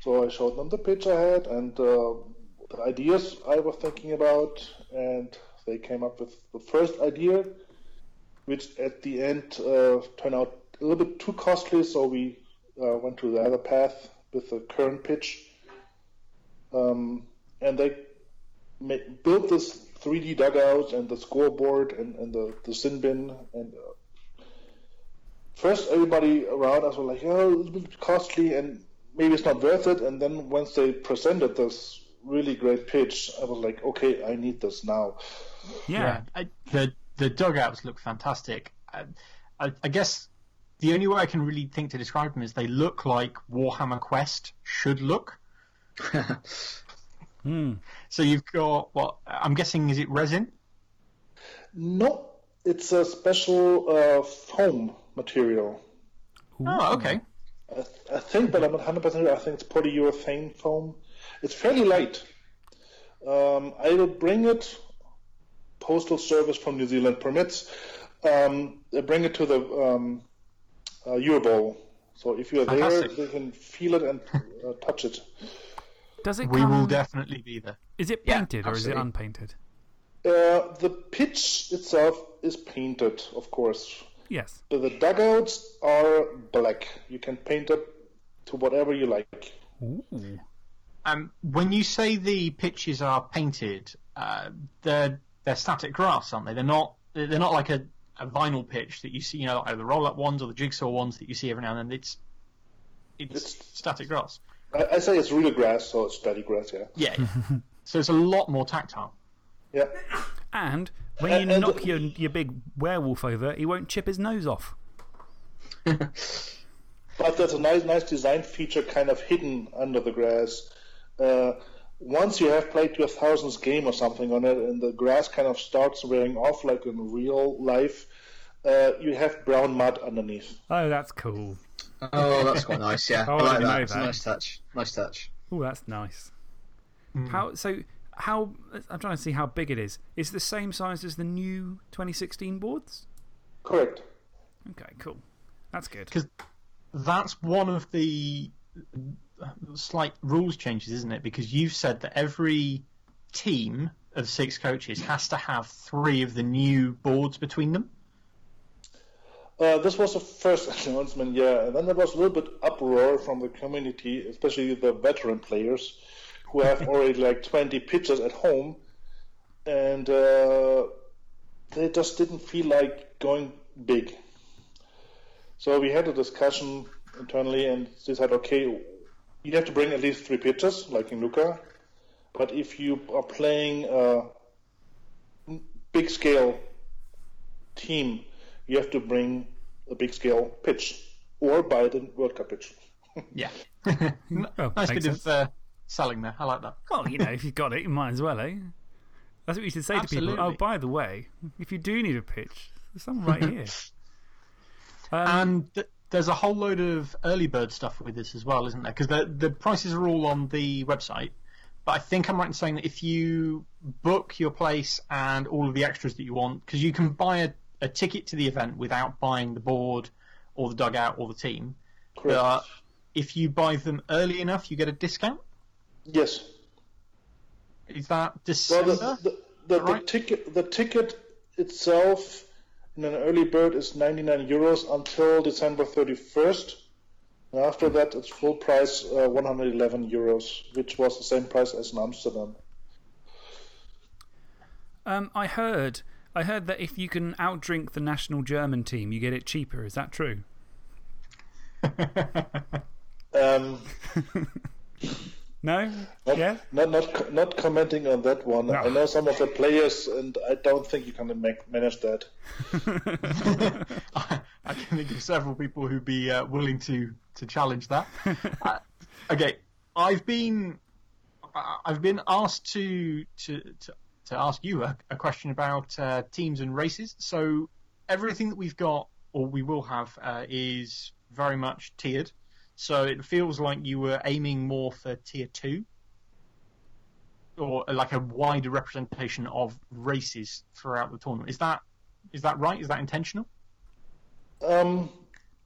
So I showed them the pitch I had and uh, the ideas I was thinking about, and they came up with the first idea, which at the end uh, turned out a little bit too costly. So we uh, went to the other path with the current pitch. Um, and they ma- built this 3D dugout and the scoreboard and, and the, the sin bin. And uh, first, everybody around us were like, oh, it's a bit costly and maybe it's not worth it. And then once they presented this really great pitch, I was like, okay, I need this now. Yeah. I, the the dugouts look fantastic. I, I, I guess the only way I can really think to describe them is they look like Warhammer Quest should look. Hmm. So you've got what I'm guessing is it resin? No, it's a special uh, foam material. Oh, okay. I, th- I think, but I'm not 100% sure. I think it's polyurethane foam. It's fairly light. Um, I will bring it. Postal Service from New Zealand permits. Um, I bring it to the um, uh, Eurobowl. So if you're Fantastic. there, they can feel it and uh, touch it. Does it We come, will definitely be there. Is it Yeah, painted or is it unpainted? Uh, the pitch itself is painted, of course. Yes. But the dugouts are black. You can paint it to whatever you like. Ooh. Um, when you say the pitches are painted, uh, they're they're static grass, aren't they? They're not they're not like a, a vinyl pitch that you see, you know, like the roll up ones or the jigsaw ones that you see every now and then. It's it's, It's- static grass. I, I say it's real grass, so it's steady grass, yeah. Yeah. so it's a lot more tactile. Yeah. And when you and- knock your, your big werewolf over, he won't chip his nose off. But there's a nice, nice design feature kind of hidden under the grass. Uh, once you have played your thousands game or something on it, and the grass kind of starts wearing off like in real life, uh, you have brown mud underneath. Oh, that's cool. Oh, that's quite nice. Yeah, Oh, I I like that. It's a that. nice touch. Nice touch. Oh, that's nice. How so? How I'm trying to see how big it is. Is the same size as the new 2016 boards? Correct. Okay, cool. That's good. Because That's one of the slight rules changes, isn't it? Because you've said that every team of six coaches has to have three of the new boards between them. Uh, this was the first announcement, yeah, and then there was a little bit uproar from the community, especially the veteran players, who have already like 20 pitches at home, and uh, they just didn't feel like going big. So we had a discussion internally, and said, okay, you have to bring at least three pitches, like in Lucca, but if you are playing a big scale team, you have to bring a big scale pitch or buy the World Cup pitch. Yeah. Oh, nice makes bit of uh, selling there. I like that. Well, you know, if you've got it, you might as well, eh? That's what you should say to people. Oh, by the way, if you do need a pitch, there's some right here. Um, And th- there's a whole load of early bird stuff with this as well, isn't there? Because the, the prices are all on the website. But I think I'm right in saying that if you book your place and all of the extras that you want, because you can buy a, a ticket to the event without buying the board or the dugout or the team. Correct. But if you buy them early enough, you get a discount. yes. Is that Well, December? the, the, the, Right. the ticket the ticket itself in an early bird is 99 euros until December 31st. And after that, it's full price uh, 111 euros, which was the same price as in Amsterdam. um, I heard. I heard that if you can outdrink the national German team, you get it cheaper. Is that true? Um, No? Not, Yeah? not not not commenting on that one. No. I know some of the players, and I don't think you can make, manage that. I can think of several people who'd be uh, willing to, to challenge that. uh, okay, I've been I've been asked to to to, to ask you a, a question about uh, teams and races. So everything that we've got or we will have uh, is very much tiered. So it feels like you were aiming more for tier two or like a wider representation of races throughout the tournament. Is that is that right? Is that intentional? Um,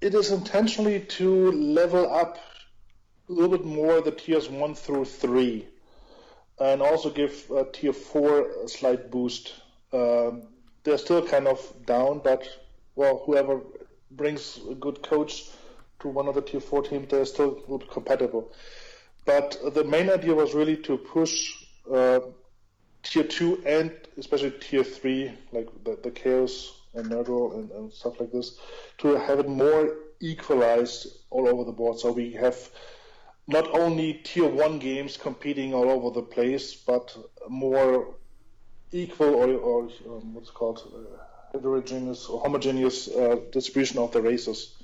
it is intentionally to level up a little bit more the tiers one through three, and also give uh, tier four a slight boost. Um, they're still kind of down, but well, whoever brings a good coach to one of the tier four teams, they're still a little bit compatible. But the main idea was really to push uh, tier two and especially tier three, like the, the chaos and nerdroll and, and stuff like this, to have it more equalized all over the board. So we have not only tier one games competing all over the place, but more equal or, or um, what's called uh, heterogeneous or homogeneous uh, distribution of the races.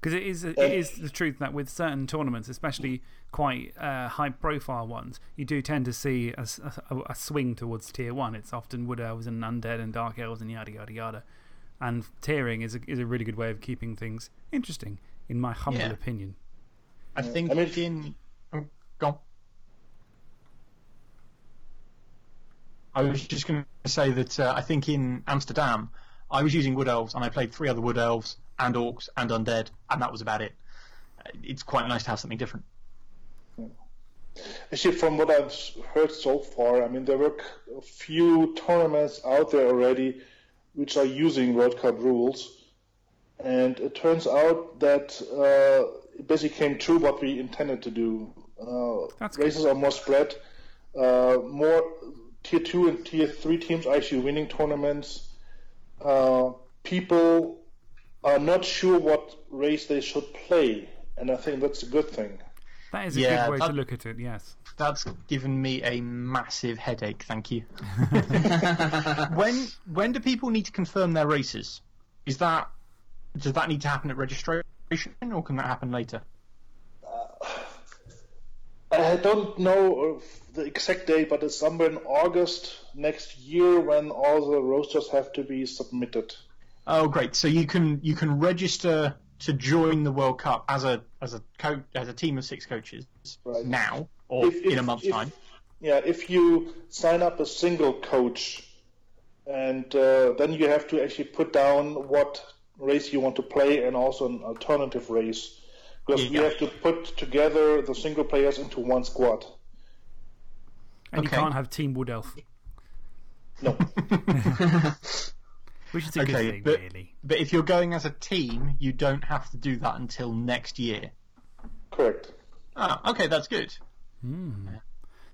Because it is, it is the truth that with certain tournaments, especially quite uh, high profile ones, you do tend to see a swing towards tier one. It's often Wood Elves and Undead and Dark Elves and yada yada yada. And tiering is a, is a really good way of keeping things interesting, in my humble Yeah. opinion. I think I mean- in. Oh, go on. I was just going to say that uh, I think in Amsterdam, I was using Wood Elves and I played three other Wood Elves and Orcs and Undead, and that was about it. It's quite nice to have something different. Actually, from what I've heard so far, I mean, there were a few tournaments out there already which are using World Cup rules, and it turns out that uh, it basically came true what we intended to do. Uh, That's good. races are more spread, uh, more tier two and tier three teams are actually winning tournaments. Uh, people are not sure what race they should play, and I think that's a good thing. That is a Yeah, good way to look at it, yes. That's given me a massive headache. Thank you. when when do people need to confirm their races? Is that does that need to happen at registration, or can that happen later? Uh, I don't know uh, the exact date, but it's somewhere in August next year when all the rosters have to be submitted. Oh, great! So you can you can register to join the World Cup as a as a co- as a team of six coaches Right. now or If- in if- a month's if- time. Yeah, if you sign up a single coach, and uh, then you have to actually put down what race you want to play and also an alternative race. Because Yeah. you have to put together the single players into one squad. And you can't have Team Wood Elf, No. which is a Okay, good thing, but- really. But if you're going as a team, you don't have to do that until next year. Correct. Ah, okay, that's good.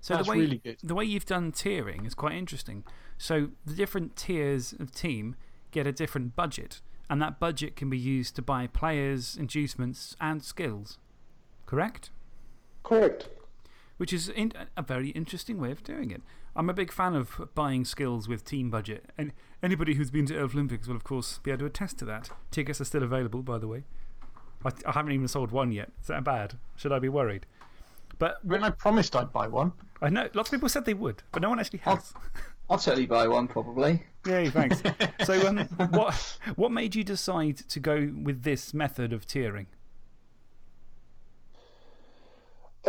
So That's the way, really good. The way you've done tiering is quite interesting. So the different tiers of team get a different budget, and that budget can be used to buy players, inducements, and skills. Correct? Correct. Which is in, a very interesting way of doing it. I'm a big fan of buying skills with team budget. And anybody who's been to Elf Olympics will, of course, be able to attest to that. Tickets are still available, by the way. I, I haven't even sold one yet. Is that bad? Should I be worried? But When I promised I'd buy one, I know lots of people said they would, but no one actually has. I'll totally buy one, probably. Yay, thanks. so, um, what, what made you decide to go with this method of tiering?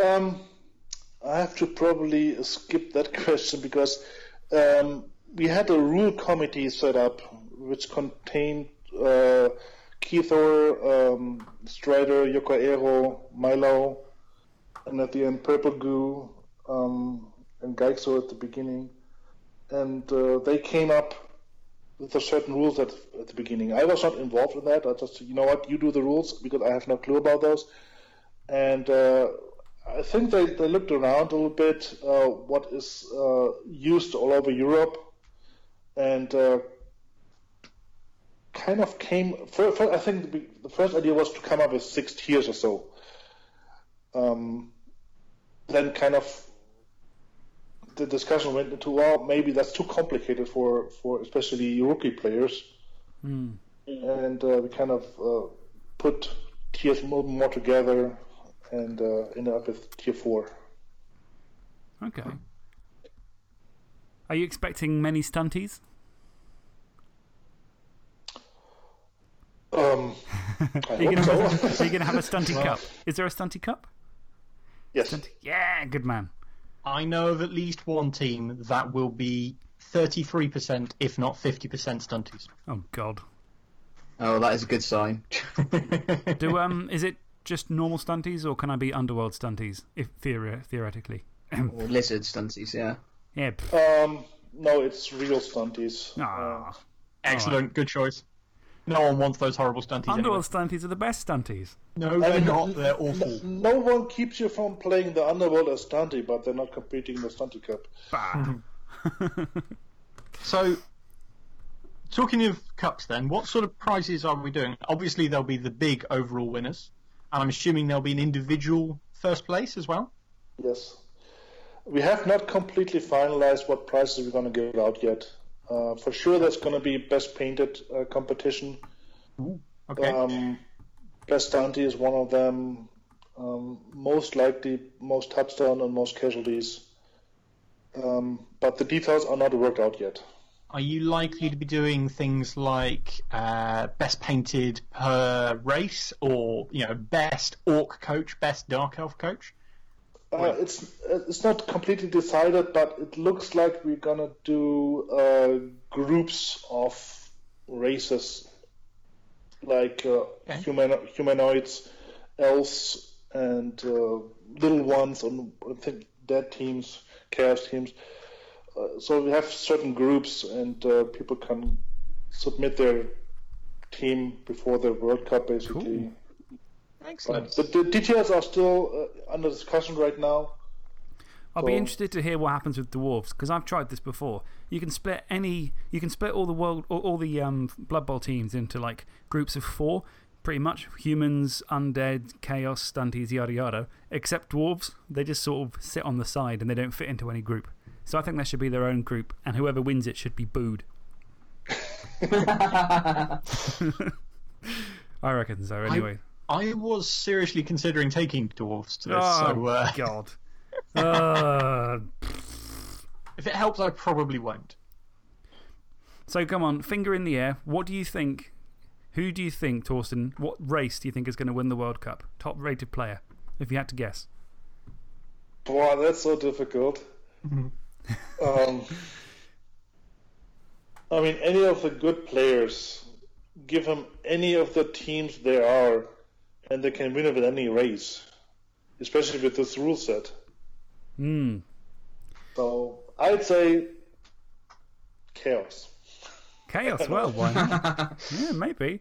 Um, I have to probably skip that question because um, we had a rule committee set up which contained uh, Keithor, um, Strider, Yokoero, Milo, and at the end Purple Goo um, and Geixo at the beginning. And uh, they came up with a certain rules at, at the beginning. I was not involved in that. I just, you know what, you do the rules because I have no clue about those. And uh, I think they, they looked around a little bit uh, what is uh, used all over Europe and uh, kind of came. First, I think the, the first idea was to come up with six tiers or so. Um, then, kind of, the discussion went into well, maybe that's too complicated for, for especially rookie players. and uh, we kind of uh, put tiers more, more together and uh, ended up with tier four. Okay. Are you expecting many stunties? Um, Are you hope going to so. have, a- have a stunty cup? Is there a stunty cup? yes. Yeah, good man. I know of at least one team that will be 33%, if not 50% stunties. Oh, God. Oh, that is a good sign. Do, um, is it just normal stunties or can I be underworld stunties, if theori theoretically? or lizard stunties, yeah. Yeah. Um, no, it's real stunties. ah. Excellent, good choice. No one wants those horrible stunties. underworld Anyway. stunties are the best stunties. No, they're mean, not. They're awful. No one keeps you from playing the Underworld as Stunty, but they're not competing in the Stunty Cup. Bah. So, talking of cups, then, what sort of prizes are we doing? Obviously, there'll be the big overall winners, and I'm assuming there'll be an individual first place as well. Yes. We have not completely finalized what prizes we're going to give out yet. Uh, for sure, there's going to be best painted uh, competition. Okay. Um, best Stunty is one of them. Um, most likely, most touchdown and most casualties. Um, but the details are not worked out yet. Are you likely to be doing things like uh, best painted per race, or you know, best orc coach, best dark elf coach? Uh, it's it's not completely decided, but it looks like we're gonna do uh, groups of races, like uh, Okay. human, humanoids, elves, and uh, little ones, and I think dead teams, chaos teams. Uh, so we have certain groups, and uh, people can submit their team before the World Cup, basically. Cool. Excellent. But the, the details are still uh, under discussion right now. I'll be interested to hear what happens with dwarves because I've tried this before. You can split any, you can split all the world, all, all the um, Blood Bowl teams into like groups of four, pretty much humans, undead, chaos, stunties, yada yada. Except dwarves, they just sort of sit on the side and they don't fit into any group. So I think there should be their own group, and whoever wins it should be booed. I reckon so, anyway. I was seriously considering taking dwarves to this, oh, so uh, God. uh, if it helps, I probably won't. So come on, finger in the air. What do you think? Who do you think, Torsten, what race do you think is going to win the World Cup? Top rated player, if you had to guess. Boy, that's so difficult. Um, I mean, any of the good players, give them any of the teams they are, and they can win it with any race, especially with this rule set. Hmm. So I'd say chaos. Chaos, well, why not? yeah, maybe.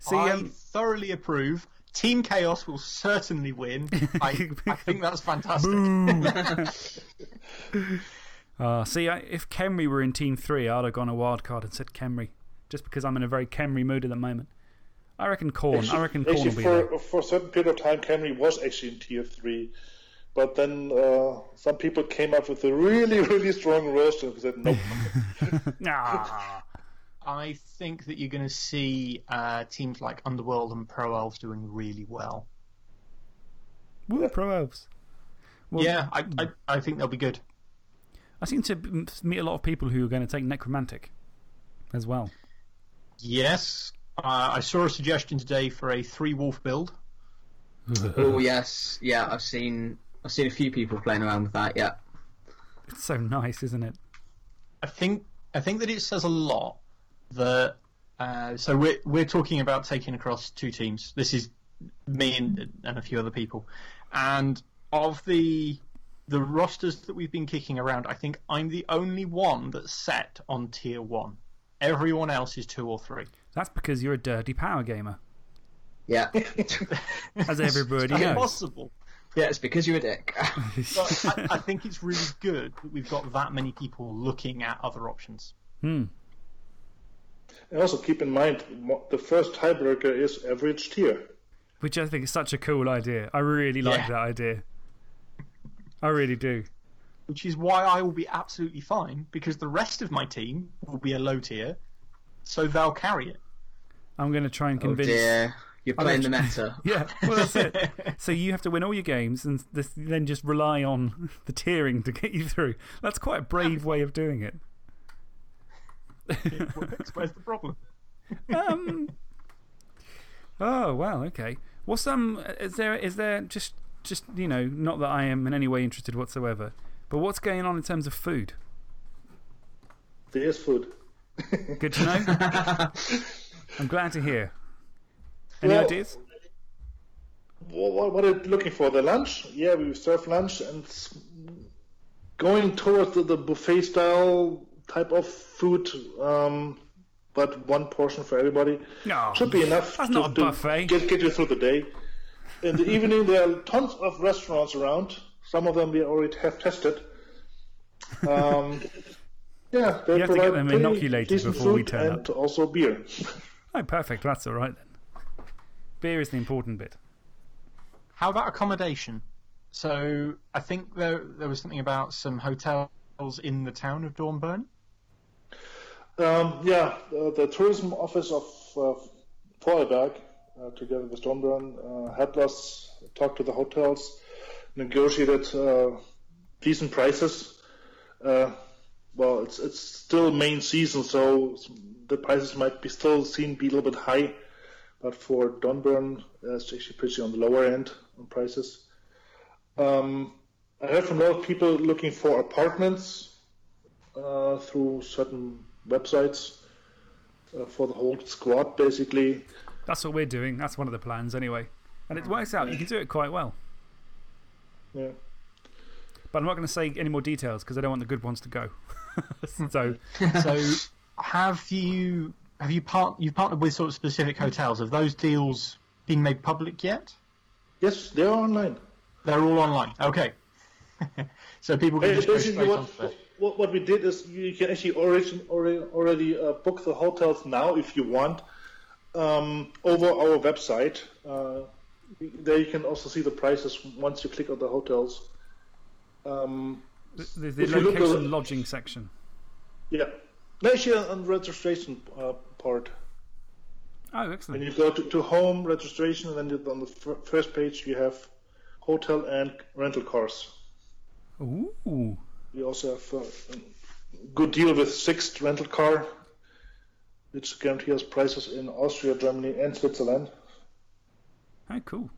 See, I um, thoroughly approve. Team Chaos will certainly win. I, I think that's fantastic. uh, see, I, if Khemri were in Team 3, I'd have gone a wild card and said Khemri, just because I'm in a very Khemri mood at the moment. I reckon Khorne. I reckon Khorne will be for, there. for a certain period of time, Khemri was actually in tier three. But then uh, some people came up with a really, really strong roster and said, nope. Ah. I think that you're going to see uh, teams like Underworld and Pro Elves doing really well. Woo, Pro Elves. Well, yeah, I, I, I think they'll be good. I seem to meet a lot of people who are going to take Necromantic as well. Yes. Uh, I saw a suggestion today for a three wolf build. oh, yes. Yeah, I've seen, I've seen a few people playing around with that, yeah. It's so nice, isn't it? I think I think that it says a lot that uh, so we're we're talking about taking across two teams. This is me and, and a few other people, and of the the rosters that we've been kicking around, I think I'm the only one that's set on tier one. Everyone else is two or three. That's because you're a dirty power gamer, Yeah. as everybody It's knows. possible. yeah, it's because you're a dick. But I, I think it's really good that we've got that many people looking at other options. Hmm. and also keep in mind, the first tiebreaker is average tier. Which I think is such a cool idea. I really like Yeah. that idea. I really do. which is why I will be absolutely fine because the rest of my team will be a low tier, so they'll carry it. I'm going to try and convince. Oh convince. dear. You're playing the actually- meta. Yeah, well, that's it. so you have to win all your games and this, then just rely on the tiering to get you through. That's quite a brave way of doing it. It. Where's the problem? Um, oh, wow, okay. What's, um, is there, is there just, just, you know, not that I am in any way interested whatsoever, but what's going on in terms of food? There is food. Good to know. I'm glad to hear. Any Well- ideas? What, what, are you looking for? The lunch? Yeah, we serve lunch and going towards the, the buffet style type of food, um, but one portion for everybody. No, Should be enough that's to, not a buffet. Get, get you through the day. In the evening, there are tons of restaurants around. Some of them we already have tested. Um, yeah, they You have to get provide them pretty inoculated before we turn and also beer. Oh, perfect. That's all right then. Beer is the important bit. How about accommodation? So I think there there was something about some hotels in the town of Dornbirn. Um, yeah, uh, the tourism office of uh, Vorarlberg, uh, together with Dornbirn, uh, helped us talk to the hotels, negotiated uh, decent prices. Uh, well, it's it's still main season, so the prices might be still seen be a little bit high, but for Dornbirn, uh, it's actually pretty on the lower end on prices. Um, I heard from a lot of people looking for apartments uh, through certain websites uh, for the whole squad, basically. That's what we're doing. That's one of the plans, anyway. And it works out. You can do it quite well. Yeah. But I'm not going to say any more details because I don't want the good ones to go. so, So have you have you part you've partnered with sort of specific hotels? Have those deals been made public yet? Yes, they are online. They're all online. Okay. so people can Hey, just go straight what, onto what what we did is you can actually origin, already already uh, book the hotels now if you want um, over our website. Uh, there you can also see the prices once you click on the hotels. Um, the, the, the If you look at- location lodging section. yeah, actually on registration uh, part. Oh, excellent. And you go to, to home registration, and then you- on the f- first page you have hotel and rental cars. Ooh. We also have a good deal with Sixt rental car, which guarantees prices in Austria, Germany, and Switzerland. Oh, cool.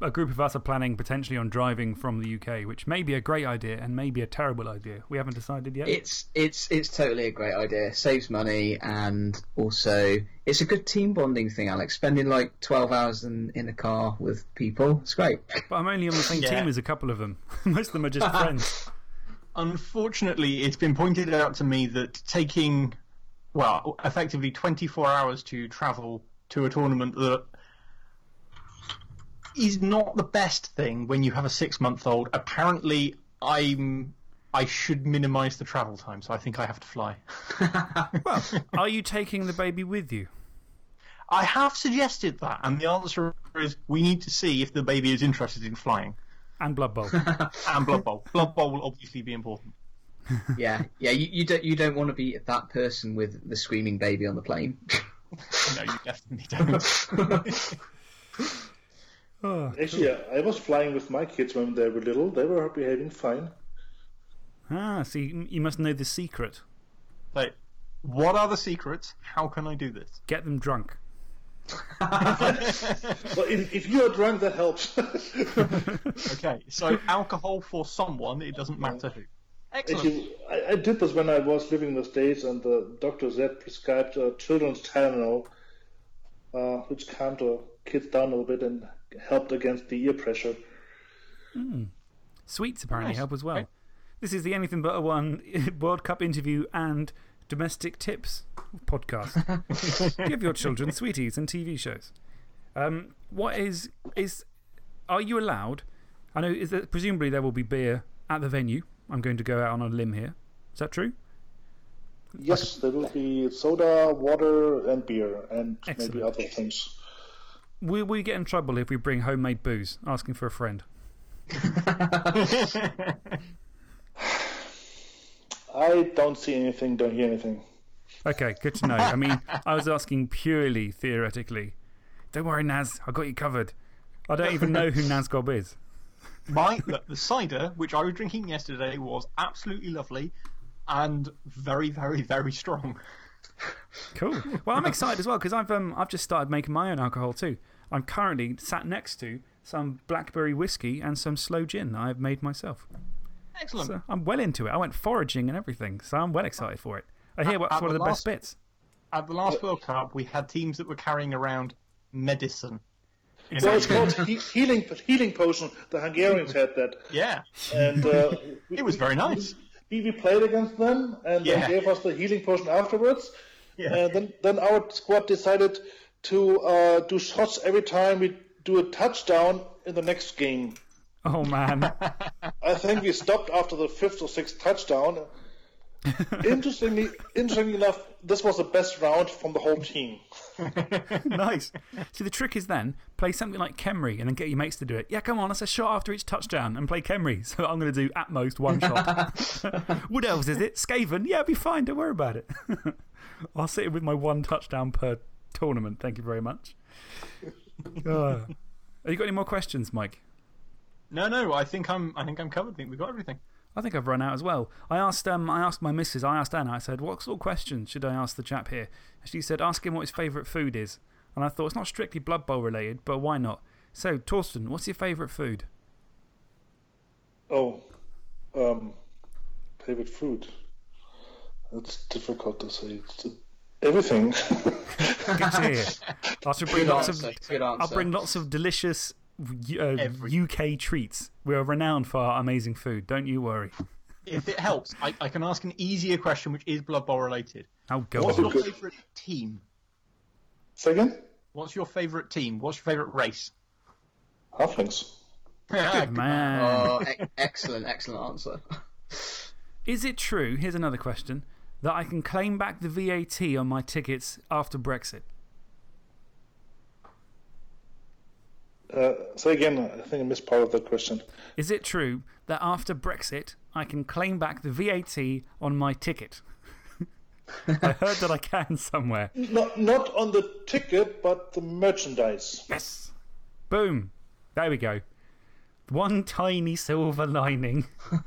A group of us are planning potentially on driving from the UK, which may be a great idea and may be a terrible idea. We haven't decided yet. It's it's it's totally a great idea. Saves money and also it's a good team bonding thing, Alex. Spending like twelve hours in, in a car with people, it's great. But I'm only on the same Yeah. team as a couple of them. Most of them are just friends. Unfortunately, it's been pointed out to me that taking, well, effectively 24 hours to travel to a tournament that is not the best thing when you have a six month old. Apparently, I'm. I should minimise the travel time, so I think I have to fly. Well, are you taking the baby with you? I have suggested that, and the answer is we need to see if the baby is interested in flying. And Blood Bowl. And Blood Bowl. Blood Bowl will obviously be important. Yeah, yeah. You, you don't you don't want to be that person with the screaming baby on the plane. No, you definitely don't. oh, Actually, I I was flying with my kids when they were little. They were behaving fine. ah, so you, you must know the secret. Like, what are the secrets? How can I do this? Get them drunk. Well, if, if you're drunk, that helps. Okay, so alcohol for someone, it doesn't matter who. Excellent. Actually, I, I did this when I was living in the States, and the doctor said prescribed uh, children's Tylenol, uh, which calmed the kids down a little bit and helped against the ear pressure. Sweets apparently Nice. help as well. Okay. This is the Anything But a One World Cup interview and domestic tips podcast. Give your children sweeties and TV shows. Um, what is, is, are you allowed? I know, is there, presumably there will be beer at the venue. I'm going to go out on a limb here. Is that true? Yes, there will be soda, water, and beer, and maybe other things. Will we get in trouble if we bring homemade booze asking for a friend? I don't see anything, don't hear anything. Okay, good to know. I mean, I was asking purely theoretically. Don't worry, Naz, I got you covered. I don't even know who Nazgob is. My, look, the cider, which I was drinking yesterday, was absolutely lovely and very, very, very strong. Cool. Well, I'm excited as well because I've, um, I've just started making my own alcohol too. I'm currently sat next to some blackberry whiskey and some slow gin that I've made myself. Excellent. So I'm well into it. I went foraging and everything, so I'm well excited for it. I hear what's at one of the the best bits. At the last World Cup, we had teams that were carrying around medicine. In Well, it's called he- healing healing potion. The Hungarians had that, yeah, and uh, we- it was very nice. we, we played against them, and Yeah. they gave us the healing potion afterwards. Yeah. And then, then our squad decided to uh, do shots every time we do a touchdown in the next game. Oh, man. I think we stopped after the fifth or sixth touchdown. interestingly, interestingly enough, this was the best round from the whole team. nice. See, the trick is then play something like Khemri and then get your mates to do it. Yeah, come on, that's a shot after each touchdown and play Khemri. So I'm going to do at most one shot. what else is it? Skaven? Yeah, it'll be fine. Don't worry about it. I'll sit with my one touchdown per tournament. Thank you very much. Uh, have you got any more questions, Mike? No, no, I think I'm, I think I'm covered. I think we've got everything. I think I've run out as well. I asked, um, I asked my missus, I asked Anna, I said, what sort of questions should I ask the chap here? And she said, ask him what his favourite food is. And I thought, it's not strictly Blood Bowl related, but why not? So, Torsten, what's your favourite food? Oh, um, favorite food. That's difficult to say. It's everything. Good to hear. I should bring Good lots answer. of, I'll bring lots of delicious uh, UK treats. We are renowned for our amazing food, don't you worry. If it helps, I, I can ask an easier question, which is Blood Bowl related. Oh, go What's on. your favourite team? Second, What's your favourite team? What's your favourite race? halflings. Good man. Oh, e- excellent, excellent answer. Is it true, here's another question, that I can claim back the VAT on my tickets after Brexit? Uh, say again. I think I missed part of that question. Is it true that after Brexit, I can claim back the VAT on my ticket? I heard that I can somewhere. Not not on the ticket, but the merchandise. Yes! Boom! There we go. One tiny silver lining.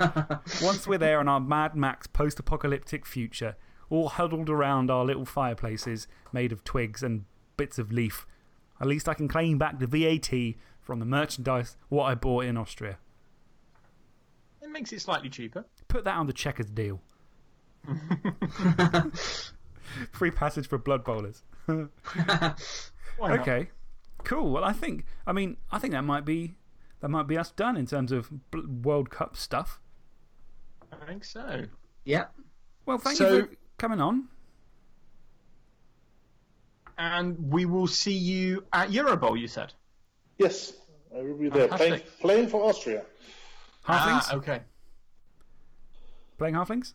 Once we're there in our Mad Max post apocalyptic future, all huddled around our little fireplaces made of twigs and bits of leaf, at least I can claim back the VAT from the merchandise what I bought in Austria. It makes it slightly cheaper. Put that on the Chequers deal. Free passage for blood bowlers. Why not? Okay. Cool. Well, I think, I mean, I think that might be, that might be us done in terms of World Cup stuff. I think so. Yeah. Well, thank So- you for coming on. And we will see you at Eurobowl, you said? Yes, I will be there playing, playing for Austria. Halflings? Ah, okay. Playing halflings?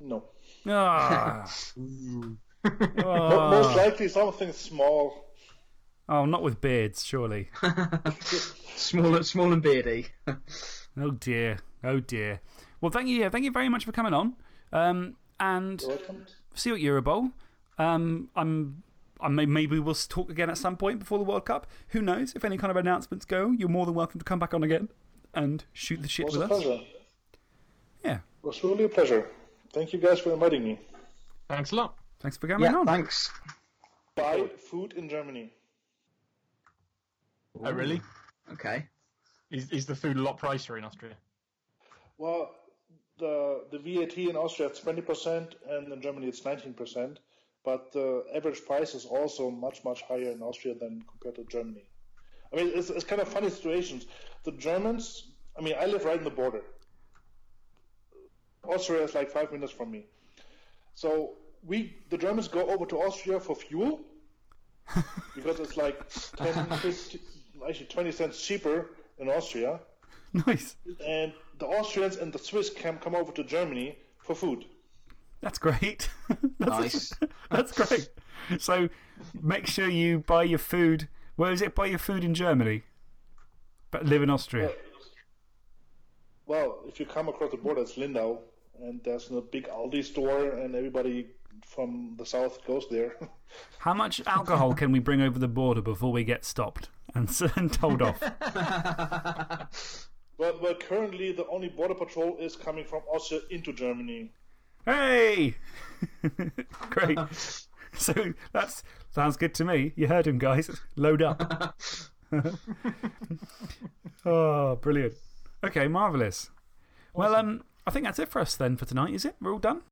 No, Ah. Mo- oh. most likely something small. oh, not with beards, surely. Small, small and beardy. Oh, dear. Oh, dear. Well, thank you. yeah, Thank you very much for coming on. Um, and Welcome. see you at Eurobowl. Um, I'm, I may, maybe we'll talk again at some point before the World Cup. Who knows? If any kind of announcements go, you're more than welcome to come back on again and shoot the shit It was with a us. pleasure. Yeah. It was really a pleasure. Thank you guys for inviting me. Thanks a lot. Thanks for coming Yeah, on. thanks. Buy food in Germany. Oh, really? Okay. Is, is the food a lot pricier in Austria? Well, the the VAT in Austria is twenty percent, and in Germany it's nineteen percent. But the average price is also much much higher in Austria than compared to Germany. I mean, it's, it's kind of funny situations. The Germans. I mean, I live right in the border. Austria is like five minutes from me. So we, the Germans, go over to Austria for fuel because it's like 10, 50, actually 20 cents cheaper in Austria Nice. and the Austrians and the Swiss can come over to Germany for food. That's great. that's, Nice. that's great. So make sure you buy your food. Where is it? Buy your food in Germany, but live in Austria. Well, if you come across the border, it's Lindau, and there's a big Aldi store, and everybody from the south goes there. How much alcohol can we bring over the border before we get stopped and, and told off? well, but currently, the only border patrol is coming from Austria into Germany. Hey! Great. So that sounds good to me. You heard him, guys. Load up. oh, brilliant. Okay, marvellous. Well, um, I think that's it for us then for tonight, is it? We're all done?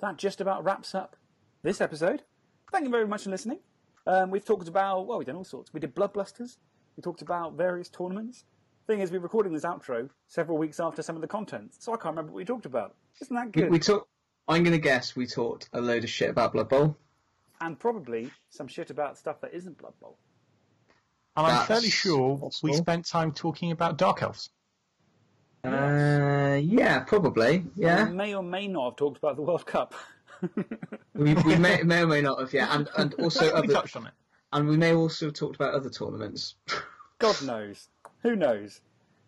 That just about wraps up this episode. Thank you very much for listening. Um, we've talked about, well, we've done all sorts. We did Blood Blusters. We talked about various tournaments. Thing is, we're recording this outro several weeks after some of the content, so I can't remember what we talked about. Isn't that good? we talk. I'm going to guess we talked a load of shit about Blood Bowl. and probably some shit about stuff that isn't Blood Bowl. And I'm That's fairly sure possible. we spent time talking about Dark Elves. Uh, yeah, probably. We Yeah, may or may not have talked about the World Cup. we, we may, may or may not have. Yeah, and and also we other, touched on it. and we may also have talked about other tournaments. God knows. Who knows?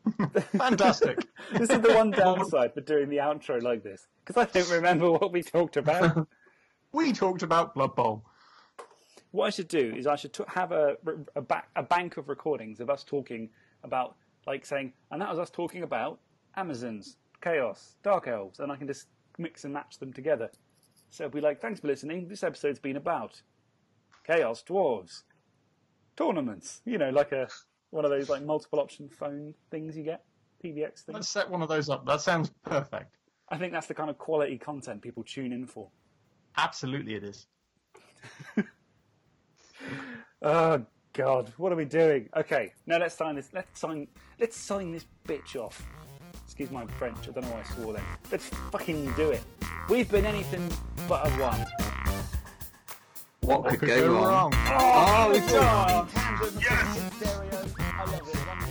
Fantastic. This is the one downside for doing the outro like this, because I don't remember what we talked about. we talked about Blood Bowl. what I should do is I should t- have a, a, ba- a bank of recordings of us talking about, like saying, and that was us talking about Amazons, Chaos, Dark Elves, and I can just mix and match them together. So be like, thanks for listening. This episode's been about Chaos, Dwarves, tournaments. You know, like a one of those like multiple option phone things you get, PBX things. Let's set one of those up. That sounds perfect. I think that's the kind of quality content people tune in for. Absolutely, it is. Oh God, what are we doing? Okay, now let's sign this. Let's sign. Let's sign this bitch off. Excuse my French. I don't know why I swore then. Let's fucking do it. We've been anything but a one. What could Could go, go wrong? wrong. Oh, oh we Oh, tangent, stereo. I love it. Wonderful.